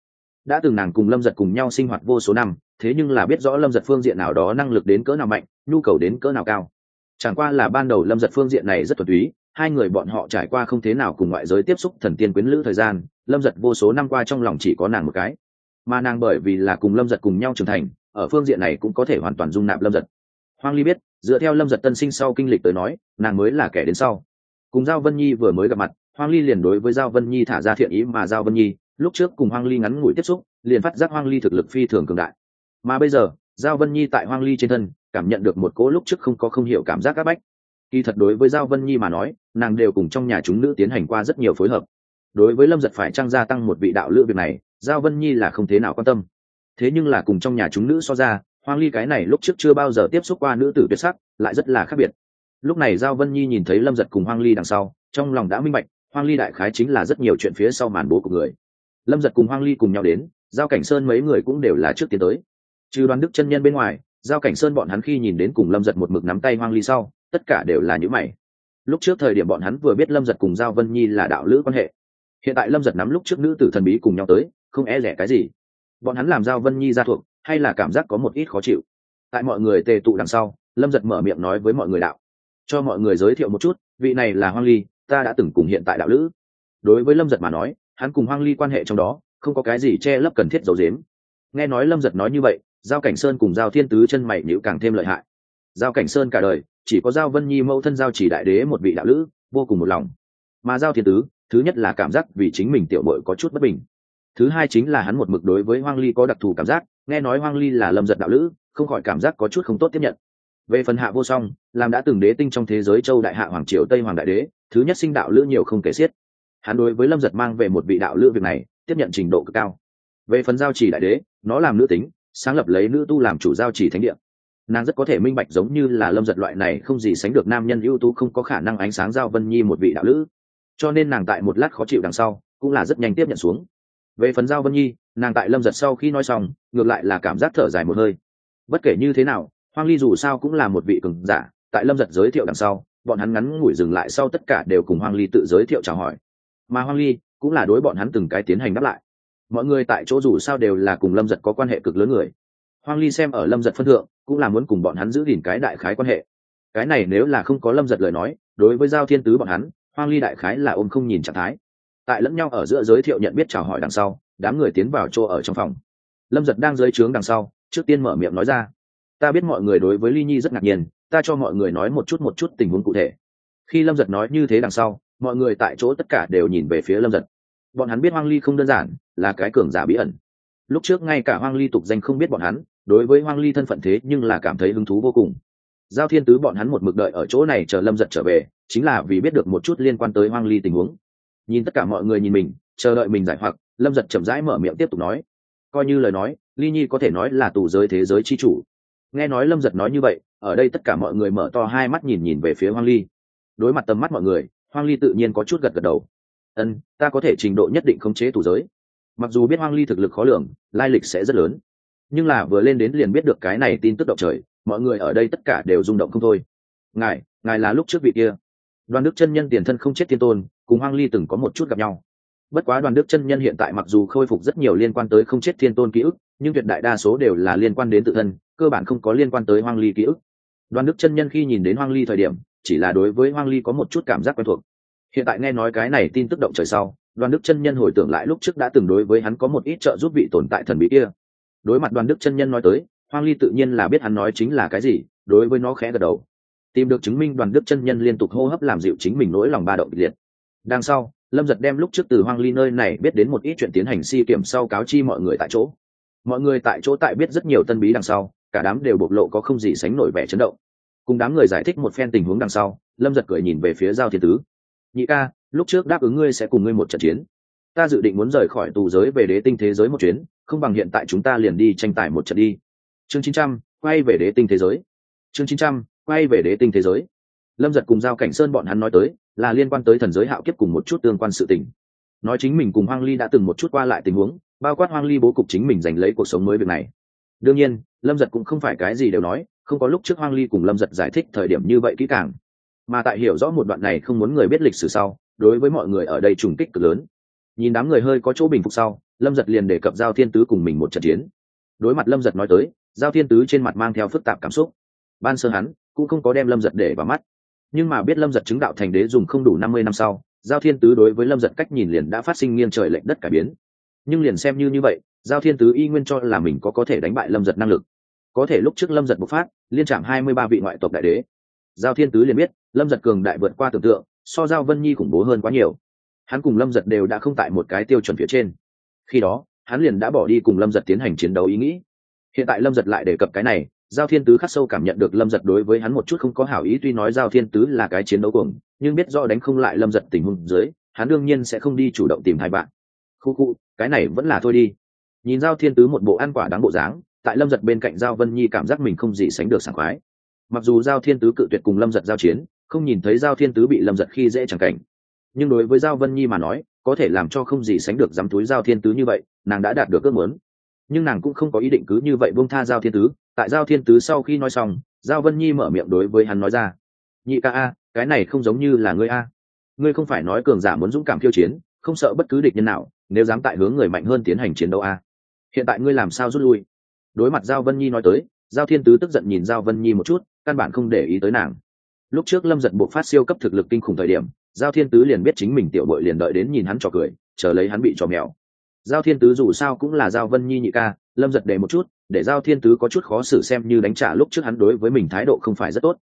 đã từng nàng cùng lâm giật cùng nhau sinh hoạt vô số năm, thế nhưng là biết rõ lâm giật phương diện nào đó năng lực đến cỡ nào mạnh, nhu cầu đến cỡ nào cao. Chẳng qua là ban đầu lâm giật phương diện này rất thuần túy, hai người bọn họ trải qua không thế nào cùng ngoại giới tiếp xúc thần tiên quyến lữ thời gian, lâm giật vô số năm qua trong lòng chỉ có nàng một cái. Mà nàng bởi vì là cùng lâm giật cùng nhau trưởng thành, ở phương diện này cũng có thể hoàn toàn dung nạp lâm giật. Hoang ly biết, dựa theo lâm giật tân sinh sau kinh lịch tới nói, nàng mới là kẻ đến sau. Cùng giao vân nhi vừa mới gặp mặt, hoang ly liền đối với giao vân nhi thả ra thiện ý mà giao vân nhi lúc trước cùng hoang ly ngắn ngủi tiếp xúc, liền phát giác hoang ly thực lực phi thường cường đại. Mà bây giờ, giao vân nhi tại hoang ly trên thân, cảm nhận được một cố lúc trước không có không hiểu cảm giác áp bách. Kỳ thật đối với giao vân nhi mà nói, nàng đều cùng trong nhà chúng nữ tiến hành qua rất nhiều phối hợp. Đối với lâm giật phải trang gia tăng một vị đạo lựa việc này, giao vân nhi là không thế nào quan tâm. Thế nhưng là cùng trong nhà chúng nữ so ra, hoang ly cái này lúc trước chưa bao giờ tiếp xúc qua nữ tử tuyệt sắc, lại rất là khác biệt. Lúc này giao vân nhi nhìn thấy lâm giật cùng hoang ly đằng sau, trong lòng đã minh bạch, hoang ly đại khái chính là rất nhiều chuyện phía sau màn bố của người lâm giật cùng hoang ly cùng nhau đến giao cảnh sơn mấy người cũng đều là trước tiến tới trừ đoàn đức chân nhân bên ngoài giao cảnh sơn bọn hắn khi nhìn đến cùng lâm giật một mực nắm tay hoang ly sau tất cả đều là những mày lúc trước thời điểm bọn hắn vừa biết lâm giật cùng giao vân nhi là đạo lữ quan hệ hiện tại lâm giật nắm lúc trước nữ tử thần bí cùng nhau tới không e rẻ cái gì bọn hắn làm giao vân nhi ra thuộc hay là cảm giác có một ít khó chịu tại mọi người tề tụ đằng sau lâm giật mở miệng nói với mọi người đạo cho mọi người giới thiệu một chút vị này là hoang ly ta đã từng cùng hiện tại đạo lữ đối với lâm giật mà nói hắn cùng hoang ly quan hệ trong đó, không có cái gì che lấp cần thiết dầu dếm. Nghe nói lâm giật nói như vậy, giao cảnh sơn cùng giao thiên tứ chân mày nữ càng thêm lợi hại. Giao cảnh sơn cả đời, chỉ có giao vân nhi mẫu thân giao chỉ đại đế một vị đạo lữ, vô cùng một lòng. Mà giao thiên tứ, thứ nhất là cảm giác vì chính mình tiểu bội có chút bất bình. Thứ hai chính là hắn một mực đối với hoang ly có đặc thù cảm giác, nghe nói hoang ly là lâm giật đạo lữ, không khỏi cảm giác có chút không tốt tiếp nhận. Về phần hạ vô song, làm đã từng đế tinh trong thế giới châu đại hạ hoàng triều tây hoàng đại đế, thứ nhất sinh đạo lữ nhiều không kể xiết hắn đối với lâm giật mang về một vị đạo lữ việc này, tiếp nhận trình độ cực cao. Về phần giao chỉ đại đế, nó làm nữ tính, sáng lập lấy nữ tu làm chủ giao chỉ thánh địa. Nàng rất có thể minh bạch giống như là lâm giật loại này không gì sánh được nam nhân ưu tú không có khả năng ánh sáng giao vân nhi một vị đạo lữ. Cho nên nàng tại một lát khó chịu đằng sau, cũng là rất nhanh tiếp nhận xuống. Về phần giao vân nhi, nàng tại lâm giật sau khi nói xong, ngược lại là cảm giác thở dài một hơi. Bất kể như thế nào, hoang ly dù sao cũng là một vị cường giả, tại lâm giật giới thiệu đằng sau, bọn hắn ngắn ngủi dừng lại sau tất cả đều cùng hoang ly tự giới thiệu chào hỏi mà hoang ly cũng là đối bọn hắn từng cái tiến hành đáp lại. Mọi người tại chỗ dù sao đều là cùng lâm giật có quan hệ cực lớn người. Hoang ly xem ở lâm giật phân thượng, cũng là muốn cùng bọn hắn giữ gìn cái đại khái quan hệ. Cái này nếu là không có lâm giật lời nói, đối với giao thiên tứ bọn hắn, hoang ly đại khái là ôm không nhìn trạng thái. Tại lẫn nhau ở giữa giới thiệu nhận biết chào hỏi đằng sau, đám người tiến vào chỗ ở trong phòng. Lâm giật đang dưới trướng đằng sau, trước tiên mở miệng nói ra. Ta biết mọi người đối với ly nhi rất ngạc nhiên, ta cho mọi người nói một chút một chút tình huống cụ thể. Khi lâm giật nói như thế đằng sau mọi người tại chỗ tất cả đều nhìn về phía lâm giật. Bọn hắn biết hoang ly không đơn giản, là cái cường giả bí ẩn. Lúc trước ngay cả hoang ly tục danh không biết bọn hắn, đối với hoang ly thân phận thế nhưng là cảm thấy hứng thú vô cùng. Giao thiên tứ bọn hắn một mực đợi ở chỗ này chờ lâm giật trở về, chính là vì biết được một chút liên quan tới hoang ly tình huống. Nhìn tất cả mọi người nhìn mình, chờ đợi mình giải hoặc, lâm giật chậm rãi mở miệng tiếp tục nói, coi như lời nói, ly nhi có thể nói là tù giới thế giới c h i chủ. Nghe nói lâm giật nói như vậy, ở đây tất cả mọi người mở to hai mắt nhìn nhìn về phía hoang ly. Đối mặt tầm mắt mọi người hoang ly tự nhiên có chút gật gật đầu. Ân ta có thể trình độ nhất định khống chế tù giới. Mặc dù biết hoang ly thực lực khó lường, lai lịch sẽ rất lớn. Nhưng là vừa lên đến liền biết được cái này tin tức động trời, mọi người ở đây tất cả đều rung động không thôi. Ngài ngài là lúc trước vị kia. Đoàn đức chân nhân tiền thân không chết thiên tôn, cùng hoang ly từng có một chút gặp nhau. Bất quá đoàn đức chân nhân hiện tại mặc dù khôi phục rất nhiều liên quan tới không chết thiên tôn ký ức, nhưng tuyệt đại đa số đều là liên quan đến tự thân, cơ bản không có liên quan tới hoang ly ký ức. Đoàn đức chân nhân khi nhìn đến hoang ly thời điểm chỉ là đối với hoang ly có một chút cảm giác quen thuộc. Hiện tại nghe nói cái này tin tức động trời sau, đoàn đức chân nhân hồi tưởng lại lúc trước đã từng đối với hắn có một ít trợ giúp vị tồn tại thần bí kia. Đối mặt đoàn đức chân nhân nói tới, hoang ly tự nhiên là biết hắn nói chính là cái gì, đối với nó khẽ gật đầu. Tìm được chứng minh đoàn đức chân nhân liên tục hô hấp làm dịu chính mình nỗi lòng ba động liệt. Đằng sau, lâm giật đem lúc trước từ hoang ly nơi này biết đến một ít chuyện tiến hành si kiểm sau cáo chi mọi người tại chỗ. Mọi người tại chỗ tại biết rất nhiều tân bí đằng sau, cả đám đều bộc lộ có không gì sánh nổi vẻ chấn động cùng đám người giải thích một phen tình huống đằng sau, lâm giật cười nhìn về phía giao thiên tứ. Nhị ca, lúc trước đáp ứng ngươi sẽ cùng ngươi một trận chiến. Ta dự định muốn rời khỏi tù giới về đế tinh thế giới một chuyến, không bằng hiện tại chúng ta liền đi tranh tài một trận đi. Chương chín trăm, quay về đế tinh thế giới. Chương chín trăm, quay về đế tinh thế giới. Lâm giật cùng giao cảnh sơn bọn hắn nói tới, là liên quan tới thần giới hạo kiếp cùng một chút tương quan sự tình. Nói chính mình cùng hoang ly đã từng một chút qua lại tình huống, bao quát hoang ly bố cục chính mình giành lấy cuộc sống mới việc này. Đương nhiên, lâm giật cũng không phải cái gì đều nói không có lúc trước hoang ly cùng lâm giật giải thích thời điểm như vậy kỹ càng. Mà tại hiểu rõ một đoạn này không muốn người biết lịch sử sau, đối với mọi người ở đây trùng kích cực lớn. Nhìn đám người hơi có chỗ bình phục sau, lâm giật liền đề cập giao thiên tứ cùng mình một trận chiến. Đối mặt lâm giật nói tới, giao thiên tứ trên mặt mang theo phức tạp cảm xúc. Ban sơ hắn cũng không có đem lâm giật để vào mắt. Nhưng mà biết lâm giật chứng đạo thành đế dùng không đủ năm mươi năm sau, giao thiên tứ đối với lâm giật cách nhìn liền đã phát sinh nghiêng trời lệnh đất cải biến. Nhưng liền xem như như vậy, giao thiên tứ y nguyên cho là mình có có thể đánh bại lâm giật năng lực có thể lúc trước lâm giật bộc phát, liên trạm hai mươi ba vị ngoại tộc đại đế. Giao thiên tứ liền biết, lâm giật cường đại vượt qua tưởng tượng, so giao vân nhi khủng bố hơn quá nhiều. Hắn cùng lâm giật đều đã không tại một cái tiêu chuẩn phía trên. Khi đó, hắn liền đã bỏ đi cùng lâm giật tiến hành chiến đấu ý nghĩ. Hiện tại lâm giật lại đề cập cái này, giao thiên tứ khắc sâu cảm nhận được lâm giật đối với hắn một chút không có hảo ý tuy nói giao thiên tứ là cái chiến đấu cùng nhưng biết do đánh không lại lâm giật tình huống dưới, hắn đương nhiên sẽ không đi chủ động tìm hai bạn. Khu khu, cái này vẫn là thôi đi. Nhìn giao thiên tứ một bộ ăn quả đáng bộ dáng tại lâm giật bên cạnh giao vân nhi cảm giác mình không gì sánh được sảng khoái. Mặc dù giao thiên tứ cự tuyệt cùng lâm giật giao chiến, không nhìn thấy giao thiên tứ bị lâm giật khi dễ chẳng cảnh. Nhưng đối với giao vân nhi mà nói, có thể làm cho không gì sánh được dám túi giao thiên tứ như vậy, nàng đã đạt được ước muốn. Nhưng nàng cũng không có ý định cứ như vậy buông tha giao thiên tứ. Tại giao thiên tứ sau khi nói xong, giao vân nhi mở miệng đối với hắn nói ra. Nhị ca a, cái này không giống như là ngươi a. Ngươi không phải nói cường giả muốn dũng cảm khiêu chiến, không sợ bất cứ địch nhân nào, nếu dám tại hướng người mạnh hơn tiến hành chiến đấu a. Hiện tại ngươi làm sao rút lui? Đối mặt giao vân nhi nói tới, giao thiên tứ tức giận nhìn giao vân nhi một chút, căn bản không để ý tới nàng. Lúc trước lâm giật buộc phát siêu cấp thực lực kinh khủng thời điểm, giao thiên tứ liền biết chính mình tiểu bội liền đợi đến nhìn hắn trò cười, chờ lấy hắn bị trò mèo. Giao thiên tứ dù sao cũng là giao vân nhi nhị ca, lâm giật để một chút, để giao thiên tứ có chút khó xử xem như đánh trả lúc trước hắn đối với mình thái độ không phải rất tốt.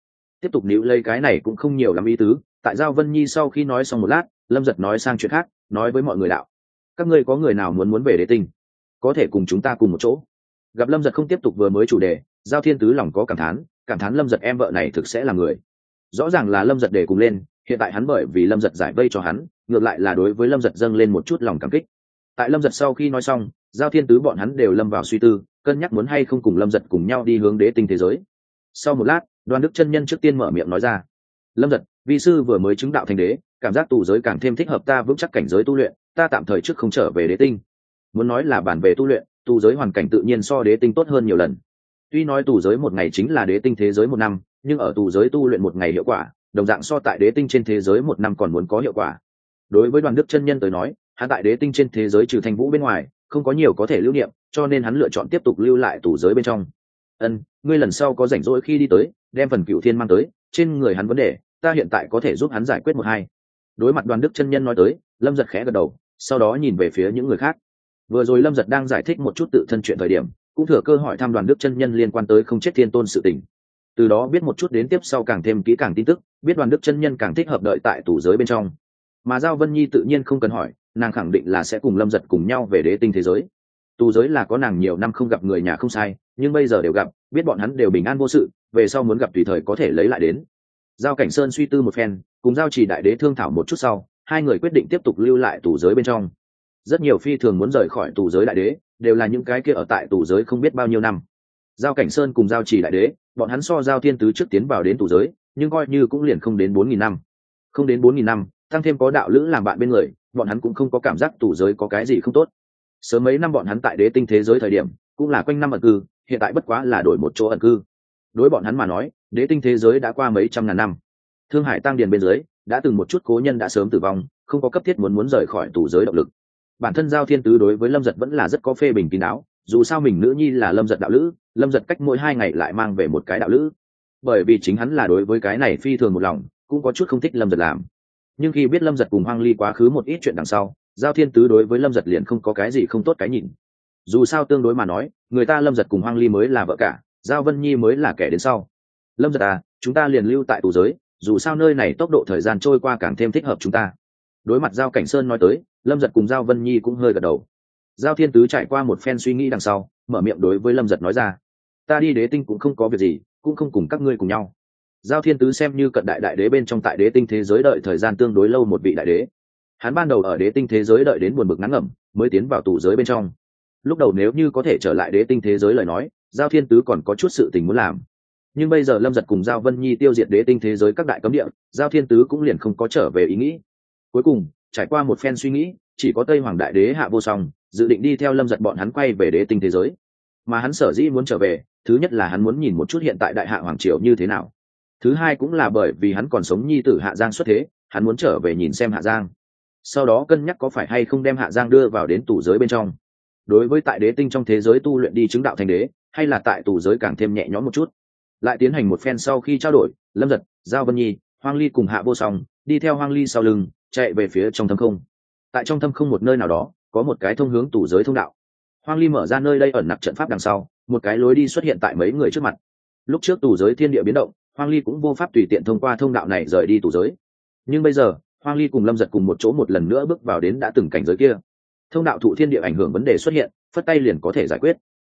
Tiếp tục níu lấy cái này cũng không nhiều lắm ý tứ, tại giao vân nhi sau khi nói xong một lát, lâm giật nói sang chuyện khác, nói với mọi người đạo. Các ngươi có người nào muốn muốn về đế tinh? Có thể cùng chúng ta cùng một chỗ gặp lâm giật không tiếp tục vừa mới chủ đề, giao thiên tứ lòng có cảm thán cảm thán lâm giật em vợ này thực sẽ là người. Rõ ràng là lâm giật để cùng lên, hiện tại hắn bởi vì lâm giật giải vây cho hắn, ngược lại là đối với lâm giật dâng lên một chút lòng cảm kích. Tại lâm giật sau khi nói xong, giao thiên tứ bọn hắn đều lâm vào suy tư, cân nhắc muốn hay không cùng lâm giật cùng nhau đi hướng đế tinh thế giới. Sau một lát, đoàn đức chân nhân trước tiên mở miệng nói ra, lâm giật, vi sư vừa mới chứng đạo thành đế, cảm giác tù giới càng thêm thích hợp ta vững chắc cảnh giới tu luyện, ta tạm thời trước không trở về đế tinh. Muốn nói là bản về tu luyện tù giới hoàn cảnh tự nhiên so đế tinh tốt hơn nhiều lần. Tuy nói tù giới một ngày chính là đế tinh thế giới một năm, nhưng ở tù giới tu luyện một ngày hiệu quả, đồng dạng so tại đế tinh trên thế giới một năm còn muốn có hiệu quả. Đối với đoàn đức chân nhân tới nói, hắn tại đế tinh trên thế giới trừ thanh vũ bên ngoài, không có nhiều có thể lưu niệm, cho nên hắn lựa chọn tiếp tục lưu lại tù giới bên trong. Ân, ngươi lần sau có rảnh rỗi khi đi tới, đem phần cựu thiên mang tới, trên người hắn vấn đề, ta hiện tại có thể giúp hắn giải quyết một hai. Đối mặt đoàn đức chân nhân nói tới, lâm giật khẽ gật đầu, sau đó nhìn về phía những người khác vừa rồi lâm giật đang giải thích một chút tự thân chuyện thời điểm, cũng thừa cơ hỏi thăm đoàn đức chân nhân liên quan tới không chết thiên tôn sự tình. Từ đó biết một chút đến tiếp sau càng thêm kỹ càng tin tức, biết đoàn đức chân nhân càng thích hợp đợi tại tủ giới bên trong. Mà giao vân nhi tự nhiên không cần hỏi, nàng khẳng định là sẽ cùng lâm giật cùng nhau về đế tinh thế giới. Tù giới là có nàng nhiều năm không gặp người nhà không sai, nhưng bây giờ đều gặp, biết bọn hắn đều bình an vô sự, về sau muốn gặp tùy thời có thể lấy lại đến. Giao cảnh sơn suy tư một phen, cùng giao chỉ đại đế thương thảo một chút sau, hai người quyết định tiếp tục lưu lại tù giới bên trong rất nhiều phi thường muốn rời khỏi tù giới đại đế, đều là những cái kia ở tại tù giới không biết bao nhiêu năm. Giao cảnh sơn cùng giao chỉ đại đế, bọn hắn so giao thiên tứ trước tiến vào đến tù giới, nhưng coi như cũng liền không đến bốn nghìn năm. Không đến bốn nghìn năm, tăng thêm có đạo lữ làm bạn bên người, bọn hắn cũng không có cảm giác tù giới có cái gì không tốt. Sớm mấy năm bọn hắn tại đế tinh thế giới thời điểm, cũng là quanh năm ẩn cư, hiện tại bất quá là đổi một chỗ ẩn cư. Đối bọn hắn mà nói, đế tinh thế giới đã qua mấy trăm ngàn năm. Thương hải tăng điền bên dưới, đã từng một chút cố nhân đã sớm tử vong, không có cấp thiết muốn muốn rời khỏi tù giới động lực bản thân giao thiên tứ đối với lâm giật vẫn là rất có phê bình kín đáo, dù sao mình nữ nhi là lâm giật đạo lữ, lâm giật cách mỗi hai ngày lại mang về một cái đạo lữ. Bởi vì chính hắn là đối với cái này phi thường một lòng, cũng có chút không thích lâm giật làm. Nhưng khi biết lâm giật cùng hoang ly quá khứ một ít chuyện đằng sau, giao thiên tứ đối với lâm giật liền không có cái gì không tốt cái nhìn. Dù sao tương đối mà nói, người ta lâm giật cùng hoang ly mới là vợ cả, giao vân nhi mới là kẻ đến sau. Lâm giật à chúng ta liền lưu tại tù giới, dù sao nơi này tốc độ thời gian trôi qua càng thêm thích hợp chúng ta đối mặt giao cảnh sơn nói tới, lâm giật cùng giao vân nhi cũng hơi gật đầu. Giao thiên tứ trải qua một phen suy nghĩ đằng sau, mở miệng đối với lâm giật nói ra, ta đi đế tinh cũng không có việc gì, cũng không cùng các ngươi cùng nhau. Giao thiên tứ xem như cận đại đại đế bên trong tại đế tinh thế giới đợi thời gian tương đối lâu một vị đại đế. Hắn ban đầu ở đế tinh thế giới đợi đến buồn bực ngắn ngẩm, mới tiến vào tù giới bên trong. Lúc đầu nếu như có thể trở lại đế tinh thế giới lời nói, giao thiên tứ còn có chút sự tình muốn làm. Nhưng bây giờ lâm giật cùng giao vân nhi tiêu diệt đế tinh thế giới các đại cấm địa, giao thiên tứ cũng liền không có trở về ý nghĩ cuối cùng, trải qua một phen suy nghĩ, chỉ có tây hoàng đại đế hạ vô song, dự định đi theo lâm giật bọn hắn quay về đế tinh thế giới. Mà hắn sở dĩ muốn trở về, thứ nhất là hắn muốn nhìn một chút hiện tại đại hạ hoàng triều như thế nào. Thứ hai cũng là bởi vì hắn còn sống nhi tử hạ giang xuất thế, hắn muốn trở về nhìn xem hạ giang. Sau đó cân nhắc có phải hay không đem hạ giang đưa vào đến tù giới bên trong. Đối với tại đế tinh trong thế giới tu luyện đi chứng đạo thành đế, hay là tại tù giới càng thêm nhẹ nhõm một chút. Lại tiến hành một phen sau khi trao đổi, lâm giật, giao vân nhi, hoang ly cùng hạ vô song, đi theo hoang ly sau lưng chạy về phía trong thâm không. Tại trong thâm không một nơi nào đó, có một cái thông hướng tủ giới thông đạo. Hoang ly mở ra nơi đây ẩn nặc trận pháp đằng sau, một cái lối đi xuất hiện tại mấy người trước mặt. Lúc trước tù giới thiên địa biến động, hoang ly cũng vô pháp tùy tiện thông qua thông đạo này rời đi tù giới. Nhưng bây giờ, hoang ly cùng lâm giật cùng một chỗ một lần nữa bước vào đến đã từng cảnh giới kia. Thông đạo thụ thiên địa ảnh hưởng vấn đề xuất hiện, phất tay liền có thể giải quyết.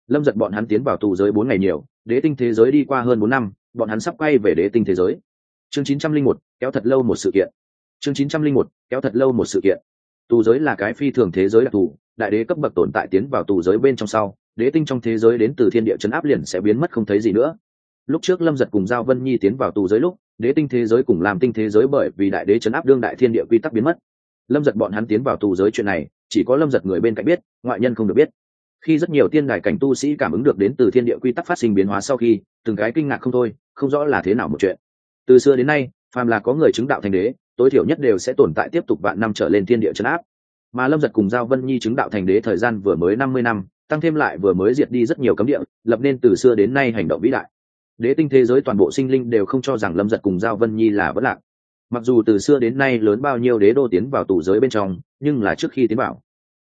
Lâm giật bọn hắn tiến vào tù giới bốn ngày nhiều, đế tinh thế giới đi qua hơn bốn năm, bọn hắn sắp quay về đế tinh thế giới. Chương chín trăm linh một, kéo thật lâu một sự kiện chương chín trăm linh một, kéo thật lâu một sự kiện. Tù giới là cái phi thường thế giới đặc thù, đại đế cấp bậc tồn tại tiến vào tù giới bên trong sau, đế tinh trong thế giới đến từ thiên địa chấn áp liền sẽ biến mất không thấy gì nữa. Lúc trước lâm giật cùng giao vân nhi tiến vào tù giới lúc, đế tinh thế giới cùng làm tinh thế giới bởi vì đại đế chấn áp đương đại thiên địa quy tắc biến mất. Lâm giật bọn hắn tiến vào tù giới chuyện này, chỉ có lâm giật người bên cạnh biết, ngoại nhân không được biết. Khi rất nhiều tiên đài cảnh tu sĩ cảm ứng được đến từ thiên địa quy tắc phát sinh biến hóa sau khi, từng cái kinh ngạc không thôi, không rõ là thế nào một chuyện. Từ xưa đến nay, phàm là có người chứng đạo thành đế tối thiểu nhất đều sẽ tồn tại tiếp tục vạn năm trở lên thiên địa chấn áp. Mà lâm giật cùng giao vân nhi chứng đạo thành đế thời gian vừa mới năm mươi năm, tăng thêm lại vừa mới diệt đi rất nhiều cấm địa, lập nên từ xưa đến nay hành động vĩ đại. Đế tinh thế giới toàn bộ sinh linh đều không cho rằng lâm giật cùng giao vân nhi là bất lạc. Mặc dù từ xưa đến nay lớn bao nhiêu đế đô tiến vào tù giới bên trong, nhưng là trước khi tiến vào,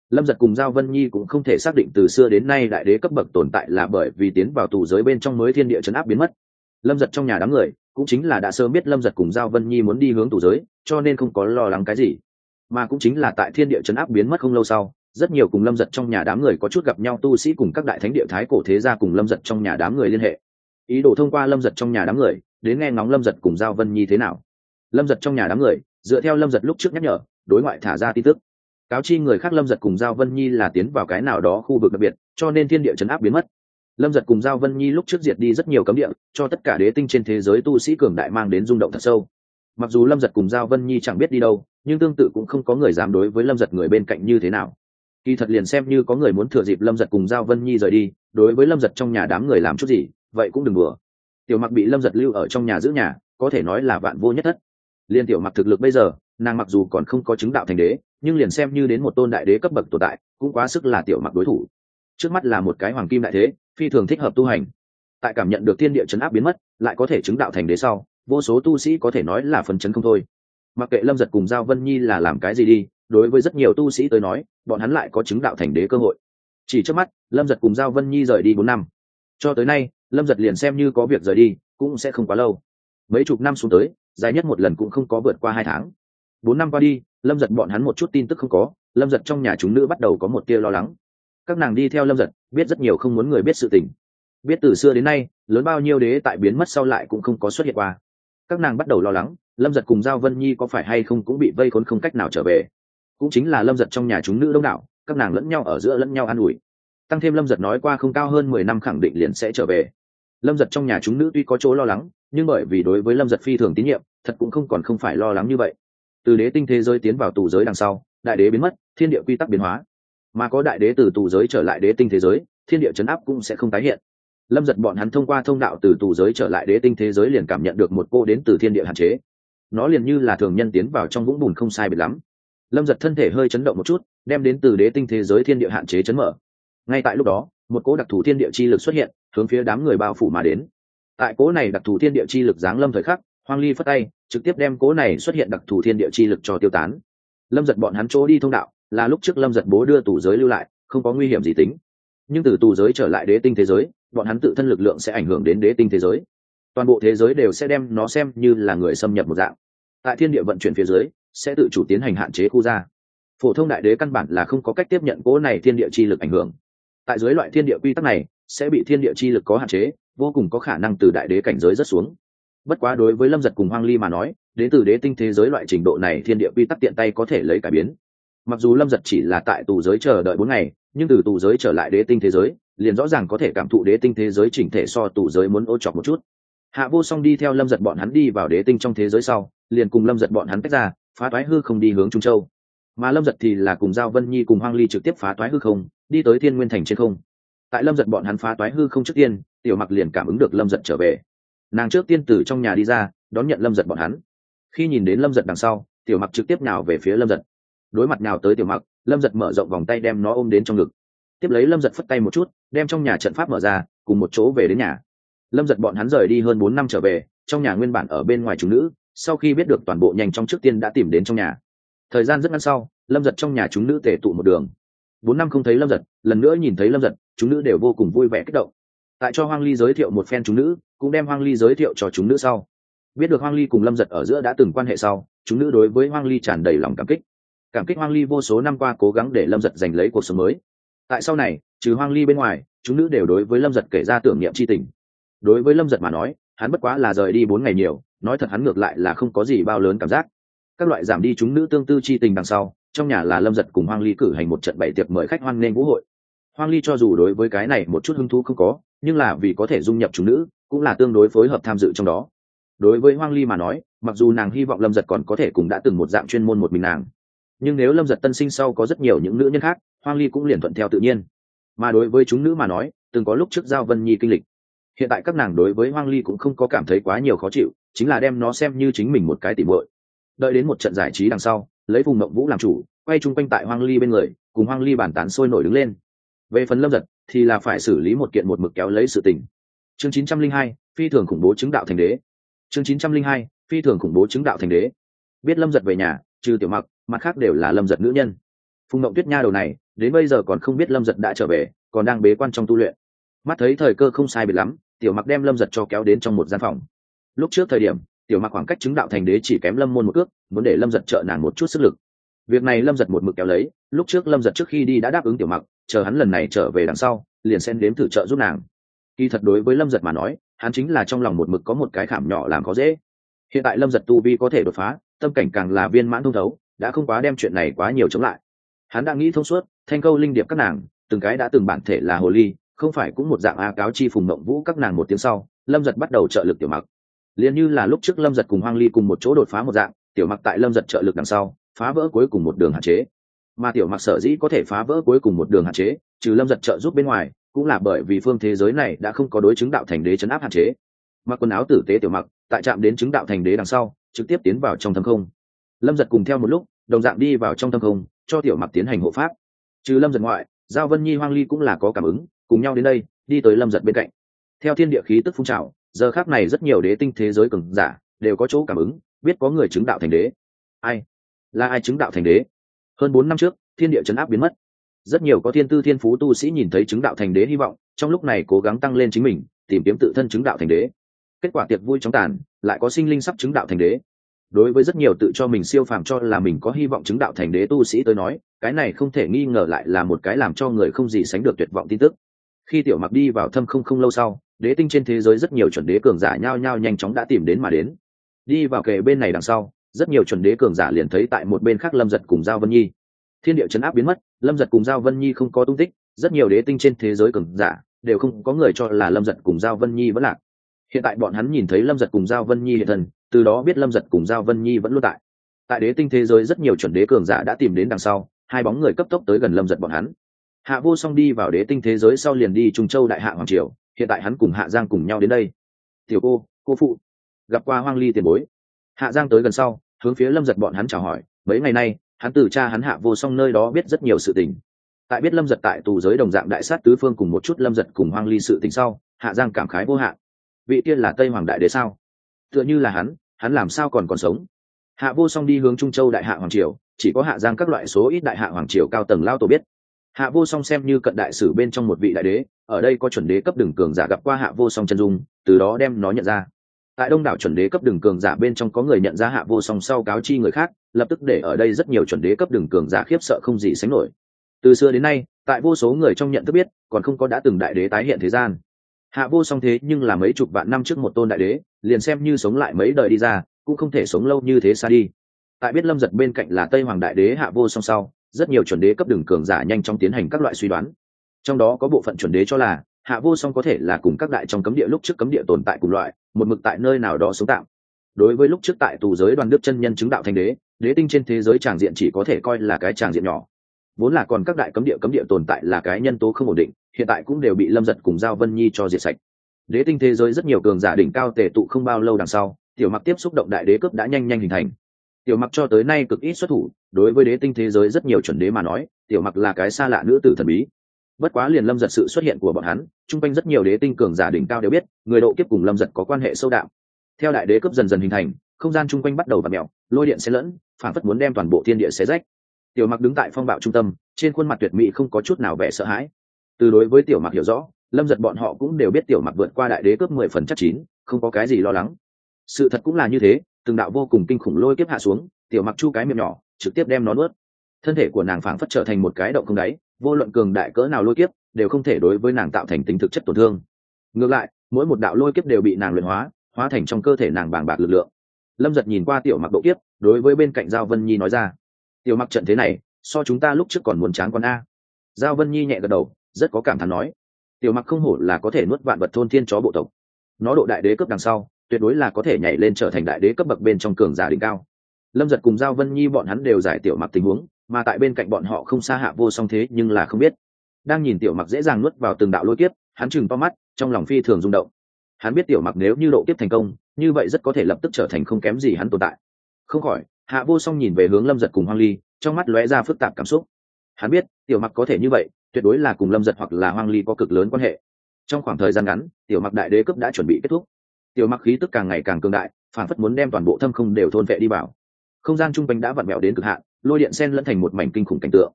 lâm giật cùng giao vân nhi cũng không thể xác định từ xưa đến nay đại đế cấp bậc tồn tại là bởi vì tiến vào tù giới bên trong mới thiên địa chấn áp biến mất. Lâm giật trong nhà đám người cũng chính là đã sớm biết lâm giật cùng giao vân nhi muốn đi hướng tù giới, cho nên không có lo lắng cái gì. Mà cũng chính là tại thiên địa chấn áp biến mất không lâu sau, rất nhiều cùng lâm giật trong nhà đám người có chút gặp nhau tu sĩ cùng các đại thánh địa thái cổ thế gia cùng lâm giật trong nhà đám người liên hệ. Ý đồ thông qua lâm giật trong nhà đám người, đến nghe ngóng lâm giật cùng giao vân nhi thế nào. Lâm giật trong nhà đám người, dựa theo lâm giật lúc trước nhắc nhở, đối ngoại thả ra tin tức. Cáo chi người khác lâm giật cùng giao vân nhi là tiến vào cái nào đó khu vực đặc biệt, cho nên thiên địa chấn áp biến mất lâm giật cùng giao vân nhi lúc trước diệt đi rất nhiều cấm địa, cho tất cả đế tinh trên thế giới tu sĩ cường đại mang đến rung động thật sâu. Mặc dù lâm giật cùng giao vân nhi chẳng biết đi đâu, nhưng tương tự cũng không có người dám đối với lâm giật người bên cạnh như thế nào. Kỳ thật liền xem như có người muốn thừa dịp lâm giật cùng giao vân nhi rời đi, đối với lâm giật trong nhà đám người làm chút gì, vậy cũng đừng bừa tiểu mặc bị lâm giật lưu ở trong nhà giữ nhà, có thể nói là vạn vô nhất thất. Liên tiểu mặc thực lực bây giờ, nàng mặc dù còn không có chứng đạo thành đế, nhưng liền xem như đến một tôn đại đế cấp bậc tồn tại, cũng quá sức là tiểu mặc đối thủ. Trước mắt là một cái hoàng kim đại thế phi thường thích hợp tu hành. Tại cảm nhận được thiên địa chấn áp biến mất, lại có thể chứng đạo thành đế sau, vô số tu sĩ có thể nói là phần chấn không thôi. Mặc kệ lâm giật cùng giao vân nhi là làm cái gì đi, đối với rất nhiều tu sĩ tới nói, bọn hắn lại có chứng đạo thành đế cơ hội. Chỉ trước mắt, lâm giật cùng giao vân nhi rời đi bốn năm. Cho tới nay, lâm giật liền xem như có việc rời đi, cũng sẽ không quá lâu. Mấy chục năm xuống tới, dài nhất một lần cũng không có vượt qua hai tháng. Bốn năm qua đi, lâm giật bọn hắn một chút tin tức không có, lâm giật trong nhà chúng nữ bắt đầu có một tia lo lắng các nàng đi theo lâm giật, biết rất nhiều không muốn người biết sự tình. Biết từ xưa đến nay, lớn bao nhiêu đế tại biến mất sau lại cũng không có xuất hiện qua. Các nàng bắt đầu lo lắng, lâm giật cùng giao vân nhi có phải hay không cũng bị vây khốn không cách nào trở về. Cũng chính là lâm giật trong nhà chúng nữ đông đảo, các nàng lẫn nhau ở giữa lẫn nhau an ủi. Tăng thêm lâm giật nói qua không cao hơn mười năm khẳng định liền sẽ trở về. Lâm giật trong nhà chúng nữ tuy có chỗ lo lắng, nhưng bởi vì đối với lâm giật phi thường tín nhiệm, thật cũng không còn không phải lo lắng như vậy. Từ đế tinh thế giới tiến vào tù giới đằng sau, đại đế biến mất, thiên địa quy tắc biến hóa mà có đại đế từ tù giới trở lại đế tinh thế giới, thiên địa chấn áp cũng sẽ không tái hiện. Lâm giật bọn hắn thông qua thông đạo từ tù giới trở lại đế tinh thế giới liền cảm nhận được một cô đến từ thiên địa hạn chế. Nó liền như là thường nhân tiến vào trong vũng bùn không sai biệt lắm. Lâm giật thân thể hơi chấn động một chút, đem đến từ đế tinh thế giới thiên địa hạn chế chấn mở. Ngay tại lúc đó, một cố đặc thù thiên địa chi lực xuất hiện, hướng phía đám người bao phủ mà đến. Tại cố này đặc thù thiên địa chi lực giáng lâm thời khắc, hoang ly phất tay, trực tiếp đem cố này xuất hiện đặc thù thiên địa chi lực cho tiêu tán. Lâm giật bọn hắn chỗ đi thông đạo là lúc trước lâm giật bố đưa tù giới lưu lại, không có nguy hiểm gì tính. Nhưng từ tù giới trở lại đế tinh thế giới, bọn hắn tự thân lực lượng sẽ ảnh hưởng đến đế tinh thế giới. Toàn bộ thế giới đều sẽ đem nó xem như là người xâm nhập một dạng. Tại thiên địa vận chuyển phía dưới, sẽ tự chủ tiến hành hạn chế khu ra. Phổ thông đại đế căn bản là không có cách tiếp nhận cố này thiên địa chi lực ảnh hưởng. Tại dưới loại thiên địa quy tắc này, sẽ bị thiên địa chi lực có hạn chế, vô cùng có khả năng từ đại đế cảnh giới rất xuống. Bất quá đối với lâm giật cùng hoang ly mà nói, đến từ đế tinh thế giới loại trình độ này thiên địa quy tắc tiện tay có thể lấy cải biến mặc dù lâm giật chỉ là tại tù giới chờ đợi bốn ngày, nhưng từ tù giới trở lại đế tinh thế giới, liền rõ ràng có thể cảm thụ đế tinh thế giới chỉnh thể so tù giới muốn ô chọc một chút. Hạ vô song đi theo lâm giật bọn hắn đi vào đế tinh trong thế giới sau, liền cùng lâm giật bọn hắn tách ra, phá toái hư không đi hướng trung châu. Mà lâm giật thì là cùng giao vân nhi cùng hoang ly trực tiếp phá toái hư không, đi tới thiên nguyên thành trên không. Tại lâm giật bọn hắn phá toái hư không trước tiên, tiểu mặc liền cảm ứng được lâm giật trở về. Nàng trước tiên từ trong nhà đi ra, đón nhận lâm giật bọn hắn. Khi nhìn đến lâm giật đằng sau, tiểu mặc trực tiếp nào về phía lâm giật đối mặt nào tới tiểu mặc, lâm giật mở rộng vòng tay đem nó ôm đến trong ngực. Tiếp lấy lâm giật phất tay một chút, đem trong nhà trận pháp mở ra, cùng một chỗ về đến nhà. Lâm giật bọn hắn rời đi hơn bốn năm trở về, trong nhà nguyên bản ở bên ngoài chúng nữ, sau khi biết được toàn bộ nhanh trong trước tiên đã tìm đến trong nhà. Thời gian rất ngắn sau, lâm giật trong nhà chúng nữ tể tụ một đường. Bốn năm không thấy lâm giật, lần nữa nhìn thấy lâm giật, chúng nữ đều vô cùng vui vẻ kích động. Tại cho hoang ly giới thiệu một phen chúng nữ, cũng đem hoang ly giới thiệu cho chúng nữ sau. Biết được hoang ly cùng lâm giật ở giữa đã từng quan hệ sau, chúng nữ đối với hoang ly tràn đầy lòng cảm kích cảm kích hoang ly vô số năm qua cố gắng để lâm giật giành lấy cuộc sống mới. Tại sau này, trừ hoang ly bên ngoài, chúng nữ đều đối với lâm giật kể ra tưởng niệm c h i tình. Đối với lâm giật mà nói, hắn bất quá là rời đi bốn ngày nhiều, nói thật hắn ngược lại là không có gì bao lớn cảm giác. Các loại giảm đi chúng nữ tương tư chi tình đằng sau, trong nhà là lâm giật cùng hoang ly cử hành một trận bảy tiệc mời khách hoan nên vũ hội. Hoang ly cho dù đối với cái này một chút hứng thú không có, nhưng là vì có thể dung nhập chúng nữ, cũng là tương đối phối hợp tham dự trong đó. Đối với hoang ly mà nói, mặc dù nàng hy vọng lâm giật còn có thể cùng đã từng một dạng chuyên môn một mình nàng nhưng nếu lâm giật tân sinh sau có rất nhiều những nữ nhân khác hoang ly cũng liền thuận theo tự nhiên. Mà đối với chúng nữ mà nói từng có lúc trước giao vân nhi kinh lịch. Hiện tại các nàng đối với hoang ly cũng không có cảm thấy quá nhiều khó chịu chính là đem nó xem như chính mình một cái tỉ mội đợi đến một trận giải trí đằng sau lấy vùng mộng vũ làm chủ quay chung quanh tại hoang ly bên người cùng hoang ly bàn tán sôi nổi đứng lên. Về phần lâm giật thì là phải xử lý một kiện một mực kéo lấy sự tình. Chương 902, phi thường khủng bố chứng đạo thành đế. Chương 902, phi thường khủng bố chứng đạo thành đế. Biết lâm giật về nhà trừ tiểu mặc mặt khác đều là lâm giật nữ nhân. Phùng mộng tuyết nha đầu này, đến bây giờ còn không biết lâm giật đã trở về, còn đang bế quan trong tu luyện. Mắt thấy thời cơ không sai biệt lắm, tiểu mặc đem lâm giật cho kéo đến trong một gian phòng. Lúc trước thời điểm, tiểu mặc khoảng cách chứng đạo thành đế chỉ kém lâm môn một ước muốn để lâm giật trợ nàng một chút sức lực. Việc này lâm giật một mực kéo lấy, lúc trước lâm giật trước khi đi đã đáp ứng tiểu mặc, chờ hắn lần này trở về đằng sau, liền xen đếm thử trợ giúp nàng. Kỳ thật đối với lâm giật mà nói, hắn chính là trong lòng một mực có một cái khảm nhỏ làm có dễ. Hiện tại lâm giật tu vi có thể đột phá, tâm cảnh càng là viên mãn thông thấu đã không quá đem chuyện này quá nhiều chống lại. Hắn đã nghĩ thông suốt, thanh câu linh điệp các nàng, từng cái đã từng bản thể là hồ ly, không phải cũng một dạng a cáo chi phùng mộng vũ các nàng một tiếng sau, lâm giật bắt đầu trợ lực tiểu mặc. Liền như là lúc trước lâm giật cùng hoang ly cùng một chỗ đột phá một dạng, tiểu mặc tại lâm giật trợ lực đằng sau, phá vỡ cuối cùng một đường hạn chế. Mà tiểu mặc sở dĩ có thể phá vỡ cuối cùng một đường hạn chế, trừ lâm giật trợ giúp bên ngoài, cũng là bởi vì phương thế giới này đã không có đối chứng đạo thành đế chấn áp hạn chế. Mặc quần áo tử tế tiểu mặc, tại trạm đến chứng đạo thành đế đằng sau, trực tiếp tiến vào trong thâm không. Lâm giật cùng theo một lúc đồng dạng đi vào trong tâm không, cho tiểu mặc tiến hành hộ pháp. Trừ lâm giật ngoại, giao vân nhi, hoang ly cũng là có cảm ứng, cùng nhau đến đây, đi tới lâm giật bên cạnh. Theo thiên địa khí tức phun trào, giờ khác này rất nhiều đế tinh thế giới cường giả đều có chỗ cảm ứng, biết có người chứng đạo thành đế. Ai? Là ai chứng đạo thành đế? Hơn bốn năm trước, thiên địa chấn áp biến mất. Rất nhiều có thiên tư thiên phú tu sĩ nhìn thấy chứng đạo thành đế hy vọng, trong lúc này cố gắng tăng lên chính mình, tìm kiếm tự thân chứng đạo thành đế. Kết quả tiệc vui trong tàn, lại có sinh linh sắp chứng đạo thành đế đối với rất nhiều tự cho mình siêu phàm cho là mình có hy vọng chứng đạo thành đế tu sĩ tới nói, cái này không thể nghi ngờ lại là một cái làm cho người không gì sánh được tuyệt vọng tin tức. Khi tiểu mặc đi vào thâm không không lâu sau, đế tinh trên thế giới rất nhiều chuẩn đế cường giả nhao nhao nhanh chóng đã tìm đến mà đến. Đi vào kề bên này đằng sau, rất nhiều chuẩn đế cường giả liền thấy tại một bên khác lâm giật cùng giao vân nhi. Thiên địa chấn áp biến mất, lâm giật cùng giao vân nhi không có tung tích, rất nhiều đế tinh trên thế giới cường giả đều không có người cho là lâm giật cùng giao vân nhi vẫn lạc hiện tại bọn hắn nhìn thấy lâm giật cùng giao vân nhi hiện thần từ đó biết lâm giật cùng giao vân nhi vẫn luôn tại. Tại đế tinh thế giới rất nhiều chuẩn đế cường giả đã tìm đến đằng sau, hai bóng người cấp tốc tới gần lâm giật bọn hắn. Hạ vô song đi vào đế tinh thế giới sau liền đi trung châu đại hạ hoàng triều, hiện tại hắn cùng hạ giang cùng nhau đến đây. Tiểu cô cô phụ. Gặp qua hoang ly tiền bối. Hạ giang tới gần sau, hướng phía lâm giật bọn hắn chào hỏi, mấy ngày nay, hắn từ cha hắn hạ vô song nơi đó biết rất nhiều sự tình. Tại biết lâm giật tại tù giới đồng dạng đại sát tứ phương cùng một chút lâm giật cùng hoang ly sự tình sau, hạ giang cảm khái vô hạn vị tiên là tây hoàng đại đế sao? Tựa như là hắn hắn làm sao còn còn sống? Hạ vô song đi hướng trung châu đại hạ hoàng triều, chỉ có hạ giang các loại số ít đại hạ hoàng triều cao tầng lao tổ biết. Hạ vô song xem như cận đại sử bên trong một vị đại đế, ở đây có chuẩn đế cấp đường cường giả gặp qua hạ vô song chân dung, từ đó đem nó nhận ra. Tại đông đảo chuẩn đế cấp đường cường giả bên trong có người nhận ra hạ vô song sau cáo chi người khác, lập tức để ở đây rất nhiều chuẩn đế cấp đường cường giả khiếp sợ không gì sánh nổi. Từ xưa đến nay, tại vô số người trong nhận thức biết, còn không có đã từng đại đế tái hiện thế gian hạ vô song thế nhưng là mấy chục vạn năm trước một tôn đại đế, liền xem như sống lại mấy đời đi ra, cũng không thể sống lâu như thế xa đi. Tại biết lâm giật bên cạnh là tây hoàng đại đế hạ vô song sau, rất nhiều chuẩn đế cấp đường cường giả nhanh chóng tiến hành các loại suy đoán. Trong đó có bộ phận chuẩn đế cho là, hạ vô song có thể là cùng các đại trong cấm địa lúc trước cấm địa tồn tại cùng loại, một mực tại nơi nào đó sống tạm. Đối với lúc trước tại tù giới đoàn đức chân nhân chứng đạo thanh đế đế tinh trên thế giới tràng diện chỉ có thể coi là cái tràng diện nhỏ vốn là còn các đại cấm địa cấm địa tồn tại là cái nhân tố không ổn định, hiện tại cũng đều bị lâm giật cùng giao vân nhi cho diệt sạch. Đế tinh thế giới rất nhiều cường giả đỉnh cao tề tụ không bao lâu đằng sau, tiểu mặc tiếp xúc động đại đế cướp đã nhanh nhanh hình thành. Tiểu mặc cho tới nay cực ít xuất thủ, đối với đế tinh thế giới rất nhiều chuẩn đế mà nói, tiểu mặc là cái xa lạ nữ tử thần bí. Bất quá liền lâm giật sự xuất hiện của bọn hắn, chung quanh rất nhiều đế tinh cường giả đỉnh cao đều biết, người độ kiếp cùng lâm giật có quan hệ sâu đậm theo đại đế cướp dần dần hình thành, không gian chung quanh bắt đầu và mẹo lôi điện xé lẫn, phản phất muốn đem toàn bộ thiên địa xé rách tiểu mặc đứng tại phong bạo trung tâm, trên khuôn mặt tuyệt mỹ không có chút nào vẻ sợ hãi. Từ đối với tiểu mặc hiểu rõ, lâm giật bọn họ cũng đều biết tiểu mặc vượt qua đại đế cướp mười phần chắc chín, không có cái gì lo lắng. Sự thật cũng là như thế, từng đạo vô cùng kinh khủng lôi kiếp hạ xuống, tiểu mặc chu cái miệng nhỏ, trực tiếp đem nó nuốt. Thân thể của nàng phảng phất trở thành một cái động không đáy, vô luận cường đại cỡ nào lôi kiếp, đều không thể đối với nàng tạo thành tính thực chất tổn thương. Ngược lại, mỗi một đạo lôi kiếp đều bị nàng luyện hóa hóa thành trong cơ thể nàng bàng bạc lực lượng. Lâm giật nhìn qua tiểu mặc độ kiếp, đối với bên cạnh giao vân nhi nói ra tiểu mặc trận thế này, so chúng ta lúc trước còn muốn chán con a. Giao vân nhi nhẹ gật đầu, rất có cảm thán nói. Tiểu mặc không hổ là có thể nuốt vạn vật thôn thiên chó bộ tộc. Nó độ đại đế cấp đằng sau, tuyệt đối là có thể nhảy lên trở thành đại đế cấp bậc bên trong cường giả đỉnh cao. Lâm giật cùng giao vân nhi bọn hắn đều giải tiểu mặc tình huống, mà tại bên cạnh bọn họ không xa hạ vô song thế nhưng là không biết. Đang nhìn tiểu mặc dễ dàng nuốt vào từng đạo lôi kiếp, hắn chừng to mắt, trong lòng phi thường rung động. Hắn biết tiểu mặc nếu như độ kiếp thành công, như vậy rất có thể lập tức trở thành không kém gì hắn tồn tại. Không khỏi hạ vô song nhìn về hướng lâm giật cùng hoang ly, trong mắt lóe ra phức tạp cảm xúc. Hắn biết, tiểu mặc có thể như vậy, tuyệt đối là cùng lâm giật hoặc là hoang ly có cực lớn quan hệ. Trong khoảng thời gian ngắn, tiểu mặc đại đế cấp đã chuẩn bị kết thúc. Tiểu mặc khí tức càng ngày càng cường đại, phản phất muốn đem toàn bộ thâm không đều thôn vệ đi vào. Không gian trung quanh đã vặn mẹo đến cực hạn, lôi điện sen lẫn thành một mảnh kinh khủng cảnh tượng.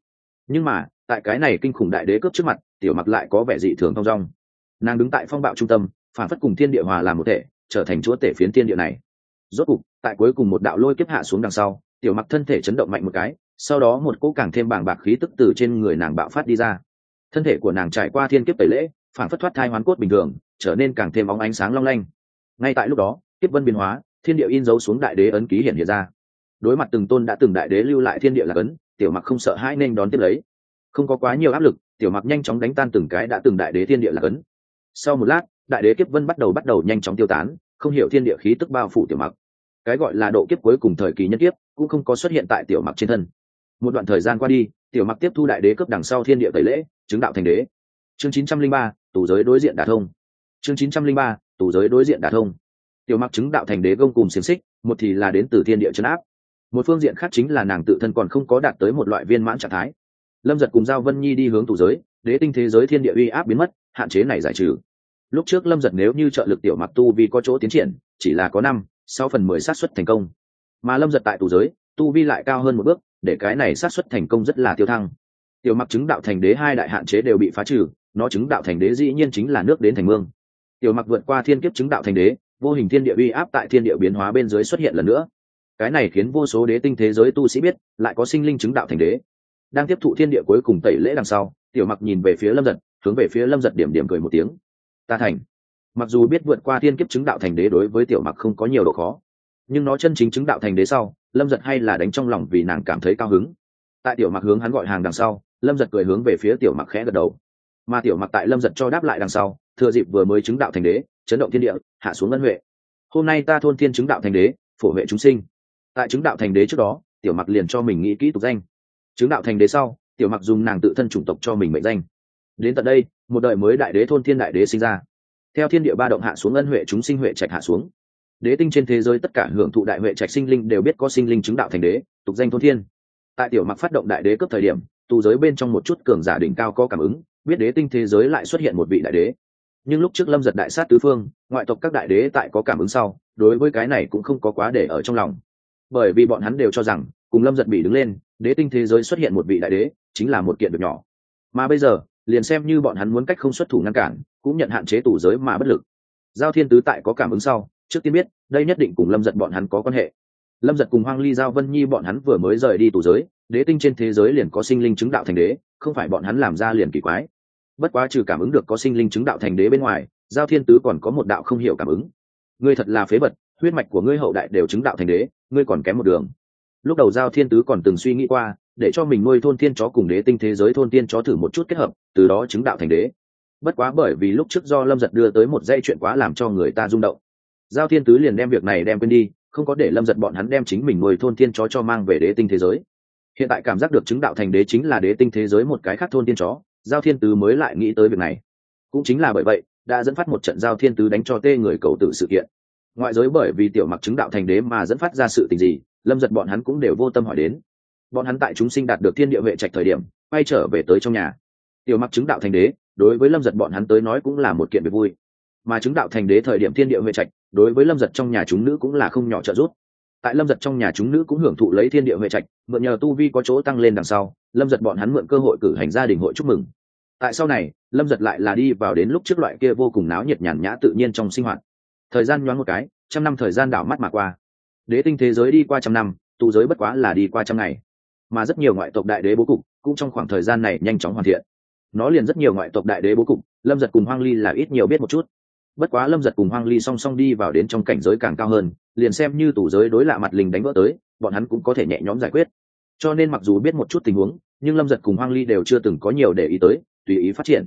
Nhưng mà, tại cái này kinh khủng đại đế cướp trước mặt, tiểu mặc lại có vẻ dị thường thong dong. Nàng đứng tại phong bạo trung tâm, phản phất cùng thiên địa hòa làm một thể, trở thành chúa tể phiến thiên địa này rốt cục, tại cuối cùng một đạo lôi kiếp hạ xuống đằng sau, tiểu mặc thân thể chấn động mạnh một cái, sau đó một cỗ càng thêm bàng bạc khí tức từ trên người nàng bạo phát đi ra. Thân thể của nàng trải qua thiên kiếp tẩy lễ, phản phất thoát thai hoán cốt bình thường, trở nên càng thêm óng ánh sáng long lanh. Ngay tại lúc đó, kiếp vân biến hóa, thiên địa in dấu xuống đại đế ấn ký hiện hiện ra. Đối mặt từng tôn đã từng đại đế lưu lại thiên địa là ấn, tiểu mặc không sợ hãi nên đón tiếp lấy. Không có quá nhiều áp lực, tiểu mặc nhanh chóng đánh tan từng cái đã từng đại đế thiên địa là ấn. Sau một lát, đại đế kiếp vân bắt đầu bắt đầu nhanh chóng tiêu tán không hiểu thiên địa khí tức bao phủ tiểu mặc. Cái gọi là độ kiếp cuối cùng thời kỳ nhất kiếp, cũng không có xuất hiện tại tiểu mặc trên thân. Một đoạn thời gian qua đi, tiểu mặc tiếp thu đại đế cấp đằng sau thiên địa tẩy lễ, chứng đạo thành đế. Chương chín trăm linh ba, tù giới đối diện đả thông. Chương chín trăm linh ba, tù giới đối diện đả thông. Tiểu mặc chứng đạo thành đế gông cùng xiềng xích, một thì là đến từ thiên địa chấn áp. Một phương diện khác chính là nàng tự thân còn không có đạt tới một loại viên mãn trạng thái. Lâm giật cùng giao vân nhi đi hướng tù giới, đế tinh thế giới thiên địa uy áp biến mất, hạn chế này giải trừ lúc trước lâm giật nếu như trợ lực tiểu mặc tu vi có chỗ tiến triển, chỉ là có năm, sáu phần mười xác suất thành công. Mà lâm giật tại tù giới, tu vi lại cao hơn một bước, để cái này xác suất thành công rất là tiêu thăng. Tiểu mặc chứng đạo thành đế hai đại hạn chế đều bị phá trừ, nó chứng đạo thành đế dĩ nhiên chính là nước đến thành mương. Tiểu mặc vượt qua thiên kiếp chứng đạo thành đế, vô hình thiên địa uy áp tại thiên địa biến hóa bên dưới xuất hiện lần nữa. Cái này khiến vô số đế tinh thế giới tu sĩ biết, lại có sinh linh chứng đạo thành đế. Đang tiếp thụ thiên địa cuối cùng tẩy lễ đằng sau, tiểu mặc nhìn về phía lâm giật, hướng về phía lâm giật điểm điểm cười một tiếng ta thành. Mặc dù biết vượt qua thiên kiếp chứng đạo thành đế đối với tiểu mặc không có nhiều độ khó, nhưng nó chân chính chứng đạo thành đế sau, lâm giật hay là đánh trong lòng vì nàng cảm thấy cao hứng. Tại tiểu mặc hướng hắn gọi hàng đằng sau, lâm giật cười hướng về phía tiểu mặc khẽ gật đầu. Mà tiểu mặc tại lâm giật cho đáp lại đằng sau, thừa dịp vừa mới chứng đạo thành đế, chấn động thiên địa, hạ xuống ngân huệ. Hôm nay ta thôn thiên chứng đạo thành đế, phổ huệ chúng sinh. Tại chứng đạo thành đế trước đó, tiểu mặc liền cho mình nghĩ kỹ tục danh. Chứng đạo thành đế sau, tiểu mặc dùng nàng tự thân chủng tộc cho mình mệnh danh. Đến tận đây một đời mới đại đế thôn thiên đại đế sinh ra. Theo thiên địa ba động hạ xuống ân huệ chúng sinh huệ trạch hạ xuống. Đế tinh trên thế giới tất cả hưởng thụ đại huệ trạch sinh linh đều biết có sinh linh chứng đạo thành đế, tục danh thôn thiên. Tại tiểu mặc phát động đại đế cấp thời điểm, tù giới bên trong một chút cường giả đỉnh cao có cảm ứng, biết đế tinh thế giới lại xuất hiện một vị đại đế. Nhưng lúc trước lâm giật đại sát tứ phương, ngoại tộc các đại đế tại có cảm ứng sau, đối với cái này cũng không có quá để ở trong lòng. Bởi vì bọn hắn đều cho rằng, cùng lâm giật bị đứng lên, đế tinh thế giới xuất hiện một vị đại đế, chính là một kiện việc nhỏ. Mà bây giờ liền xem như bọn hắn muốn cách không xuất thủ ngăn cản, cũng nhận hạn chế tù giới mà bất lực. Giao thiên tứ tại có cảm ứng sau, trước tiên biết, đây nhất định cùng lâm giật bọn hắn có quan hệ. Lâm giật cùng hoang ly giao vân nhi bọn hắn vừa mới rời đi tù giới, đế tinh trên thế giới liền có sinh linh chứng đạo thành đế, không phải bọn hắn làm ra liền kỳ quái. Bất quá trừ cảm ứng được có sinh linh chứng đạo thành đế bên ngoài, giao thiên tứ còn có một đạo không hiểu cảm ứng. Ngươi thật là phế vật, huyết mạch của ngươi hậu đại đều chứng đạo thành đế, ngươi còn kém một đường. Lúc đầu giao thiên tứ còn từng suy nghĩ qua để cho mình nuôi thôn tiên chó cùng đế tinh thế giới thôn tiên chó thử một chút kết hợp, từ đó chứng đạo thành đế. Bất quá bởi vì lúc trước do lâm giật đưa tới một dây chuyện quá làm cho người ta rung động. Giao thiên tứ liền đem việc này đem quên đi, không có để lâm giật bọn hắn đem chính mình nuôi thôn tiên chó cho mang về đế tinh thế giới. Hiện tại cảm giác được chứng đạo thành đế chính là đế tinh thế giới một cái khác thôn tiên chó, giao thiên tứ mới lại nghĩ tới việc này. Cũng chính là bởi vậy, đã dẫn phát một trận giao thiên tứ đánh cho tê người cầu tử sự kiện. Ngoại giới bởi vì tiểu mặc chứng đạo thành đế mà dẫn phát ra sự tình gì, lâm giật bọn hắn cũng đều vô tâm hỏi đến bọn hắn tại chúng sinh đạt được thiên địa vệ trạch thời điểm, quay trở về tới trong nhà. Tiểu mặc chứng đạo thành đế, đối với lâm giật bọn hắn tới nói cũng là một kiện việc vui. Mà chứng đạo thành đế thời điểm thiên địa vệ trạch, đối với lâm giật trong nhà chúng nữ cũng là không nhỏ trợ giúp. Tại lâm giật trong nhà chúng nữ cũng hưởng thụ lấy thiên địa vệ trạch, mượn nhờ tu vi có chỗ tăng lên đằng sau, lâm giật bọn hắn mượn cơ hội cử hành gia đình hội chúc mừng. Tại sau này, lâm giật lại là đi vào đến lúc trước loại kia vô cùng náo nhiệt nhàn nhã tự nhiên trong sinh hoạt. Thời gian nhoáng một cái, trăm năm thời gian đảo mắt mà qua. Đế tinh thế giới đi qua trăm năm tụ giới bất quá là đi qua trăm ngày mà rất nhiều ngoại tộc đại đế bố cục cũng trong khoảng thời gian này nhanh chóng hoàn thiện. Nó liền rất nhiều ngoại tộc đại đế bố cục, lâm giật cùng hoang ly là ít nhiều biết một chút. Bất quá lâm giật cùng hoang ly song song đi vào đến trong cảnh giới càng cao hơn, liền xem như tủ giới đối lạ mặt linh đánh vỡ tới, bọn hắn cũng có thể nhẹ nhõm giải quyết. Cho nên mặc dù biết một chút tình huống, nhưng lâm giật cùng hoang ly đều chưa từng có nhiều để ý tới, tùy ý phát triển.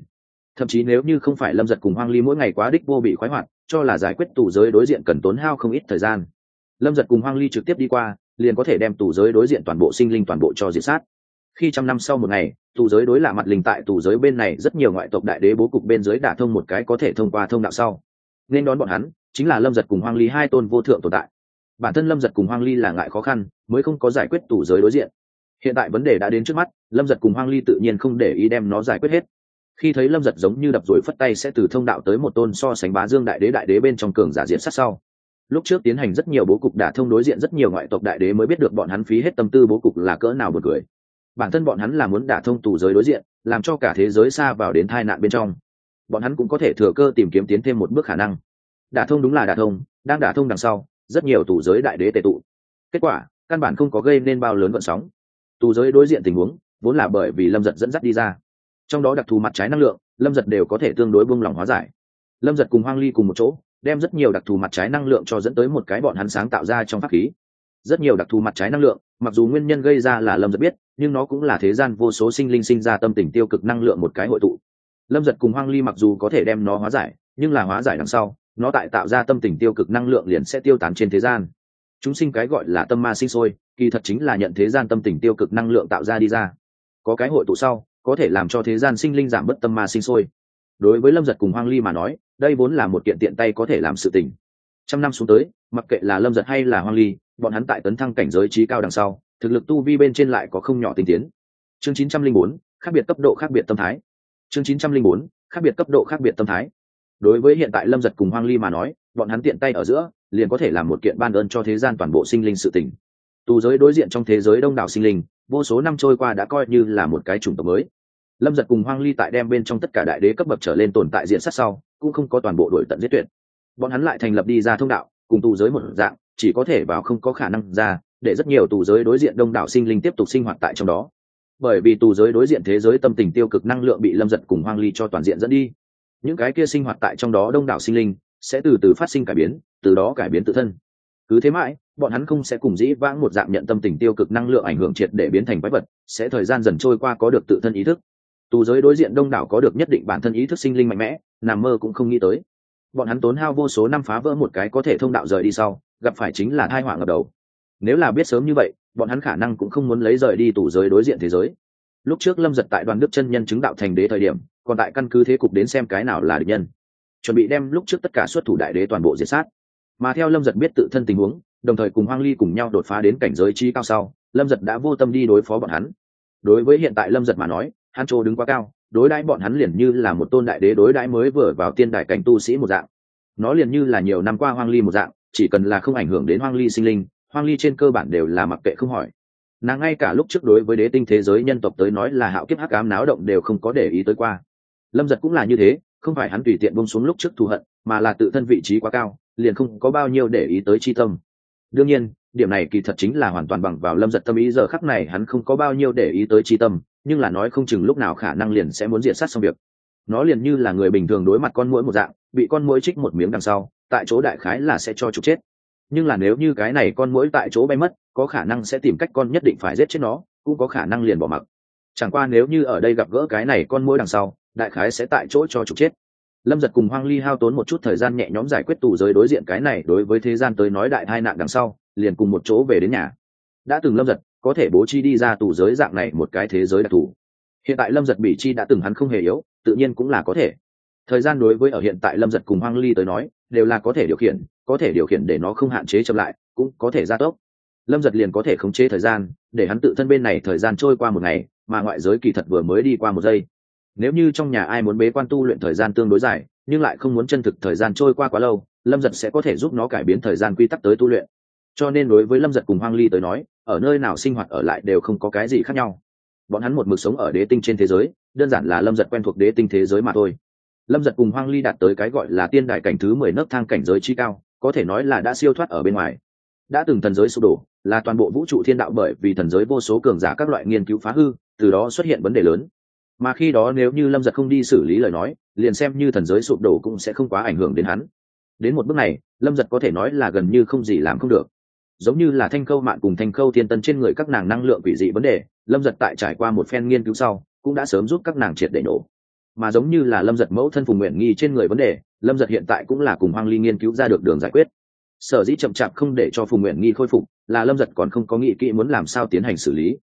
Thậm chí nếu như không phải lâm giật cùng hoang ly mỗi ngày quá đích vô bị khoái hoạt, cho là giải quyết tủ giới đối diện cần tốn hao không ít thời gian. Lâm giật cùng hoang ly trực tiếp đi qua liền có thể đem tù giới đối diện toàn bộ sinh linh toàn bộ cho diệt sát. Khi trăm năm sau một ngày, tù giới đối lạ mặt linh tại tù giới bên này rất nhiều ngoại tộc đại đế bố cục bên dưới đả thông một cái có thể thông qua thông đạo sau. Nên đón bọn hắn, chính là lâm giật cùng hoang ly hai tôn vô thượng tồn tại. Bản thân lâm giật cùng hoang ly là ngại khó khăn, mới không có giải quyết tù giới đối diện. Hiện tại vấn đề đã đến trước mắt, lâm giật cùng hoang ly tự nhiên không để ý đem nó giải quyết hết. Khi thấy lâm giật giống như đập rồi phất tay sẽ từ thông đạo tới một tôn so sánh bá dương đại đế đại đế bên trong cường giả diện sát sau lúc trước tiến hành rất nhiều bố cục đả thông đối diện rất nhiều ngoại tộc đại đế mới biết được bọn hắn phí hết tâm tư bố cục là cỡ nào một cười. Bản thân bọn hắn là muốn đả thông tù giới đối diện, làm cho cả thế giới xa vào đến tai nạn bên trong. Bọn hắn cũng có thể thừa cơ tìm kiếm tiến thêm một bước khả năng. Đả thông đúng là đả thông, đang đả thông đằng sau, rất nhiều tù giới đại đế tệ tụ. Kết quả, căn bản không có gây nên bao lớn vận sóng. Tù giới đối diện tình huống, vốn là bởi vì lâm giật dẫn dắt đi ra. Trong đó đặc thù mặt trái năng lượng, lâm giật đều có thể tương đối buông lỏng hóa giải. Lâm giật cùng hoang ly cùng một chỗ đem rất nhiều đặc thù mặt trái năng lượng cho dẫn tới một cái bọn hắn sáng tạo ra trong pháp khí. Rất nhiều đặc thù mặt trái năng lượng, mặc dù nguyên nhân gây ra là lâm giật biết, nhưng nó cũng là thế gian vô số sinh linh sinh ra tâm tình tiêu cực năng lượng một cái hội tụ. Lâm giật cùng hoang ly mặc dù có thể đem nó hóa giải, nhưng là hóa giải đằng sau, nó tại tạo ra tâm tình tiêu cực năng lượng liền sẽ tiêu tán trên thế gian. Chúng sinh cái gọi là tâm ma sinh sôi, kỳ thật chính là nhận thế gian tâm tình tiêu cực năng lượng tạo ra đi ra. Có cái hội tụ sau, có thể làm cho thế gian sinh linh giảm bớt tâm ma sinh sôi đối với lâm giật cùng hoang ly mà nói đây vốn là một kiện tiện tay có thể làm sự tình. Trăm năm xuống tới mặc kệ là lâm giật hay là hoang ly bọn hắn tại tấn thăng cảnh giới trí cao đằng sau thực lực tu vi bên trên lại có không nhỏ tinh tiến. Chương 904, khác biệt cấp độ khác biệt tâm thái. Chương 904, khác biệt cấp độ khác biệt tâm thái. Đối với hiện tại lâm giật cùng hoang ly mà nói bọn hắn tiện tay ở giữa liền có thể làm một kiện ban ơn cho thế gian toàn bộ sinh linh sự tỉnh tù giới đối diện trong thế giới đông đảo sinh linh vô số năm trôi qua đã coi như là một cái chủng tộc mới lâm giật cùng hoang ly tại đem bên trong tất cả đại đế cấp bậc trở lên tồn tại diện sát sau, cũng không có toàn bộ đổi tận giết tuyệt. Bọn hắn lại thành lập đi ra thông đạo, cùng tù giới một dạng, chỉ có thể vào không có khả năng ra, để rất nhiều tù giới đối diện đông đảo sinh linh tiếp tục sinh hoạt tại trong đó. Bởi vì tù giới đối diện thế giới tâm tình tiêu cực năng lượng bị lâm giật cùng hoang ly cho toàn diện dẫn đi. Những cái kia sinh hoạt tại trong đó đông đảo sinh linh sẽ từ từ phát sinh cải biến, từ đó cải biến tự thân. Cứ thế mãi, bọn hắn không sẽ cùng dĩ vãng một dạng nhận tâm tình tiêu cực năng lượng ảnh hưởng triệt để biến thành quái vật, sẽ thời gian dần trôi qua có được tự thân ý thức tù giới đối diện đông đảo có được nhất định bản thân ý thức sinh linh mạnh mẽ, nằm mơ cũng không nghĩ tới. Bọn hắn tốn hao vô số năm phá vỡ một cái có thể thông đạo rời đi sau, gặp phải chính là thai họa ngập đầu. Nếu là biết sớm như vậy, bọn hắn khả năng cũng không muốn lấy rời đi tù giới đối diện thế giới. Lúc trước lâm giật tại đoàn đức chân nhân chứng đạo thành đế thời điểm, còn tại căn cứ thế cục đến xem cái nào là địch nhân. Chuẩn bị đem lúc trước tất cả xuất thủ đại đế toàn bộ diệt sát. Mà theo lâm giật biết tự thân tình huống, đồng thời cùng hoang ly cùng nhau đột phá đến cảnh giới chi cao sau, lâm giật đã vô tâm đi đối phó bọn hắn. Đối với hiện tại lâm giật mà nói hắn trô đứng quá cao, đối đãi bọn hắn liền như là một tôn đại đế đối đãi mới vừa vào tiên đại cảnh tu sĩ một dạng. Nó liền như là nhiều năm qua hoang ly một dạng, chỉ cần là không ảnh hưởng đến hoang ly sinh linh, hoang ly trên cơ bản đều là mặc kệ không hỏi. Nàng ngay cả lúc trước đối với đế tinh thế giới nhân tộc tới nói là hạo kiếp hắc ám náo động đều không có để ý tới qua. Lâm giật cũng là như thế, không phải hắn tùy tiện bông xuống lúc trước thù hận, mà là tự thân vị trí quá cao, liền không có bao nhiêu để ý tới chi tâm. Đương nhiên điểm này kỳ thật chính là hoàn toàn bằng vào lâm giật tâm ý, giờ khắc này hắn không có bao nhiêu để ý tới tri tâm, nhưng là nói không chừng lúc nào khả năng liền sẽ muốn diện sát xong việc. Nó liền như là người bình thường đối mặt con mũi một dạng, bị con mũi trích một miếng đằng sau, tại chỗ đại khái là sẽ cho trục chết. Nhưng là nếu như cái này con mũi tại chỗ bay mất, có khả năng sẽ tìm cách con nhất định phải giết chết nó, cũng có khả năng liền bỏ mặc. Chẳng qua nếu như ở đây gặp gỡ cái này con mũi đằng sau, đại khái sẽ tại chỗ cho trục chết. Lâm giật cùng hoang ly hao tốn một chút thời gian nhẹ nhóm giải quyết tù giới đối diện cái này đối với thế gian tới nói đại hai nạn đằng sau liền cùng một chỗ về đến nhà. Đã từng lâm giật có thể bố chi đi ra tù giới dạng này một cái thế giới đặc thù. Hiện tại lâm giật bị chi đã từng hắn không hề yếu, tự nhiên cũng là có thể. Thời gian đối với ở hiện tại lâm giật cùng hoang ly tới nói, đều là có thể điều khiển, có thể điều khiển để nó không hạn chế chậm lại, cũng có thể gia tốc. Lâm giật liền có thể khống chế thời gian, để hắn tự thân bên này thời gian trôi qua một ngày, mà ngoại giới kỳ thật vừa mới đi qua một giây. Nếu như trong nhà ai muốn bế quan tu luyện thời gian tương đối dài, nhưng lại không muốn chân thực thời gian trôi qua quá lâu, lâm giật sẽ có thể giúp nó cải biến thời gian quy tắc tới tu luyện cho nên đối với lâm giật cùng hoang ly tới nói, ở nơi nào sinh hoạt ở lại đều không có cái gì khác nhau. Bọn hắn một mực sống ở đế tinh trên thế giới, đơn giản là lâm giật quen thuộc đế tinh thế giới mà thôi. Lâm giật cùng hoang ly đạt tới cái gọi là tiên đại cảnh thứ mười nấc thang cảnh giới chi cao, có thể nói là đã siêu thoát ở bên ngoài. Đã từng thần giới sụp đổ, là toàn bộ vũ trụ thiên đạo bởi vì thần giới vô số cường giả các loại nghiên cứu phá hư, từ đó xuất hiện vấn đề lớn. Mà khi đó nếu như lâm giật không đi xử lý lời nói, liền xem như thần giới sụp đổ cũng sẽ không quá ảnh hưởng đến hắn. Đến một bước này, lâm giật có thể nói là gần như không gì làm không được giống như là thanh khâu mạn cùng thanh khâu thiên tân trên người các nàng năng lượng quỷ dị vấn đề, lâm giật tại trải qua một phen nghiên cứu sau, cũng đã sớm giúp các nàng triệt để nổ. Mà giống như là lâm giật mẫu thân phùng nguyện nghi trên người vấn đề, lâm giật hiện tại cũng là cùng hoang ly nghiên cứu ra được đường giải quyết. Sở dĩ chậm chạp không để cho phùng nguyện nghi khôi phục, là lâm giật còn không có nghĩ kỹ muốn làm sao tiến hành xử lý.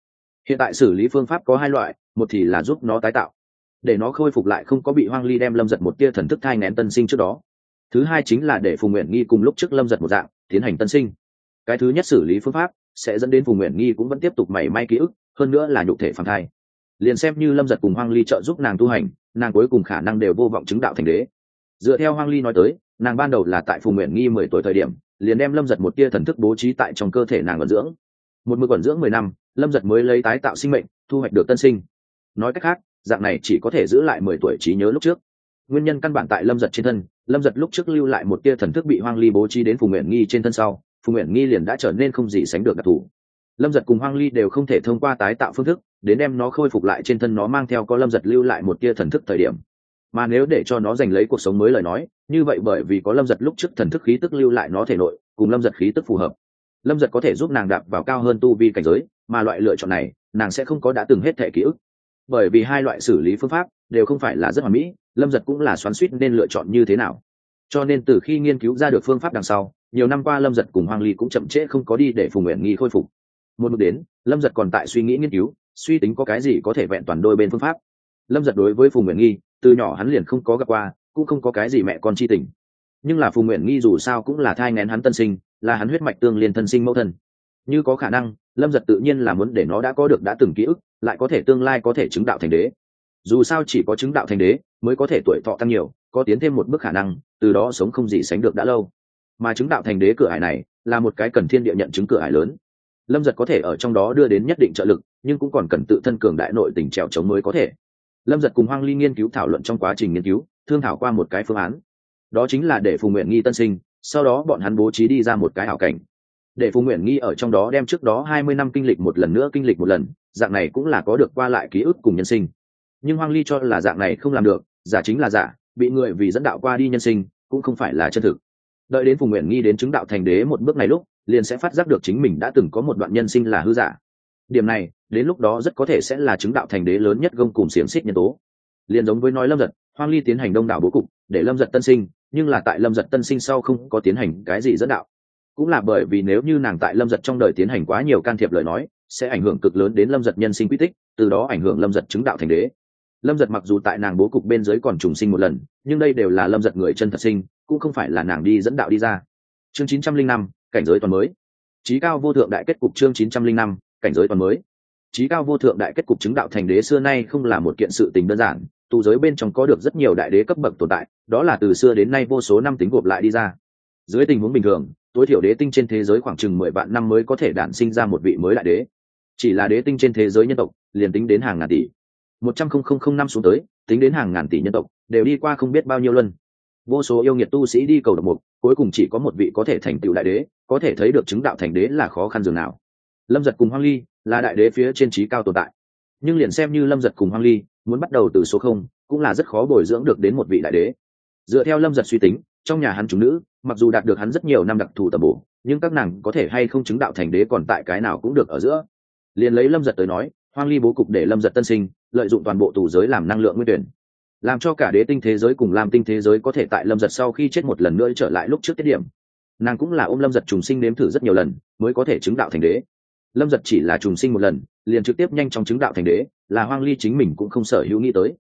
Hiện tại xử lý phương pháp có hai loại, một thì là giúp nó tái tạo. Để nó khôi phục lại không có bị hoang ly đem lâm giật một tia thần thức thai ngén tân sinh trước đó. Thứ hai chính là để phùng nguyện nghi cùng lúc trước lâm giật một dạng, tiến hành tân sinh cái thứ nhất xử lý phương pháp sẽ dẫn đến phùng nguyện nghi cũng vẫn tiếp tục mảy may ký ức, hơn nữa là nhục thể phản thai. Liền xem như lâm giật cùng hoang ly trợ giúp nàng tu hành, nàng cuối cùng khả năng đều vô vọng chứng đạo thành đế. Dựa theo hoang ly nói tới, nàng ban đầu là tại phùng nguyện nghi mười tuổi thời điểm, liền đem lâm giật một tia thần thức bố trí tại trong cơ thể nàng vận dưỡng. Một mực vận dưỡng mười năm, lâm giật mới lấy tái tạo sinh mệnh, thu hoạch được tân sinh. Nói cách khác, dạng này chỉ có thể giữ lại mười tuổi trí nhớ lúc trước. Nguyên nhân căn bản tại lâm giật trên thân, lâm giật lúc trước lưu lại một tia thần thức bị hoang ly bố trí đến phùng nguyện nghi trên thân sau phùng nguyện nghi liền đã trở nên không gì sánh được đặc thù. Lâm giật cùng hoang ly đều không thể thông qua tái tạo phương thức, đến đem nó khôi phục lại trên thân nó mang theo có lâm giật lưu lại một tia thần thức thời điểm. Mà nếu để cho nó giành lấy cuộc sống mới lời nói, như vậy bởi vì có lâm giật lúc trước thần thức khí tức lưu lại nó thể nội, cùng lâm giật khí tức phù hợp. Lâm giật có thể giúp nàng đạp vào cao hơn tu vi cảnh giới, mà loại lựa chọn này, nàng sẽ không có đã từng hết thẻ ký ức. Bởi vì hai loại xử lý phương pháp đều không phải là rất hoàn mỹ, lâm giật cũng là xoắn suýt nên lựa chọn như thế nào. Cho nên từ khi nghiên cứu ra được phương pháp đằng sau nhiều năm qua lâm giật cùng hoàng ly cũng chậm trễ không có đi để phùng nguyện nghi khôi phục. Một mực đến, lâm giật còn tại suy nghĩ nghiên cứu, suy tính có cái gì có thể vẹn toàn đôi bên phương pháp. Lâm giật đối với phùng nguyện nghi, từ nhỏ hắn liền không có gặp qua, cũng không có cái gì mẹ con chi tình. Nhưng là phùng nguyện nghi dù sao cũng là thai ngén hắn tân sinh, là hắn huyết mạch tương liên thân sinh mẫu thân. Như có khả năng, lâm giật tự nhiên là muốn để nó đã có được đã từng ký ức, lại có thể tương lai có thể chứng đạo thành đế. Dù sao chỉ có chứng đạo thành đế, mới có thể tuổi thọ tăng nhiều, có tiến thêm một bước khả năng, từ đó sống không gì sánh được đã lâu mà chứng đạo thành đế cửa hải này là một cái cần thiên địa nhận chứng cửa hải lớn. Lâm giật có thể ở trong đó đưa đến nhất định trợ lực, nhưng cũng còn cần tự thân cường đại nội tình trèo chống mới có thể. Lâm giật cùng hoang ly nghiên cứu thảo luận trong quá trình nghiên cứu, thương thảo qua một cái phương án. Đó chính là để phùng nguyện nghi tân sinh, sau đó bọn hắn bố trí đi ra một cái hảo cảnh. Để phùng nguyện nghi ở trong đó đem trước đó hai mươi năm kinh lịch một lần nữa kinh lịch một lần, dạng này cũng là có được qua lại ký ức cùng nhân sinh. Nhưng hoang ly cho là dạng này không làm được, giả chính là giả, bị người vì dẫn đạo qua đi nhân sinh, cũng không phải là chân thực đợi đến phùng nguyện nghi đến chứng đạo thành đế một bước này lúc, liền sẽ phát giác được chính mình đã từng có một đoạn nhân sinh là hư giả. Điểm này, đến lúc đó rất có thể sẽ là chứng đạo thành đế lớn nhất gông cùng xiềng xích nhân tố. Liền giống với nói lâm giật, hoang ly tiến hành đông đảo bố cục, để lâm giật tân sinh, nhưng là tại lâm giật tân sinh sau không có tiến hành cái gì dẫn đạo. Cũng là bởi vì nếu như nàng tại lâm giật trong đời tiến hành quá nhiều can thiệp lời nói, sẽ ảnh hưởng cực lớn đến lâm giật nhân sinh quy tích, từ đó ảnh hưởng lâm giật chứng đạo thành đế lâm giật mặc dù tại nàng bố cục bên dưới còn trùng sinh một lần, nhưng đây đều là lâm giật người chân thật sinh, cũng không phải là nàng đi dẫn đạo đi ra. Chương chín trăm linh năm, cảnh giới toàn mới. Trí cao vô thượng đại kết cục chương chín trăm linh năm, cảnh giới toàn mới. Trí cao vô thượng đại kết cục chứng đạo thành đế xưa nay không là một kiện sự tình đơn giản, tù giới bên trong có được rất nhiều đại đế cấp bậc tồn tại, đó là từ xưa đến nay vô số năm tính gộp lại đi ra. Dưới tình huống bình thường, tối thiểu đế tinh trên thế giới khoảng chừng mười vạn năm mới có thể đản sinh ra một vị mới đại đế. Chỉ là đế tinh trên thế giới nhân tộc, liền tính đến hàng ngàn tỷ một trăm không không không năm xuống tới, tính đến hàng ngàn tỷ nhân tộc, đều đi qua không biết bao nhiêu luân. Vô số yêu nghiệt tu sĩ đi cầu độc mục, cuối cùng chỉ có một vị có thể thành tựu đại đế, có thể thấy được chứng đạo thành đế là khó khăn dường nào. Lâm giật cùng hoang ly là đại đế phía trên trí cao tồn tại. Nhưng liền xem như lâm giật cùng hoang ly muốn bắt đầu từ số không, cũng là rất khó bồi dưỡng được đến một vị đại đế. Dựa theo lâm giật suy tính, trong nhà hắn chúng nữ, mặc dù đạt được hắn rất nhiều năm đặc thù tầm bổ, nhưng các nàng có thể hay không chứng đạo thành đế còn tại cái nào cũng được ở giữa. Liền lấy lâm giật tới nói hoang ly bố cục để lâm giật tân sinh, lợi dụng toàn bộ tù giới làm năng lượng nguyên tuyển. Làm cho cả đế tinh thế giới cùng làm tinh thế giới có thể tại lâm giật sau khi chết một lần nữa trở lại lúc trước tiết điểm. Nàng cũng là ôm lâm giật trùng sinh nếm thử rất nhiều lần, mới có thể chứng đạo thành đế. Lâm giật chỉ là trùng sinh một lần, liền trực tiếp nhanh chóng chứng đạo thành đế, là hoang ly chính mình cũng không sở hữu nghĩ tới.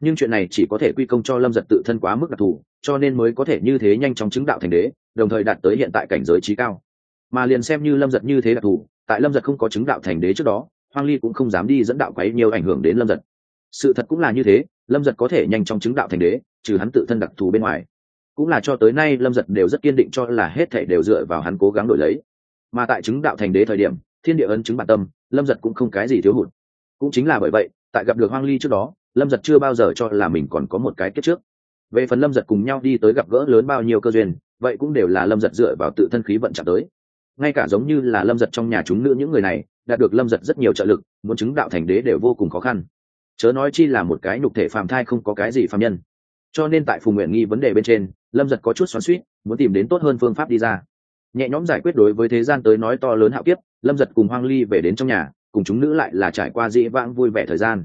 Nhưng chuyện này chỉ có thể quy công cho lâm giật tự thân quá mức đặc thù, cho nên mới có thể như thế nhanh chóng chứng đạo thành đế, đồng thời đạt tới hiện tại cảnh giới trí cao. Mà liền xem như lâm giật như thế đặc thù, tại lâm giật không có chứng đạo thành đế trước đó hoang ly cũng không dám đi dẫn đạo quấy nhiều ảnh hưởng đến lâm giật. Sự thật cũng là như thế, lâm giật có thể nhanh chóng chứng đạo thành đế, trừ hắn tự thân đặc thù bên ngoài. Cũng là cho tới nay, lâm giật đều rất kiên định cho là hết thể đều dựa vào hắn cố gắng đổi lấy. Mà tại chứng đạo thành đế thời điểm, thiên địa ấn chứng bản tâm, lâm giật cũng không cái gì thiếu hụt. Cũng chính là bởi vậy, tại gặp được hoang ly trước đó, lâm giật chưa bao giờ cho là mình còn có một cái kết trước. Về phần lâm giật cùng nhau đi tới gặp gỡ lớn bao nhiêu cơ duyên, vậy cũng đều là lâm giật dựa vào tự thân khí vận chạm tới ngay cả giống như là lâm giật trong nhà chúng nữ những người này, đạt được lâm giật rất nhiều trợ lực, muốn chứng đạo thành đế đều vô cùng khó khăn. Chớ nói chi là một cái nhục thể phàm thai không có cái gì phàm nhân. Cho nên tại phùng nguyện nghi vấn đề bên trên, lâm giật có chút xoắn suýt muốn tìm đến tốt hơn phương pháp đi ra. Nhẹ nhõm giải quyết đối với thế gian tới nói to lớn hạo kiếp, lâm giật cùng hoang ly về đến trong nhà, cùng chúng nữ lại là trải qua dĩ vãng vui vẻ thời gian.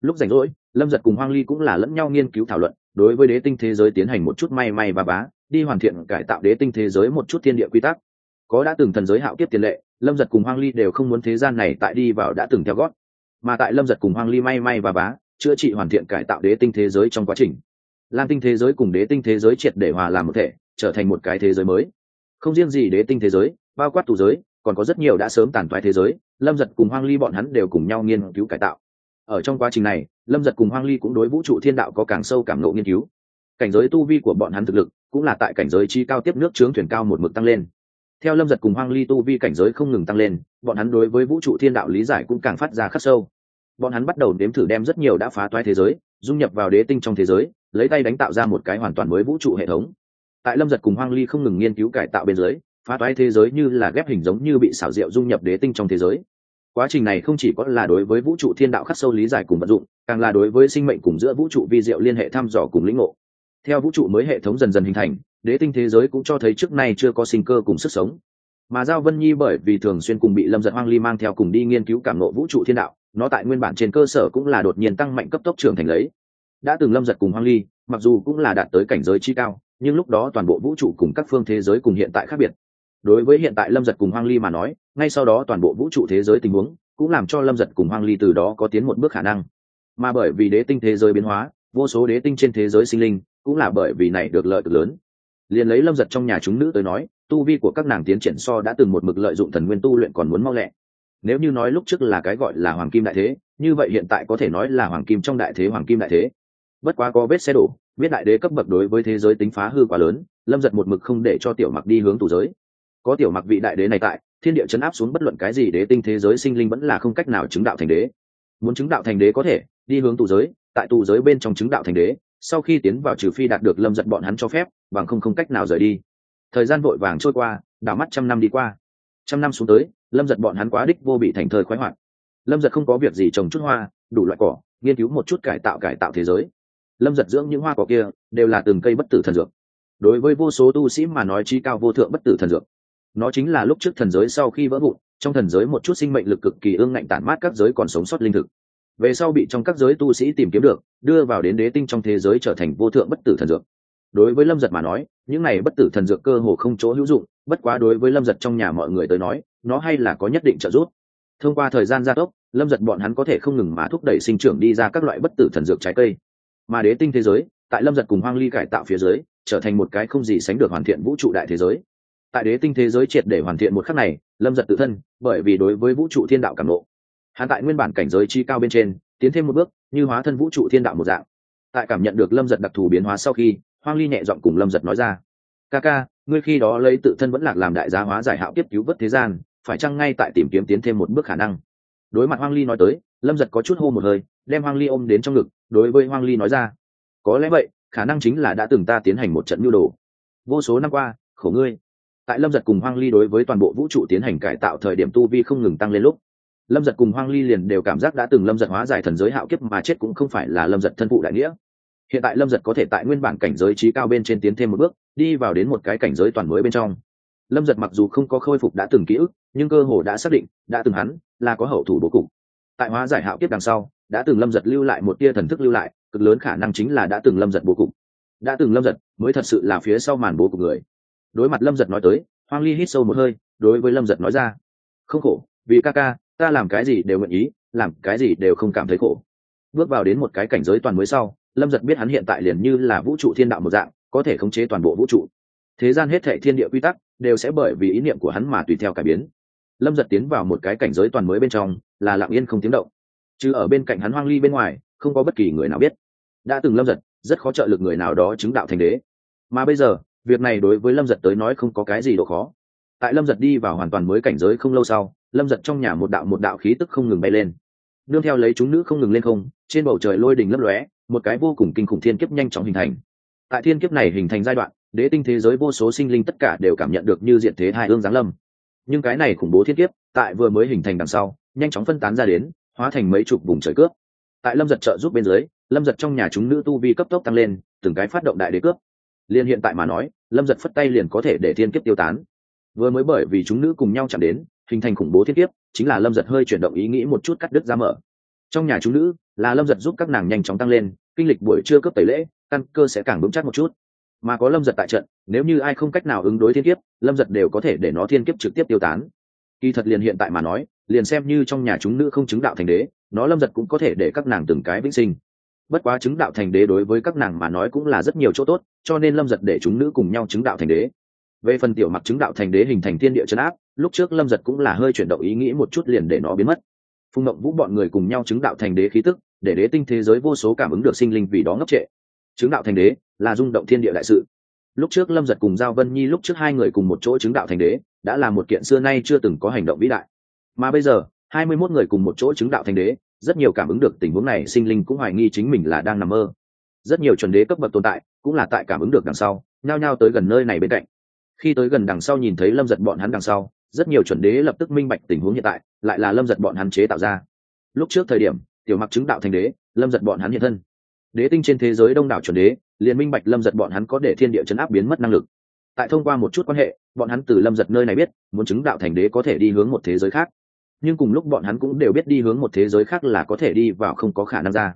Lúc rảnh rỗi, lâm giật cùng hoang ly cũng là lẫn nhau nghiên cứu thảo luận, đối với đế tinh thế giới tiến hành một chút may may và bá, đi hoàn thiện cải tạo đế tinh thế giới một chút thiên địa quy tắc có đã từng thần giới hạo kiếp tiền lệ, lâm giật cùng hoang ly đều không muốn thế gian này tại đi vào đã từng theo gót. Mà tại lâm giật cùng hoang ly may may và bá, chữa trị hoàn thiện cải tạo đế tinh thế giới trong quá trình. Lam tinh thế giới cùng đế tinh thế giới triệt để hòa làm một thể, trở thành một cái thế giới mới. Không riêng gì đế tinh thế giới, bao quát tù giới, còn có rất nhiều đã sớm tàn toái thế giới, lâm giật cùng hoang ly bọn hắn đều cùng nhau nghiên cứu cải tạo. Ở trong quá trình này, lâm giật cùng hoang ly cũng đối vũ trụ thiên đạo có càng sâu cảm ngộ nghiên cứu. Cảnh giới tu vi của bọn hắn thực lực cũng là tại cảnh giới chi cao tiếp nước trướng thuyền cao một mực tăng lên theo lâm giật cùng hoang ly tu vi cảnh giới không ngừng tăng lên, bọn hắn đối với vũ trụ thiên đạo lý giải cũng càng phát ra khắc sâu. Bọn hắn bắt đầu đếm thử đem rất nhiều đã phá toái thế giới, dung nhập vào đế tinh trong thế giới, lấy tay đánh tạo ra một cái hoàn toàn mới vũ trụ hệ thống. Tại lâm giật cùng hoang ly không ngừng nghiên cứu cải tạo bên dưới, phá toái thế giới như là ghép hình giống như bị xảo diệu dung nhập đế tinh trong thế giới. Quá trình này không chỉ có là đối với vũ trụ thiên đạo khắc sâu lý giải cùng vận dụng, càng là đối với sinh mệnh cùng giữa vũ trụ vi diệu liên hệ thăm dò cùng lĩnh ngộ. Theo vũ trụ mới hệ thống dần dần hình thành đế tinh thế giới cũng cho thấy trước nay chưa có sinh cơ cùng sức sống. Mà giao vân nhi bởi vì thường xuyên cùng bị lâm giật hoang ly mang theo cùng đi nghiên cứu cảm nộ vũ trụ thiên đạo, nó tại nguyên bản trên cơ sở cũng là đột nhiên tăng mạnh cấp tốc trưởng thành lấy. Đã từng lâm giật cùng hoang ly, mặc dù cũng là đạt tới cảnh giới chi cao, nhưng lúc đó toàn bộ vũ trụ cùng các phương thế giới cùng hiện tại khác biệt. Đối với hiện tại lâm giật cùng hoang ly mà nói, ngay sau đó toàn bộ vũ trụ thế giới tình huống cũng làm cho lâm giật cùng hoang ly từ đó có tiến một bước khả năng. Mà bởi vì đế tinh thế giới biến hóa, vô số đế tinh trên thế giới sinh linh cũng là bởi vì này được lợi cực lớn liền lấy lâm giật trong nhà chúng nữ tới nói, tu vi của các nàng tiến triển so đã từng một mực lợi dụng thần nguyên tu luyện còn muốn mau lẹ. Nếu như nói lúc trước là cái gọi là hoàng kim đại thế, như vậy hiện tại có thể nói là hoàng kim trong đại thế hoàng kim đại thế. Bất quá có vết xe đổ, biết đại đế cấp bậc đối với thế giới tính phá hư quá lớn, lâm giật một mực không để cho tiểu mặc đi hướng tù giới. Có tiểu mặc vị đại đế này tại, thiên địa chấn áp xuống bất luận cái gì đế tinh thế giới sinh linh vẫn là không cách nào chứng đạo thành đế. Muốn chứng đạo thành đế có thể, đi hướng tù giới, tại tù giới bên trong chứng đạo thành đế sau khi tiến vào trừ phi đạt được lâm giật bọn hắn cho phép, bằng không không cách nào rời đi. Thời gian vội vàng trôi qua, đảo mắt trăm năm đi qua. Trăm năm xuống tới, lâm giật bọn hắn quá đích vô bị thành thời khoái hoạt. Lâm giật không có việc gì trồng chút hoa, đủ loại cỏ, nghiên cứu một chút cải tạo cải tạo thế giới. Lâm giật dưỡng những hoa cỏ kia, đều là từng cây bất tử thần dược. Đối với vô số tu sĩ mà nói chi cao vô thượng bất tử thần dược. Nó chính là lúc trước thần giới sau khi vỡ vụn, trong thần giới một chút sinh mệnh lực cực kỳ ương ngạnh tản mát các giới còn sống sót linh thực về sau bị trong các giới tu sĩ tìm kiếm được, đưa vào đến đế tinh trong thế giới trở thành vô thượng bất tử thần dược. Đối với lâm giật mà nói, những này bất tử thần dược cơ hồ không chỗ hữu dụng, bất quá đối với lâm giật trong nhà mọi người tới nói, nó hay là có nhất định trợ giúp. Thông qua thời gian gia tốc, lâm giật bọn hắn có thể không ngừng mà thúc đẩy sinh trưởng đi ra các loại bất tử thần dược trái cây. Mà đế tinh thế giới, tại lâm giật cùng hoang ly cải tạo phía dưới, trở thành một cái không gì sánh được hoàn thiện vũ trụ đại thế giới. Tại đế tinh thế giới triệt để hoàn thiện một khắc này, lâm giật tự thân, bởi vì đối với vũ trụ thiên đạo cảm lộ hắn tại nguyên bản cảnh giới chi cao bên trên, tiến thêm một bước, như hóa thân vũ trụ thiên đạo một dạng. Tại cảm nhận được lâm giật đặc thù biến hóa sau khi, hoang ly nhẹ giọng cùng lâm giật nói ra, ca ca, ngươi khi đó lấy tự thân vẫn lạc làm đại giá hóa giải hạo tiếp cứu vớt thế gian, phải chăng ngay tại tìm kiếm tiến thêm một bước khả năng? Đối mặt hoang ly nói tới, lâm giật có chút hô một hơi, đem hoang ly ôm đến trong ngực, đối với hoang ly nói ra, có lẽ vậy, khả năng chính là đã từng ta tiến hành một trận nhu đồ. Vô số năm qua, khổ ngươi. Tại lâm giật cùng hoang ly đối với toàn bộ vũ trụ tiến hành cải tạo thời điểm tu vi không ngừng tăng lên lúc lâm giật cùng hoang ly liền đều cảm giác đã từng lâm giật hóa giải thần giới hạo kiếp mà chết cũng không phải là lâm giật thân phụ đại nghĩa hiện tại lâm giật có thể tại nguyên bản cảnh giới trí cao bên trên tiến thêm một bước đi vào đến một cái cảnh giới toàn mới bên trong lâm giật mặc dù không có khôi phục đã từng ký ức nhưng cơ hồ đã xác định đã từng hắn là có hậu thủ bố cục tại hóa giải hạo kiếp đằng sau đã từng lâm giật lưu lại một tia thần thức lưu lại cực lớn khả năng chính là đã từng lâm giật bố cục đã từng lâm giật mới thật sự là phía sau màn bố cục người đối mặt lâm giật nói tới hoang ly hít sâu một hơi đối với lâm giật nói ra không khổ vì ca ca ta làm cái gì đều nguyện ý, làm cái gì đều không cảm thấy khổ. Bước vào đến một cái cảnh giới toàn mới sau, lâm giật biết hắn hiện tại liền như là vũ trụ thiên đạo một dạng, có thể khống chế toàn bộ vũ trụ. Thế gian hết thệ thiên địa quy tắc đều sẽ bởi vì ý niệm của hắn mà tùy theo cải biến. Lâm giật tiến vào một cái cảnh giới toàn mới bên trong, là lặng yên không tiếng động. Chứ ở bên cạnh hắn hoang ly bên ngoài, không có bất kỳ người nào biết. Đã từng lâm giật rất khó trợ lực người nào đó chứng đạo thành đế. Mà bây giờ, việc này đối với lâm giật tới nói không có cái gì độ khó. Tại lâm giật đi vào hoàn toàn mới cảnh giới không lâu sau lâm giật trong nhà một đạo một đạo khí tức không ngừng bay lên. Nương theo lấy chúng nữ không ngừng lên không, trên bầu trời lôi đình lấp lóe, một cái vô cùng kinh khủng thiên kiếp nhanh chóng hình thành. Tại thiên kiếp này hình thành giai đoạn, đế tinh thế giới vô số sinh linh tất cả đều cảm nhận được như diện thế hai hương giáng lâm. Nhưng cái này khủng bố thiên kiếp, tại vừa mới hình thành đằng sau, nhanh chóng phân tán ra đến, hóa thành mấy chục vùng trời cướp. Tại lâm giật trợ giúp bên dưới, lâm giật trong nhà chúng nữ tu vi cấp tốc tăng lên, từng cái phát động đại đế cướp. Liên hiện tại mà nói, lâm giật phất tay liền có thể để thiên kiếp tiêu tán. Vừa mới bởi vì chúng nữ cùng nhau chạm đến hình thành khủng bố thiên kiếp, chính là lâm giật hơi chuyển động ý nghĩ một chút cắt đứt ra mở. Trong nhà chúng nữ, là lâm giật giúp các nàng nhanh chóng tăng lên, kinh lịch buổi trưa cấp tẩy lễ, căn cơ sẽ càng vững chắc một chút. Mà có lâm giật tại trận, nếu như ai không cách nào ứng đối thiên kiếp, lâm giật đều có thể để nó thiên kiếp trực tiếp tiêu tán. Kỳ thật liền hiện tại mà nói, liền xem như trong nhà chúng nữ không chứng đạo thành đế, nó lâm giật cũng có thể để các nàng từng cái vĩnh sinh. Bất quá chứng đạo thành đế đối với các nàng mà nói cũng là rất nhiều chỗ tốt, cho nên lâm giật để chúng nữ cùng nhau chứng đạo thành đế về phần tiểu mặc chứng đạo thành đế hình thành thiên địa chấn áp, lúc trước lâm giật cũng là hơi chuyển động ý nghĩ một chút liền để nó biến mất. Phùng mộng vũ bọn người cùng nhau chứng đạo thành đế khí tức, để đế tinh thế giới vô số cảm ứng được sinh linh vì đó ngốc trệ. Chứng đạo thành đế là rung động thiên địa đại sự. Lúc trước lâm giật cùng giao vân nhi lúc trước hai người cùng một chỗ chứng đạo thành đế, đã là một kiện xưa nay chưa từng có hành động vĩ đại. Mà bây giờ, hai mươi mốt người cùng một chỗ chứng đạo thành đế, rất nhiều cảm ứng được tình huống này sinh linh cũng hoài nghi chính mình là đang nằm mơ. Rất nhiều chuẩn đế cấp bậc tồn tại cũng là tại cảm ứng được đằng sau, nhao nhao tới gần nơi này bên cạnh khi tới gần đằng sau nhìn thấy lâm giật bọn hắn đằng sau, rất nhiều chuẩn đế lập tức minh bạch tình huống hiện tại, lại là lâm giật bọn hắn chế tạo ra. Lúc trước thời điểm, tiểu mặc chứng đạo thành đế, lâm giật bọn hắn hiện thân. Đế tinh trên thế giới đông đảo chuẩn đế, liền minh bạch lâm giật bọn hắn có để thiên địa chấn áp biến mất năng lực. Tại thông qua một chút quan hệ, bọn hắn từ lâm giật nơi này biết, muốn chứng đạo thành đế có thể đi hướng một thế giới khác. Nhưng cùng lúc bọn hắn cũng đều biết đi hướng một thế giới khác là có thể đi vào không có khả năng ra.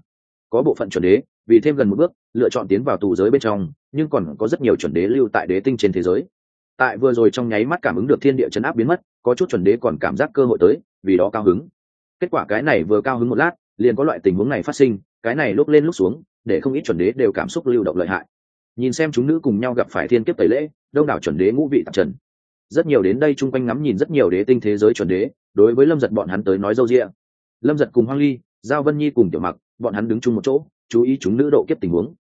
Có bộ phận chuẩn đế, vì thêm gần một bước, lựa chọn tiến vào tù giới bên trong, nhưng còn có rất nhiều chuẩn đế lưu tại đế tinh trên thế giới tại vừa rồi trong nháy mắt cảm ứng được thiên địa chấn áp biến mất, có chút chuẩn đế còn cảm giác cơ hội tới, vì đó cao hứng. Kết quả cái này vừa cao hứng một lát, liền có loại tình huống này phát sinh, cái này lúc lên lúc xuống, để không ít chuẩn đế đều cảm xúc lưu động lợi hại. Nhìn xem chúng nữ cùng nhau gặp phải thiên kiếp tẩy lễ, đông đảo chuẩn đế ngũ vị tạp trần. Rất nhiều đến đây chung quanh ngắm nhìn rất nhiều đế tinh thế giới chuẩn đế, đối với lâm giật bọn hắn tới nói dâu rịa lâm giật cùng hoang ly, giao vân nhi cùng tiểu mặc, bọn hắn đứng chung một chỗ, chú ý chúng nữ độ kiếp tình huống.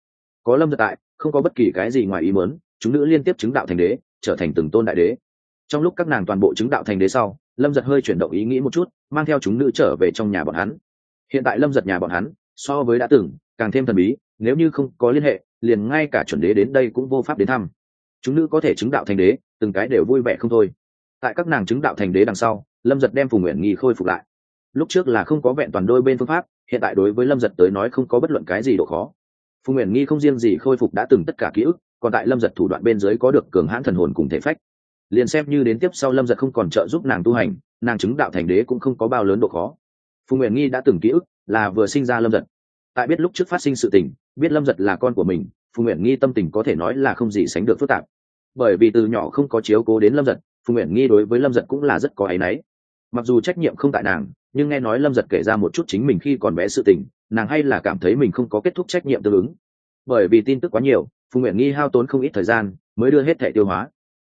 Có lâm giật tại, không có bất kỳ cái gì ngoài ý mớn chúng nữ liên tiếp chứng đạo thành đế trở thành từng tôn đại đế. Trong lúc các nàng toàn bộ chứng đạo thành đế sau, lâm giật hơi chuyển động ý nghĩ một chút, mang theo chúng nữ trở về trong nhà bọn hắn. Hiện tại lâm giật nhà bọn hắn, so với đã từng, càng thêm thần bí, nếu như không có liên hệ, liền ngay cả chuẩn đế đến đây cũng vô pháp đến thăm. Chúng nữ có thể chứng đạo thành đế, từng cái đều vui vẻ không thôi. Tại các nàng chứng đạo thành đế đằng sau, lâm giật đem phùng nguyện nghi khôi phục lại. Lúc trước là không có vẹn toàn đôi bên phương pháp, hiện tại đối với lâm giật tới nói không có bất luận cái gì độ khó. Phùng nguyện nghi không riêng gì khôi phục đã từng tất cả ký ức còn tại lâm giật thủ đoạn bên dưới có được cường hãn thần hồn cùng thể phách. Liền xem như đến tiếp sau lâm giật không còn trợ giúp nàng tu hành, nàng chứng đạo thành đế cũng không có bao lớn độ khó. Phùng nguyện nghi đã từng ký ức là vừa sinh ra lâm giật. Tại biết lúc trước phát sinh sự tình, biết lâm giật là con của mình phùng nguyện nghi tâm tình có thể nói là không gì sánh được phức tạp. Bởi vì từ nhỏ không có chiếu cố đến lâm giật phùng nguyện nghi đối với lâm giật cũng là rất có áy náy. Mặc dù trách nhiệm không tại nàng, nhưng nghe nói lâm giật kể ra một chút chính mình khi còn bé sự tình, nàng hay là cảm thấy mình không có kết thúc trách nhiệm tương ứng. Bởi vì tin tức quá nhiều phùng nguyện nghi hao tốn không ít thời gian, mới đưa hết thẻ tiêu hóa.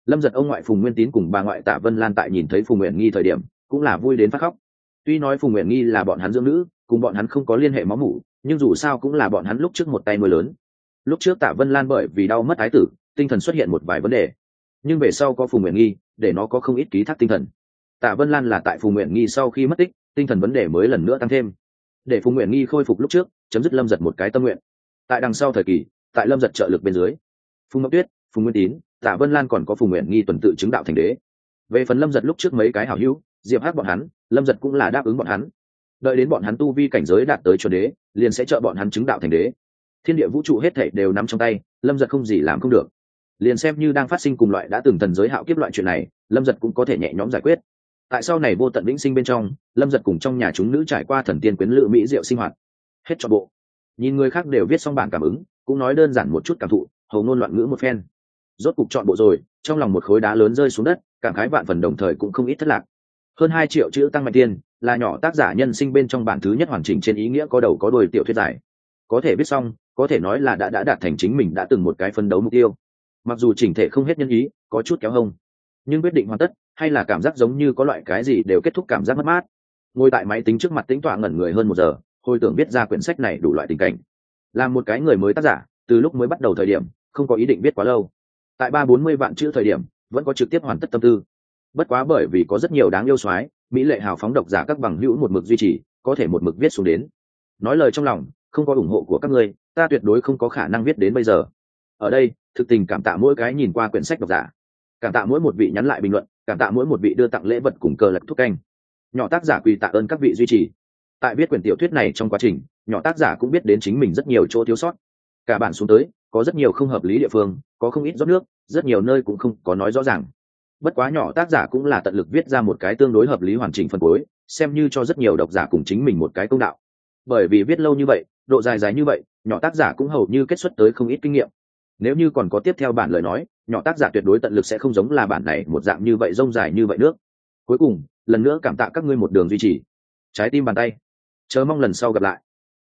Lâm giật ông ngoại phùng nguyên tín cùng bà ngoại tạ vân lan tại nhìn thấy phùng nguyện nghi thời điểm, cũng là vui đến phát khóc. Tuy nói phùng nguyện nghi là bọn hắn dưỡng nữ, cùng bọn hắn không có liên hệ máu mủ, nhưng dù sao cũng là bọn hắn lúc trước một tay mưa lớn. Lúc trước tạ vân lan bởi vì đau mất thái tử, tinh thần xuất hiện một vài vấn đề. Nhưng về sau có phùng nguyện nghi, để nó có không ít ký thác tinh thần. Tạ vân lan là tại phùng nguyện nghi sau khi mất tích, tinh thần vấn đề mới lần nữa tăng thêm. Để phùng nguyện nghi khôi phục lúc trước, chấm dứt lâm giật một cái tâm nguyện. Tại đằng sau thời kỳ tại lâm giật trợ lực bên dưới. Phùng ngọc tuyết, phùng nguyên tín, tạ vân lan còn có phùng nguyện nghi tuần tự chứng đạo thành đế. Về phần lâm giật lúc trước mấy cái hảo hữu, diệp hát bọn hắn, lâm giật cũng là đáp ứng bọn hắn. Đợi đến bọn hắn tu vi cảnh giới đạt tới chuẩn đế, liền sẽ trợ bọn hắn chứng đạo thành đế. Thiên địa vũ trụ hết thảy đều nắm trong tay, lâm giật không gì làm không được. Liền xem như đang phát sinh cùng loại đã từng thần giới hạo kiếp loại chuyện này, lâm giật cũng có thể nhẹ nhõm giải quyết. Tại sau này vô tận vĩnh sinh bên trong, lâm giật cùng trong nhà chúng nữ trải qua thần tiên quyến lự mỹ diệu sinh hoạt. Hết cho bộ. Nhìn người khác đều viết xong bản cảm ứng cũng nói đơn giản một chút cảm thụ, hầu ngôn loạn ngữ một phen. Rốt cục chọn bộ rồi, trong lòng một khối đá lớn rơi xuống đất, cảm khái vạn phần đồng thời cũng không ít thất lạc. Hơn hai triệu chữ tăng mạnh tiên là nhỏ tác giả nhân sinh bên trong bản thứ nhất hoàn chỉnh trên ý nghĩa có đầu có đuôi tiểu thuyết giải. Có thể viết xong, có thể nói là đã đã đạt thành chính mình đã từng một cái phân đấu mục tiêu. Mặc dù chỉnh thể không hết nhân ý, có chút kéo hông, nhưng quyết định hoàn tất, hay là cảm giác giống như có loại cái gì đều kết thúc cảm giác mất mát. Ngồi tại máy tính trước mặt tính tọa ngẩn người hơn một giờ, hồi tưởng viết ra quyển sách này đủ loại tình cảnh là một cái người mới tác giả, từ lúc mới bắt đầu thời điểm, không có ý định viết quá lâu. Tại ba bốn mươi vạn chữ thời điểm, vẫn có trực tiếp hoàn tất tâm tư. Bất quá bởi vì có rất nhiều đáng yêu soái, mỹ lệ hào phóng độc giả các bằng hữu một mực duy trì, có thể một mực viết xuống đến. Nói lời trong lòng, không có ủng hộ của các ngươi, ta tuyệt đối không có khả năng viết đến bây giờ. Ở đây, thực tình cảm tạ mỗi cái nhìn qua quyển sách độc giả. Cảm tạ mỗi một vị nhắn lại bình luận, cảm tạ mỗi một vị đưa tặng lễ vật cùng cờ lật thuốc canh. Nhỏ tác giả quỳ tạ ơn các vị duy trì. Tại viết quyển tiểu thuyết này trong quá trình nhỏ tác giả cũng biết đến chính mình rất nhiều chỗ thiếu sót. Cả bản xuống tới, có rất nhiều không hợp lý địa phương, có không ít rót nước, rất nhiều nơi cũng không có nói rõ ràng. Bất quá nhỏ tác giả cũng là tận lực viết ra một cái tương đối hợp lý hoàn chỉnh phân cuối, xem như cho rất nhiều độc giả cùng chính mình một cái công đạo. Bởi vì viết lâu như vậy, độ dài dài như vậy, nhỏ tác giả cũng hầu như kết xuất tới không ít kinh nghiệm. Nếu như còn có tiếp theo bản lời nói, nhỏ tác giả tuyệt đối tận lực sẽ không giống là bản này một dạng như vậy rông dài như vậy nước. Cuối cùng, lần nữa cảm tạ các ngươi một đường duy trì. Trái tim bàn tay. Chờ mong lần sau gặp lại.